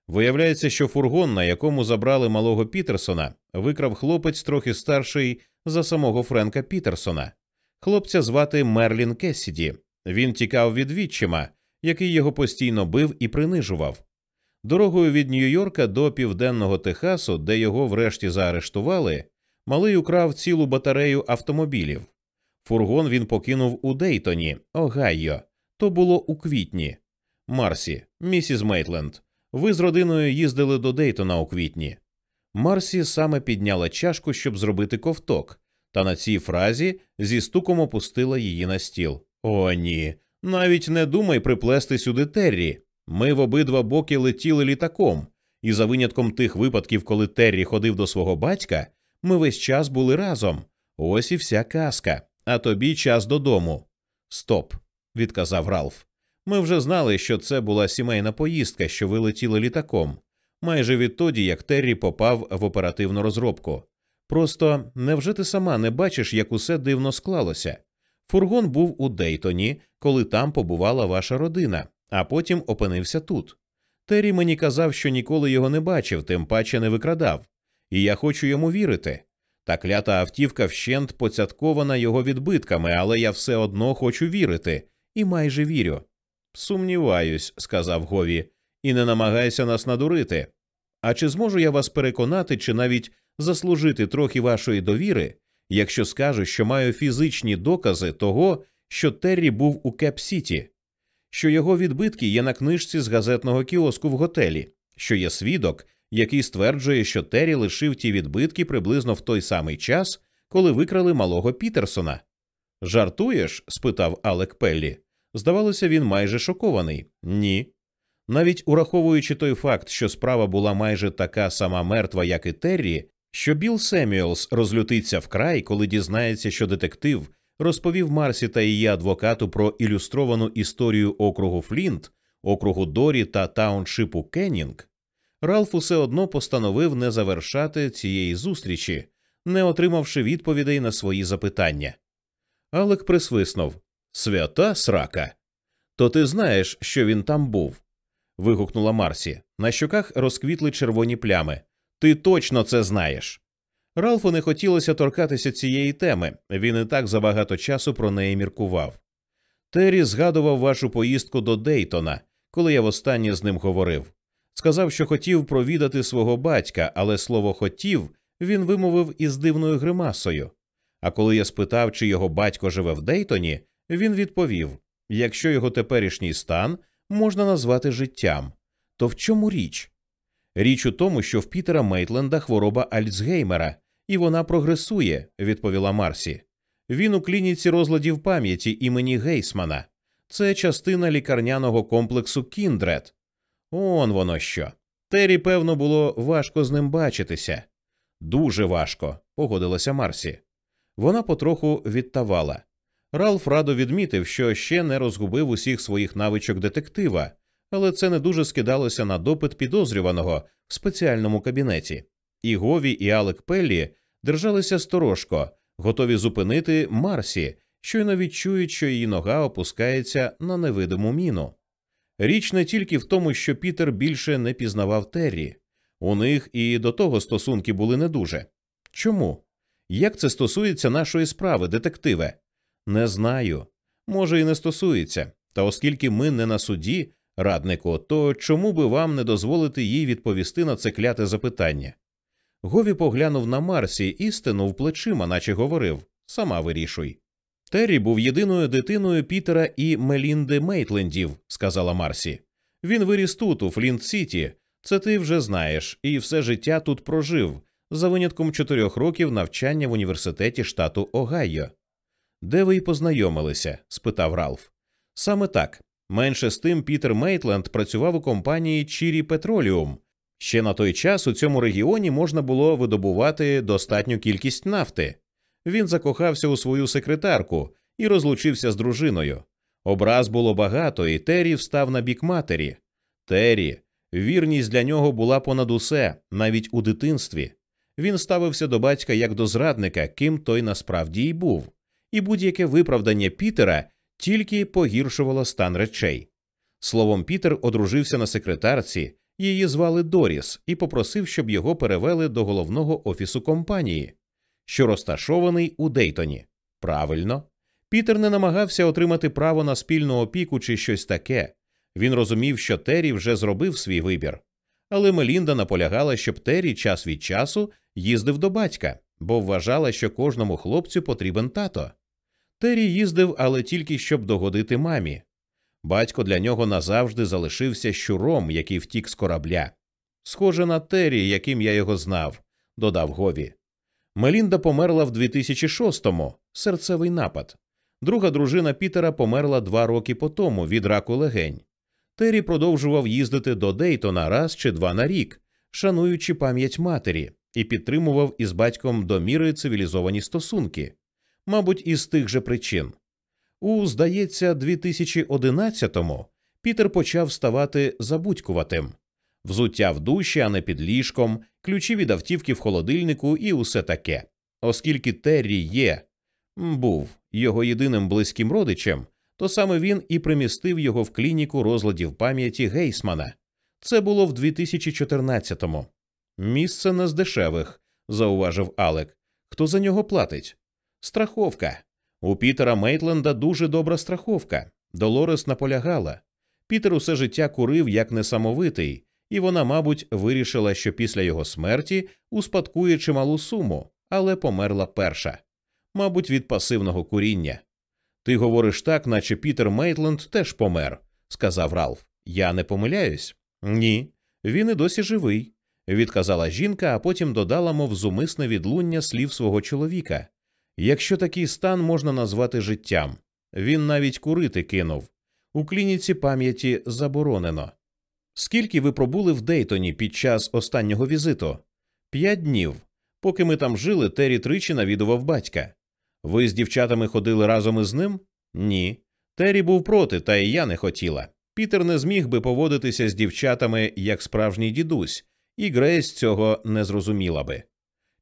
Виявляється, що фургон, на якому забрали малого Пітерсона, викрав хлопець трохи старший за самого Френка Пітерсона. Хлопця звати Мерлін Кесіді. Він тікав від відчима, який його постійно бив і принижував. Дорогою від Нью-Йорка до південного Техасу, де його врешті заарештували, малий украв цілу батарею автомобілів. Фургон він покинув у Дейтоні, Огайо. То було у квітні. Марсі, місіс Мейтленд, ви з родиною їздили до Дейтона у квітні. Марсі саме підняла чашку, щоб зробити ковток, та на цій фразі зі стуком опустила її на стіл. О, ні. Навіть не думай приплести сюди Террі. Ми в обидва боки летіли літаком, і за винятком тих випадків, коли Террі ходив до свого батька, ми весь час були разом. Ось і вся казка, а тобі час додому. Стоп, відказав Ралф. Ми вже знали, що це була сімейна поїздка, що ви летіли літаком, майже відтоді, як Террі попав в оперативну розробку. Просто невже ти сама не бачиш, як усе дивно склалося? Фургон був у Дейтоні, коли там побувала ваша родина, а потім опинився тут. Террі мені казав, що ніколи його не бачив, тим паче не викрадав, і я хочу йому вірити. Та клята автівка вщент поцяткована його відбитками, але я все одно хочу вірити, і майже вірю. Сумніваюсь, сказав Гові, і не намагайся нас надурити. А чи зможу я вас переконати, чи навіть заслужити трохи вашої довіри, якщо скажу, що маю фізичні докази того, що Террі був у Кеп-Сіті, що його відбитки є на книжці з газетного кіоску в готелі, що є свідок, який стверджує, що Террі лишив ті відбитки приблизно в той самий час, коли викрали малого Пітерсона. Жартуєш? спитав Алек Пеллі. Здавалося, він майже шокований. Ні. Навіть ураховуючи той факт, що справа була майже така сама мертва, як і Террі, що Біл Семюелс розлютиться вкрай, коли дізнається, що детектив розповів Марсі та її адвокату про ілюстровану історію округу Флінт, округу Дорі та тауншипу Кеннінг, Ралф усе одно постановив не завершати цієї зустрічі, не отримавши відповідей на свої запитання. Алек присвиснув Свята срака. То ти знаєш, що він там був. вигукнула Марсі. На щоках розквітли червоні плями. Ти точно це знаєш. Ралфу не хотілося торкатися цієї теми, він і так забагато часу про неї міркував. Террі згадував вашу поїздку до Дейтона, коли я востаннє з ним говорив. Сказав, що хотів провідати свого батька, але слово хотів він вимовив із дивною гримасою. А коли я спитав, чи його батько живе в Дейтоні, він відповів якщо його теперішній стан можна назвати життям, то в чому річ? Річ у тому, що в Пітера Мейтленда хвороба Альцгеймера, і вона прогресує, відповіла Марсі. Він у клініці розладів пам'яті імені Гейсмана. Це частина лікарняного комплексу Кіндред. Он воно що. Террі, певно, було важко з ним бачитися. Дуже важко, погодилася Марсі. Вона потроху відтавала. Ралф радо відмітив, що ще не розгубив усіх своїх навичок детектива, але це не дуже скидалося на допит підозрюваного в спеціальному кабінеті. І Гові, і Алек Пеллі держалися сторожко, готові зупинити Марсі, щойно відчують, що її нога опускається на невидиму міну. Річ не тільки в тому, що Пітер більше не пізнавав Террі, у них і до того стосунки були не дуже. Чому? Як це стосується нашої справи, детективе? Не знаю. Може, і не стосується. Та оскільки ми не на суді, раднику, то чому би вам не дозволити їй відповісти на це кляте запитання? Гові поглянув на Марсі і стенув плечима, наче говорив сама вирішуй. Террі був єдиною дитиною Пітера і Мелінди Мейтлендів, сказала Марсі. Він виріс тут, у Флінт Сіті. Це ти вже знаєш, і все життя тут прожив, за винятком чотирьох років навчання в університеті штату Огайо. Де ви й познайомилися? спитав Ралф. Саме так. Менше з тим Пітер Мейтленд працював у компанії Чірі Петроліум. Ще на той час у цьому регіоні можна було видобувати достатню кількість нафти. Він закохався у свою секретарку і розлучився з дружиною. Образ було багато, і Террі встав на бік матері. Террі, вірність для нього була понад усе, навіть у дитинстві. Він ставився до батька як до зрадника, ким той насправді й був, і будь-яке виправдання Пітера тільки погіршувало стан речей. Словом, Пітер одружився на секретарці, її звали Доріс, і попросив, щоб його перевели до головного офісу компанії що розташований у Дейтоні. Правильно, Пітер не намагався отримати право на спільну опіку чи щось таке. Він розумів, що Террі вже зробив свій вибір. Але Мелінда наполягала, щоб Террі час від часу їздив до батька, бо вважала, що кожному хлопцю потрібен тато. Террі їздив, але тільки щоб догодити мамі. Батько для нього назавжди залишився щуром, який втік з корабля. Схоже на Террі, яким я його знав, додав Гові. Мелінда померла в 2006-му – серцевий напад. Друга дружина Пітера померла два роки по тому від раку легень. Террі продовжував їздити до Дейтона раз чи два на рік, шануючи пам'ять матері, і підтримував із батьком до міри цивілізовані стосунки, мабуть, із тих же причин. У, здається, 2011-му Пітер почав ставати забудькуватим взуття в душі, а не під ліжком, ключі від автівки в холодильнику і усе таке. Оскільки Террі є, був його єдиним близьким родичем, то саме він і примістив його в клініку розладів пам'яті Гейсмана. Це було в 2014-му. Місце не з дешевих, зауважив Алек. Хто за нього платить? Страховка. У Пітера Мейтленда дуже добра страховка. Долорес наполягала. Пітер усе життя курив як несамовитий, і вона, мабуть, вирішила, що після його смерті успадкує чималу суму, але померла перша, мабуть, від пасивного куріння. Ти говориш так, наче Пітер Мейтленд теж помер, сказав Ралф. Я не помиляюсь? Ні, він і досі живий, відказала жінка, а потім додала, мов зумисне відлуння слів свого чоловіка. Якщо такий стан можна назвати життям, він навіть курити кинув. У клініці пам'яті заборонено. Скільки ви пробули в Дейтоні під час останнього візиту? П'ять днів. Поки ми там жили, Террі тричі навідував батька. Ви з дівчатами ходили разом із ним? Ні. Террі був проти, та і я не хотіла. Пітер не зміг би поводитися з дівчатами як справжній дідусь, і Грейс цього не зрозуміла би.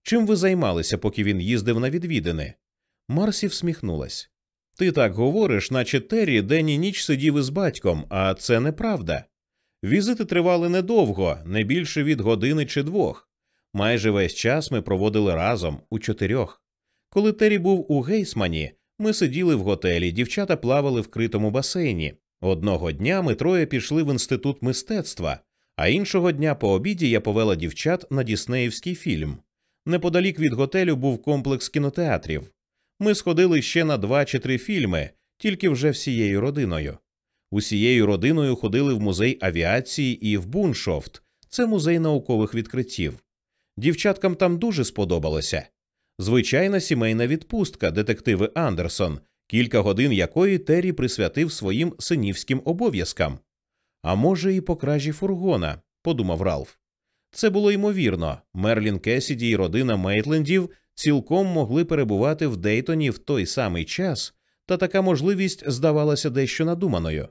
Чим ви займалися, поки він їздив на відвідини? Марсі всміхнулась. Ти так говориш, наче Террі день і ніч сидів із батьком, а це неправда. Візити тривали недовго, не більше від години чи двох. Майже весь час ми проводили разом у чотирьох. Коли Террі був у Гейсмані, ми сиділи в готелі, дівчата плавали в критому басейні. Одного дня ми троє пішли в інститут мистецтва, а іншого дня по обіді я повела дівчат на Діснеївський фільм. Неподалік від готелю був комплекс кінотеатрів. Ми сходили ще на два чи три фільми, тільки вже всією родиною. Усією родиною ходили в музей авіації і в Буншофт, Це музей наукових відкриттів. Дівчаткам там дуже сподобалося. Звичайна сімейна відпустка детективи Андерсон, кілька годин якої Террі присвятив своїм синівським обов'язкам. А може, і по кражі фургона, подумав Ралф. Це було ймовірно. Мерлін Кесіді і родина Мейтлендів цілком могли перебувати в Дейтоні в той самий час, та така можливість здавалася дещо надуманою.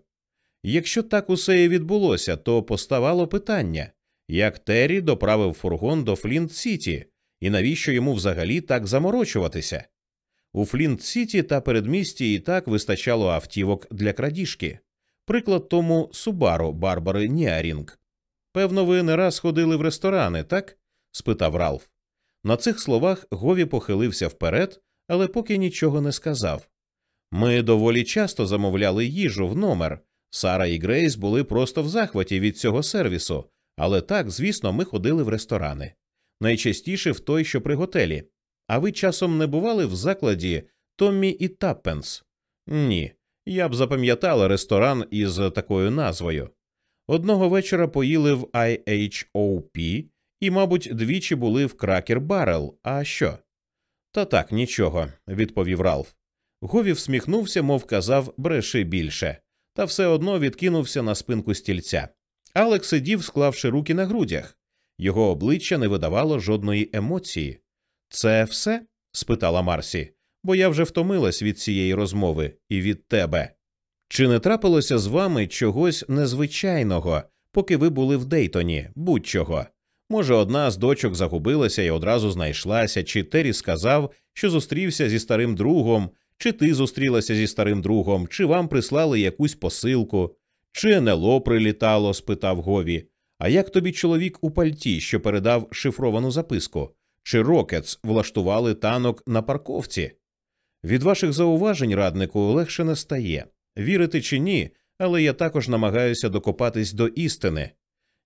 Якщо так усе і відбулося, то поставало питання як Террі доправив фургон до Флінт Сіті, і навіщо йому взагалі так заморочуватися? У Флінт Сіті та передмісті і так вистачало автівок для крадіжки. Приклад тому Субару Барбари Ніарінг. Певно, ви не раз ходили в ресторани, так? спитав Ралф. На цих словах Гові похилився вперед, але поки нічого не сказав. Ми доволі часто замовляли їжу в номер. Сара і Грейс були просто в захваті від цього сервісу, але так, звісно, ми ходили в ресторани. Найчастіше в той, що при готелі. А ви часом не бували в закладі Томмі і Таппенс? Ні. Я б запам'ятала ресторан із такою назвою. Одного вечора поїли в IHOP і, мабуть, двічі були в Кракер Баррел. А що? Та так, нічого, відповів Ралф. Гові всміхнувся, мов казав, бреши більше, та все одно відкинувся на спинку стільця. Алекс сидів, склавши руки на грудях. Його обличчя не видавало жодної емоції. Це все? спитала Марсі, бо я вже втомилась від цієї розмови і від тебе. Чи не трапилося з вами чогось незвичайного, поки ви були в Дейтоні, будь-чого? Може, одна з дочок загубилася і одразу знайшлася, чи Террі сказав, що зустрівся зі старим другом, чи ти зустрілася зі старим другом, чи вам прислали якусь посилку, чи НЛО прилітало? спитав Гові. А як тобі чоловік у пальті, що передав шифровану записку? Чи Рокетс влаштували танок на парковці? Від ваших зауважень, раднику, легше не стає. Вірити чи ні, але я також намагаюся докопатись до істини.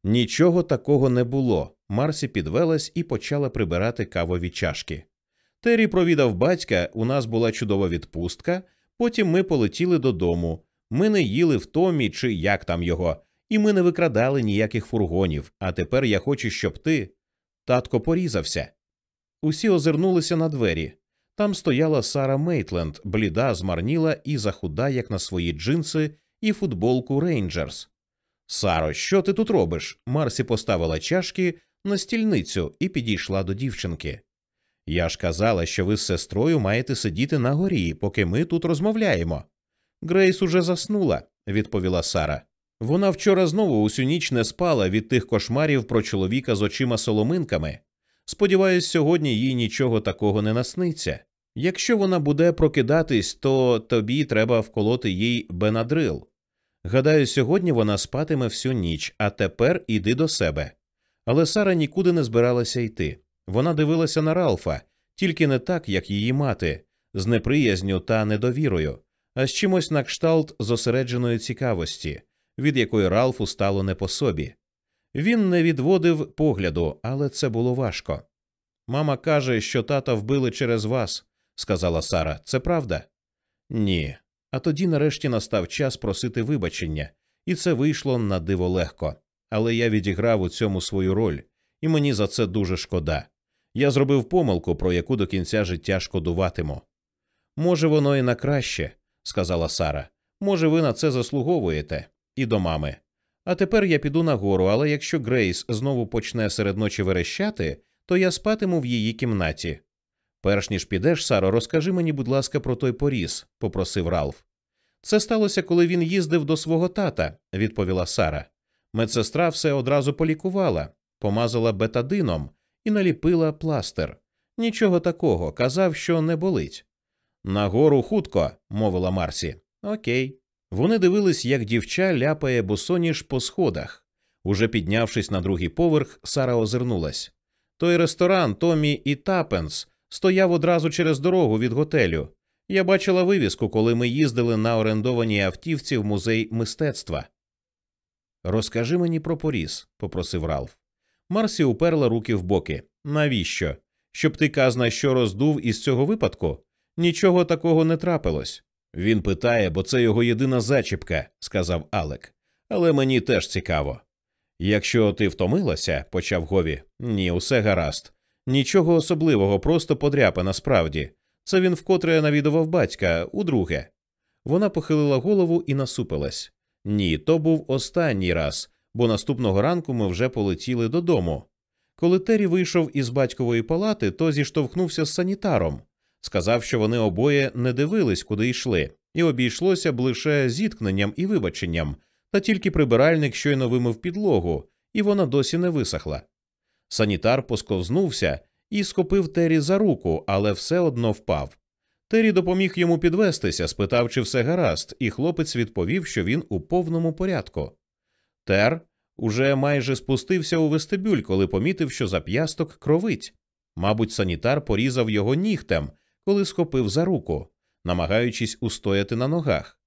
Нічого такого не було. Марсі підвелась і почала прибирати кавові чашки. Террі провідав батька, у нас була чудова відпустка, потім ми полетіли додому. Ми не їли в Томі чи як там його, і ми не викрадали ніяких фургонів. А тепер я хочу, щоб ти. Татко порізався. Усі озирнулися на двері. Там стояла Сара Мейтленд, бліда, змарніла і захуда, як на свої джинси і футболку Рейнджерс. Саро, що ти тут робиш? Марсі поставила чашки на стільницю і підійшла до дівчинки. Я ж казала, що ви з сестрою маєте сидіти нагорі, поки ми тут розмовляємо. Грейс уже заснула, відповіла Сара. Вона вчора знову усю ніч не спала від тих кошмарів про чоловіка з очима соломинками. Сподіваюсь, сьогодні їй нічого такого не насниться. Якщо вона буде прокидатись, то тобі треба вколоти їй бенадрил. Гадаю, сьогодні вона спатиме всю ніч, а тепер іди до себе. Але Сара нікуди не збиралася йти. Вона дивилася на Ралфа, тільки не так, як її мати, з неприязню та недовірою, а з чимось на кшталт зосередженої цікавості, від якої Ралфу стало не по собі. Він не відводив погляду, але це було важко. Мама каже, що тата вбили через вас, сказала Сара. Це правда? Ні. А тоді нарешті настав час просити вибачення, і це вийшло на диво легко. Але я відіграв у цьому свою роль, і мені за це дуже шкода. Я зробив помилку, про яку до кінця життя шкодуватиму. Може, воно і на краще, сказала Сара. Може, ви на це заслуговуєте і до мами. А тепер я піду нагору, але якщо Грейс знову почне серед ночі верещати, то я спатиму в її кімнаті. Перш ніж підеш, Саро, розкажи мені, будь ласка, про той поріз, попросив Ралф. Це сталося, коли він їздив до свого тата, відповіла Сара. Медсестра все одразу полікувала, помазала бетадином і наліпила пластир. Нічого такого, казав, що не болить. Нагору хутко, мовила Марсі. Окей. Вони дивились, як дівча ляпає босоніж по сходах. Уже піднявшись на другий поверх, Сара озирнулась. Той ресторан Томі і Тапенс стояв одразу через дорогу від готелю. Я бачила вивіску, коли ми їздили на орендованій автівці в музей мистецтва. Розкажи мені про поріз, попросив Ралф. Марсі уперла руки в боки. Навіщо? Щоб ти казна, що роздув із цього випадку? Нічого такого не трапилось. Він питає, бо це його єдина зачіпка, сказав Алек. Але мені теж цікаво. Якщо ти втомилася, почав Гові. Ні, усе гаразд. Нічого особливого, просто подряпа насправді. Це він вкотре навідував батька, удруге. Вона похилила голову і насупилась. Ні, то був останній раз, бо наступного ранку ми вже полетіли додому. Коли Террі вийшов із батькової палати, то зіштовхнувся з санітаром. Сказав, що вони обоє не дивились, куди йшли, і обійшлося б лише зіткненням і вибаченням, та тільки прибиральник щойно вимив підлогу, і вона досі не висохла. Санітар посковзнувся і схопив Террі за руку, але все одно впав. Террі допоміг йому підвестися, спитав, чи все гаразд, і хлопець відповів, що він у повному порядку. Тер уже майже спустився у вестибюль, коли помітив, що зап'ясток кровить. Мабуть, санітар порізав його нігтем, коли схопив за руку, намагаючись устояти на ногах.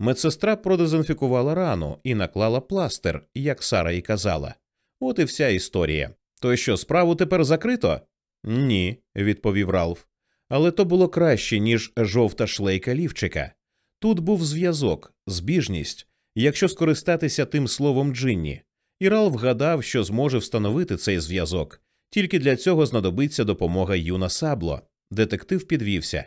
Медсестра продезінфікувала рану і наклала пластир, як Сара й казала. От і вся історія. То що, справу тепер закрито? Ні, відповів Ралф. Але то було краще, ніж жовта шлейка лівчика. Тут був зв'язок, збіжність, якщо скористатися тим словом Джинні. І Ралф гадав, що зможе встановити цей зв'язок. Тільки для цього знадобиться допомога Юна Сабло. Детектив підвівся.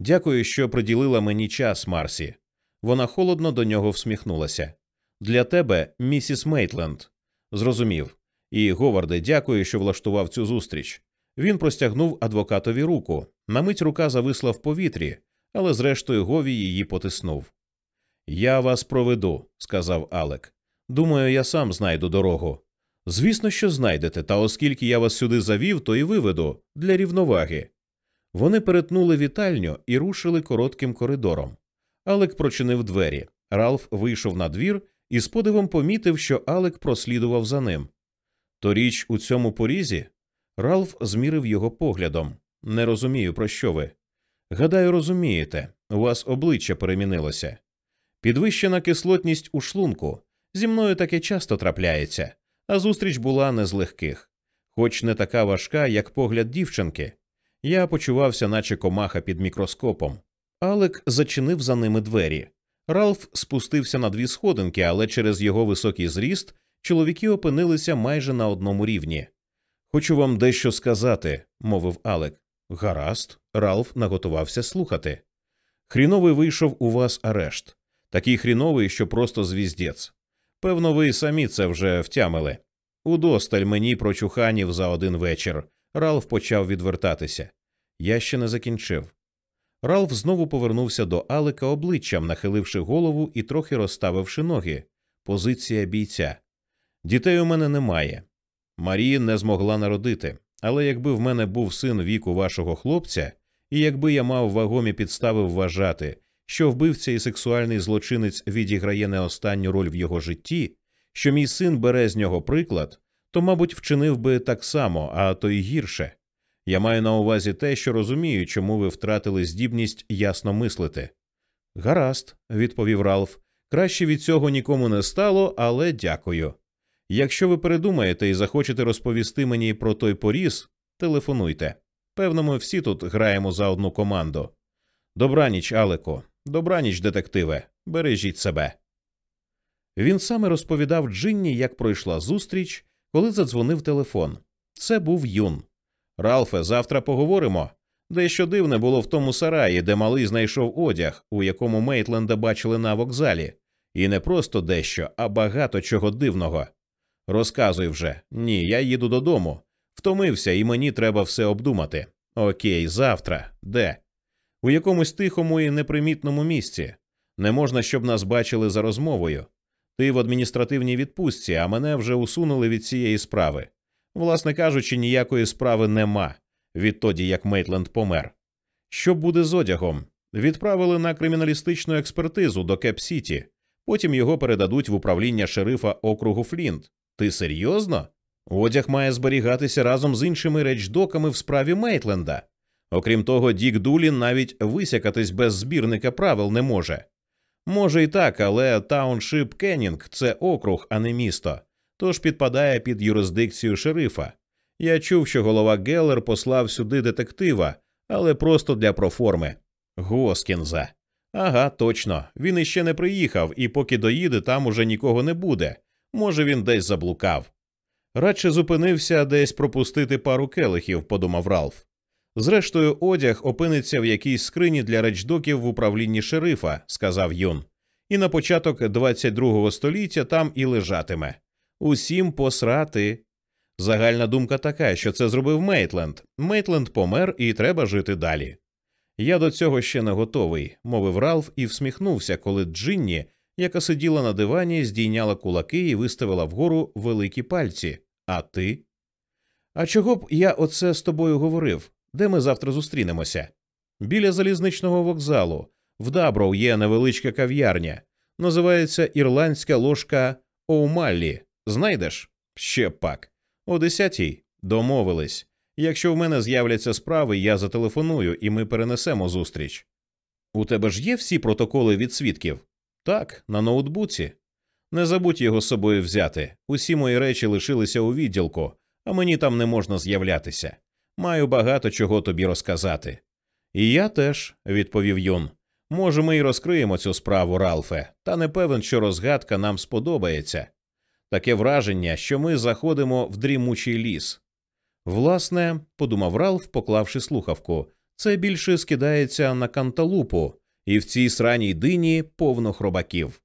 Дякую, що приділила мені час, Марсі. Вона холодно до нього всміхнулася. Для тебе, місіс Мейтленд. Зрозумів. І Говарде, дякую, що влаштував цю зустріч. Він простягнув адвокатові руку. На мить рука зависла в повітрі, але зрештою Гові її потиснув. Я вас проведу, сказав Алек. Думаю, я сам знайду дорогу. Звісно, що знайдете, та оскільки я вас сюди завів, то і виведу для рівноваги. Вони перетнули вітальню і рушили коротким коридором. Алек прочинив двері. Ралф вийшов на двір і з подивом помітив, що Алек прослідував за ним. То річ у цьому порізі? Ралф змірив його поглядом. Не розумію, про що ви. Гадаю, розумієте, у вас обличчя перемінилося. Підвищена кислотність у шлунку. Зі мною таке часто трапляється, а зустріч була не з легких, хоч не така важка, як погляд дівчинки. Я почувався, наче комаха під мікроскопом. Алек зачинив за ними двері. Ралф спустився на дві сходинки, але через його високий зріст чоловіки опинилися майже на одному рівні. Хочу вам дещо сказати, мовив Алек. Гаразд, Ралф наготувався слухати. Хріновий вийшов у вас арешт. Такий хріновий, що просто звіздець. Певно, ви самі це вже втямили. Удосталь мені прочуханів за один вечір. Ралф почав відвертатися. Я ще не закінчив. Ралф знову повернувся до Алика обличчям, нахиливши голову і трохи розставивши ноги. Позиція бійця. Дітей у мене немає. Марії не змогла народити, але якби в мене був син віку вашого хлопця, і якби я мав вагомі підстави вважати, що вбивця і сексуальний злочинець відіграє не останню роль в його житті, що мій син бере з нього приклад, то, мабуть, вчинив би так само, а то й гірше. Я маю на увазі те, що розумію, чому ви втратили здібність ясно мислити. Гаразд, відповів Ралф. Краще від цього нікому не стало, але дякую. Якщо ви передумаєте і захочете розповісти мені про той поріз, телефонуйте. Певно, ми всі тут граємо за одну команду. Добраніч, Алеко, добраніч, детективе, бережіть себе. Він саме розповідав Джинні, як пройшла зустріч, коли задзвонив телефон. Це був юн. Ралфе, завтра поговоримо. Дещо дивне було в тому сараї, де малий знайшов одяг, у якому Мейтленда бачили на вокзалі, і не просто дещо, а багато чого дивного. Розказуй вже ні, я їду додому. Втомився, і мені треба все обдумати. Окей, завтра. Де? У якомусь тихому і непримітному місці. Не можна, щоб нас бачили за розмовою. Ти в адміністративній відпустці, а мене вже усунули від цієї справи. Власне кажучи, ніякої справи нема відтоді як Мейтленд помер. Що буде з одягом? Відправили на криміналістичну експертизу до Кеп Сіті, потім його передадуть в управління шерифа округу Флінт. Ти серйозно? Одяг має зберігатися разом з іншими речдоками в справі Мейтленда. Окрім того, Дік Дулін навіть висякатись без збірника правил не може. Може і так, але тауншип Кеннінг – це округ, а не місто, тож підпадає під юрисдикцію шерифа. Я чув, що голова Геллер послав сюди детектива, але просто для проформи. Госкінза. Ага, точно. Він іще не приїхав, і поки доїде, там уже нікого не буде. Може, він десь заблукав. Радше зупинився десь пропустити пару келихів, подумав Ралф. Зрештою, одяг опиниться в якійсь скрині для речдоків в управлінні шерифа, сказав Юн. І на початок 22-го століття там і лежатиме. Усім посрати. Загальна думка така, що це зробив Мейтленд. Мейтленд помер і треба жити далі. Я до цього ще не готовий, мовив Ралф і всміхнувся, коли Джинні, яка сиділа на дивані, здійняла кулаки і виставила вгору великі пальці. А ти? А чого б я оце з тобою говорив? Де ми завтра зустрінемося? Біля залізничного вокзалу. В Даброу є невеличка кав'ярня. Називається Ірландська ложка Оумаллі. Знайдеш? Ще пак. О десятій домовились. Якщо в мене з'являться справи, я зателефоную і ми перенесемо зустріч. У тебе ж є всі протоколи від свідків? Так, на ноутбуці. Не забудь його з собою взяти. Усі мої речі лишилися у відділку, а мені там не можна з'являтися. Маю багато чого тобі розказати. І я теж, відповів Юн. Може, ми й розкриємо цю справу, Ралфе, та не певен, що розгадка нам сподобається. Таке враження, що ми заходимо в дрімучий ліс. Власне, подумав Ралф, поклавши слухавку, це більше скидається на канталупу, і в цій сраній дині повно хробаків.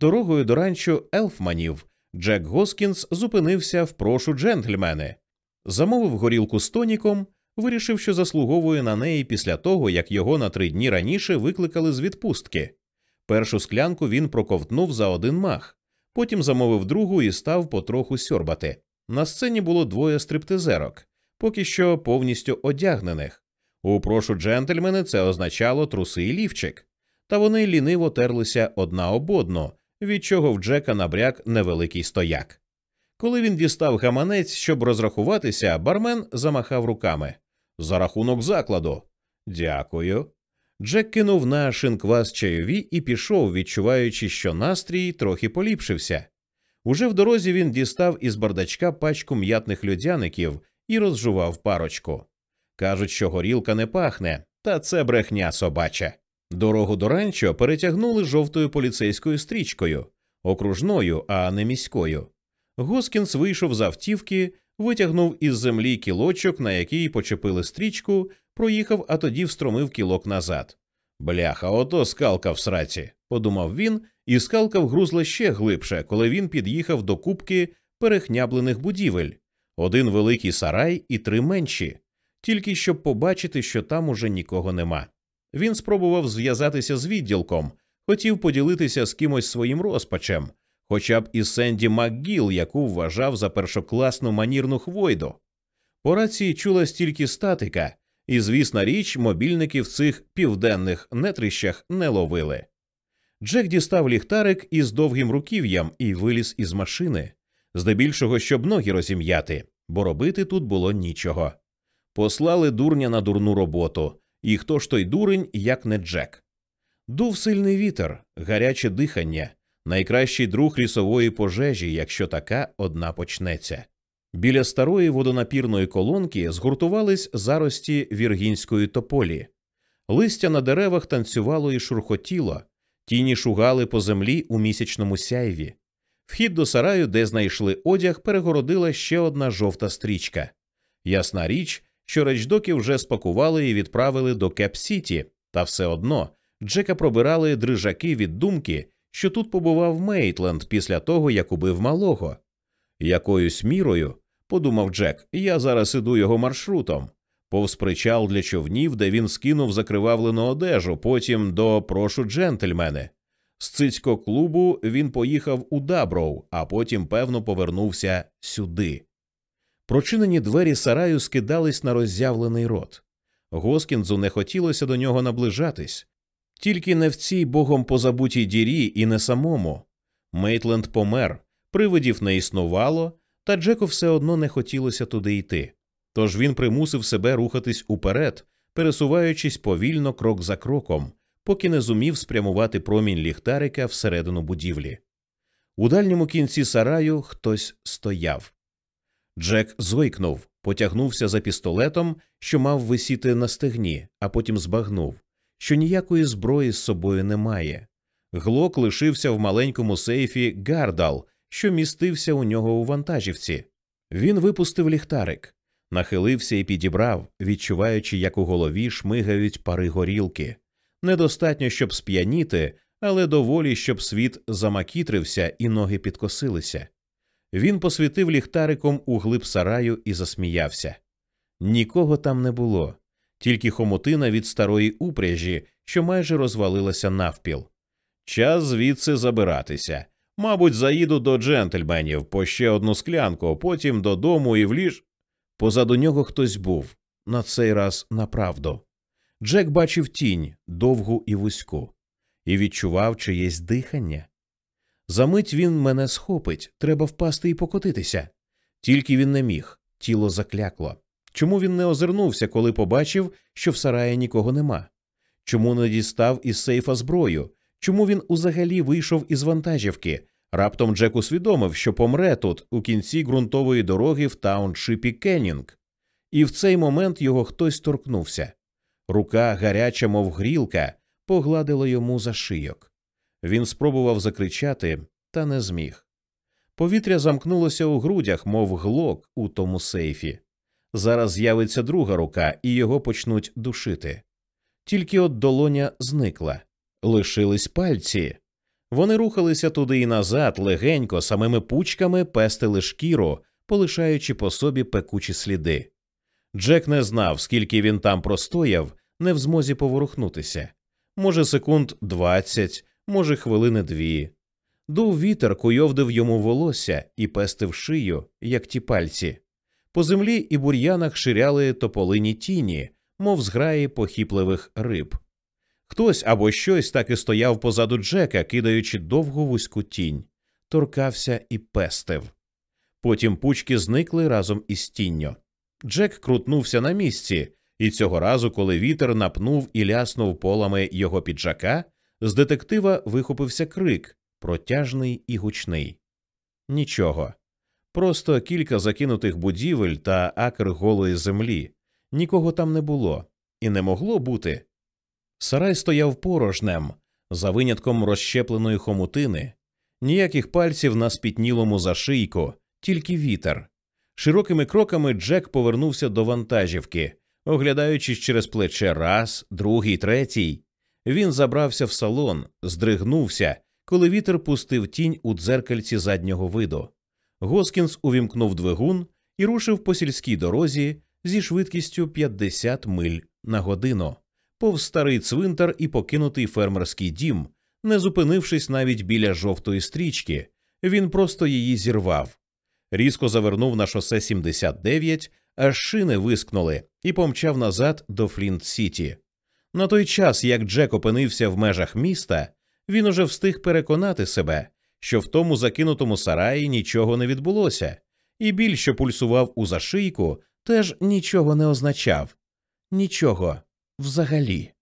Дорогою до ранчо Елфманів Джек Госкінс зупинився в прошу джентльмени, замовив горілку з тоніком, вирішив, що заслуговує на неї після того, як його на три дні раніше викликали з відпустки. Першу склянку він проковтнув за один мах, потім замовив другу і став потроху сьорбати. На сцені було двоє стриптизерок, поки що повністю одягнених. У прошу джентльмени це означало труси і лівчик, та вони ліниво терлися одна об одну, від чого в Джека набряк невеликий стояк. Коли він дістав гаманець, щоб розрахуватися, бармен замахав руками. За рахунок закладу. Дякую. Джек кинув на шинквас чайові і пішов, відчуваючи, що настрій трохи поліпшився. Уже в дорозі він дістав із бардачка пачку м'ятних льодяників і розжував парочку. Кажуть, що горілка не пахне, та це брехня собача. Дорогу до ранчо перетягнули жовтою поліцейською стрічкою, окружною, а не міською. Госкінс вийшов з автівки, витягнув із землі кілочок, на який почепили стрічку, проїхав, а тоді встромив кілок назад. Бляха, ото скалка в сраці, подумав він, і скалка вгрузла ще глибше, коли він під'їхав до кубки перехняблених будівель один великий сарай і три менші, тільки щоб побачити, що там уже нікого нема. Він спробував зв'язатися з відділком, хотів поділитися з кимось своїм розпачем, хоча б із Сенді МакГіл, яку вважав за першокласну манірну хвойду. По рації чула стільки статика, і, звісна річ, мобільники в цих південних нетрищах не ловили. Джек дістав ліхтарик із довгим руків'ям і виліз із машини, здебільшого, щоб ноги розім'яти, бо робити тут було нічого. Послали дурня на дурну роботу, і хто ж той дурень, як не Джек. Дув сильний вітер, гаряче дихання, найкращий друг лісової пожежі, якщо така одна почнеться. Біля старої водонапірної колонки згуртувались зарості віргінської тополі. Листя на деревах танцювало і шурхотіло, тіні шугали по землі у місячному сяйві. Вхід до сараю, де знайшли одяг, перегородила ще одна жовта стрічка. Ясна річ, що речдоки вже спакували і відправили до Кеп-Сіті, та все одно Джека пробирали дрижаки від думки, що тут побував Мейтленд після того, як убив малого. Якоюсь мірою, подумав Джек, я зараз іду його маршрутом. Повз причал для човнів, де він скинув закривавлену одежу, потім до прошу джентльмени. З цицько клубу він поїхав у Даброу, а потім, певно, повернувся сюди. Прочинені двері сараю скидались на роззявлений рот. Госкінзу не хотілося до нього наближатись, тільки не в цій богом позабутій дірі і не самому. Мейтленд помер, привидів не існувало, та Джеку все одно не хотілося туди йти. Тож він примусив себе рухатись уперед, пересуваючись повільно крок за кроком, поки не зумів спрямувати промінь ліхтарика всередину будівлі. У дальньому кінці сараю хтось стояв. Джек зойкнув, потягнувся за пістолетом, що мав висіти на стегні, а потім збагнув, що ніякої зброї з собою немає. Глок лишився в маленькому сейфі Гардал, що містився у нього у вантажівці. Він випустив ліхтарик, нахилився і підібрав, відчуваючи, як у голові шмигають пари горілки. Недостатньо, щоб сп'яніти, але доволі, щоб світ замакітрився і ноги підкосилися. Він посвітив ліхтариком у глиб сараю і засміявся. Нікого там не було, тільки хомотина від старої упряжі, що майже розвалилася навпіл. Час звідси забиратися. Мабуть, заїду до джентльменів по ще одну склянку, потім додому і в ліж. Позаду нього хтось був, на цей раз направду. Джек бачив тінь довгу і вузьку, і відчував чиєсь дихання. Замить він мене схопить, треба впасти і покотитися. Тільки він не міг, тіло заклякло. Чому він не озирнувся, коли побачив, що в сараї нікого нема? Чому не дістав із сейфа зброю? Чому він узагалі вийшов із вантажівки? Раптом Джек усвідомив, що помре тут, у кінці ґрунтової дороги в тауншипі Кеннінг. І в цей момент його хтось торкнувся. Рука, гаряча, мов грілка, погладила йому за шийок. Він спробував закричати, та не зміг. Повітря замкнулося у грудях, мов глок у тому сейфі. Зараз з'явиться друга рука, і його почнуть душити. Тільки от долоня зникла, лишились пальці. Вони рухалися туди і назад, легенько, самими пучками пестили шкіру, полишаючи по собі пекучі сліди. Джек не знав, скільки він там простояв, не в змозі поворухнутися. Може, секунд двадцять, може, хвилини дві. Дув вітер куйовдив йому волосся і пестив шию, як ті пальці. По землі і бур'янах ширяли тополині тіні, мов зграї похіпливих риб. Хтось або щось так і стояв позаду Джека, кидаючи довгу вузьку тінь, торкався і пестив. Потім пучки зникли разом із тінню. Джек крутнувся на місці, і цього разу, коли вітер напнув і ляснув полами його піджака, з детектива вихопився крик, протяжний і гучний. Нічого. Просто кілька закинутих будівель та акр голої землі. Нікого там не було, і не могло бути. Сарай стояв порожнем, за винятком розщепленої хомутини, ніяких пальців на спітнілому зашийку, тільки вітер. Широкими кроками Джек повернувся до вантажівки, оглядаючись через плече раз, другий, третій. Він забрався в салон, здригнувся, коли вітер пустив тінь у дзеркальці заднього виду. Госкінс увімкнув двигун і рушив по сільській дорозі зі швидкістю 50 миль на годину, повз старий цвинтар і покинутий фермерський дім, не зупинившись навіть біля жовтої стрічки, він просто її зірвав. Різко завернув на шосе 79, аж шини вискнули, і помчав назад до Флінт Сіті. На той час, як Джек опинився в межах міста, він уже встиг переконати себе, що в тому закинутому сараї нічого не відбулося, і біль, що пульсував у зашийку, теж нічого не означав нічого взагалі.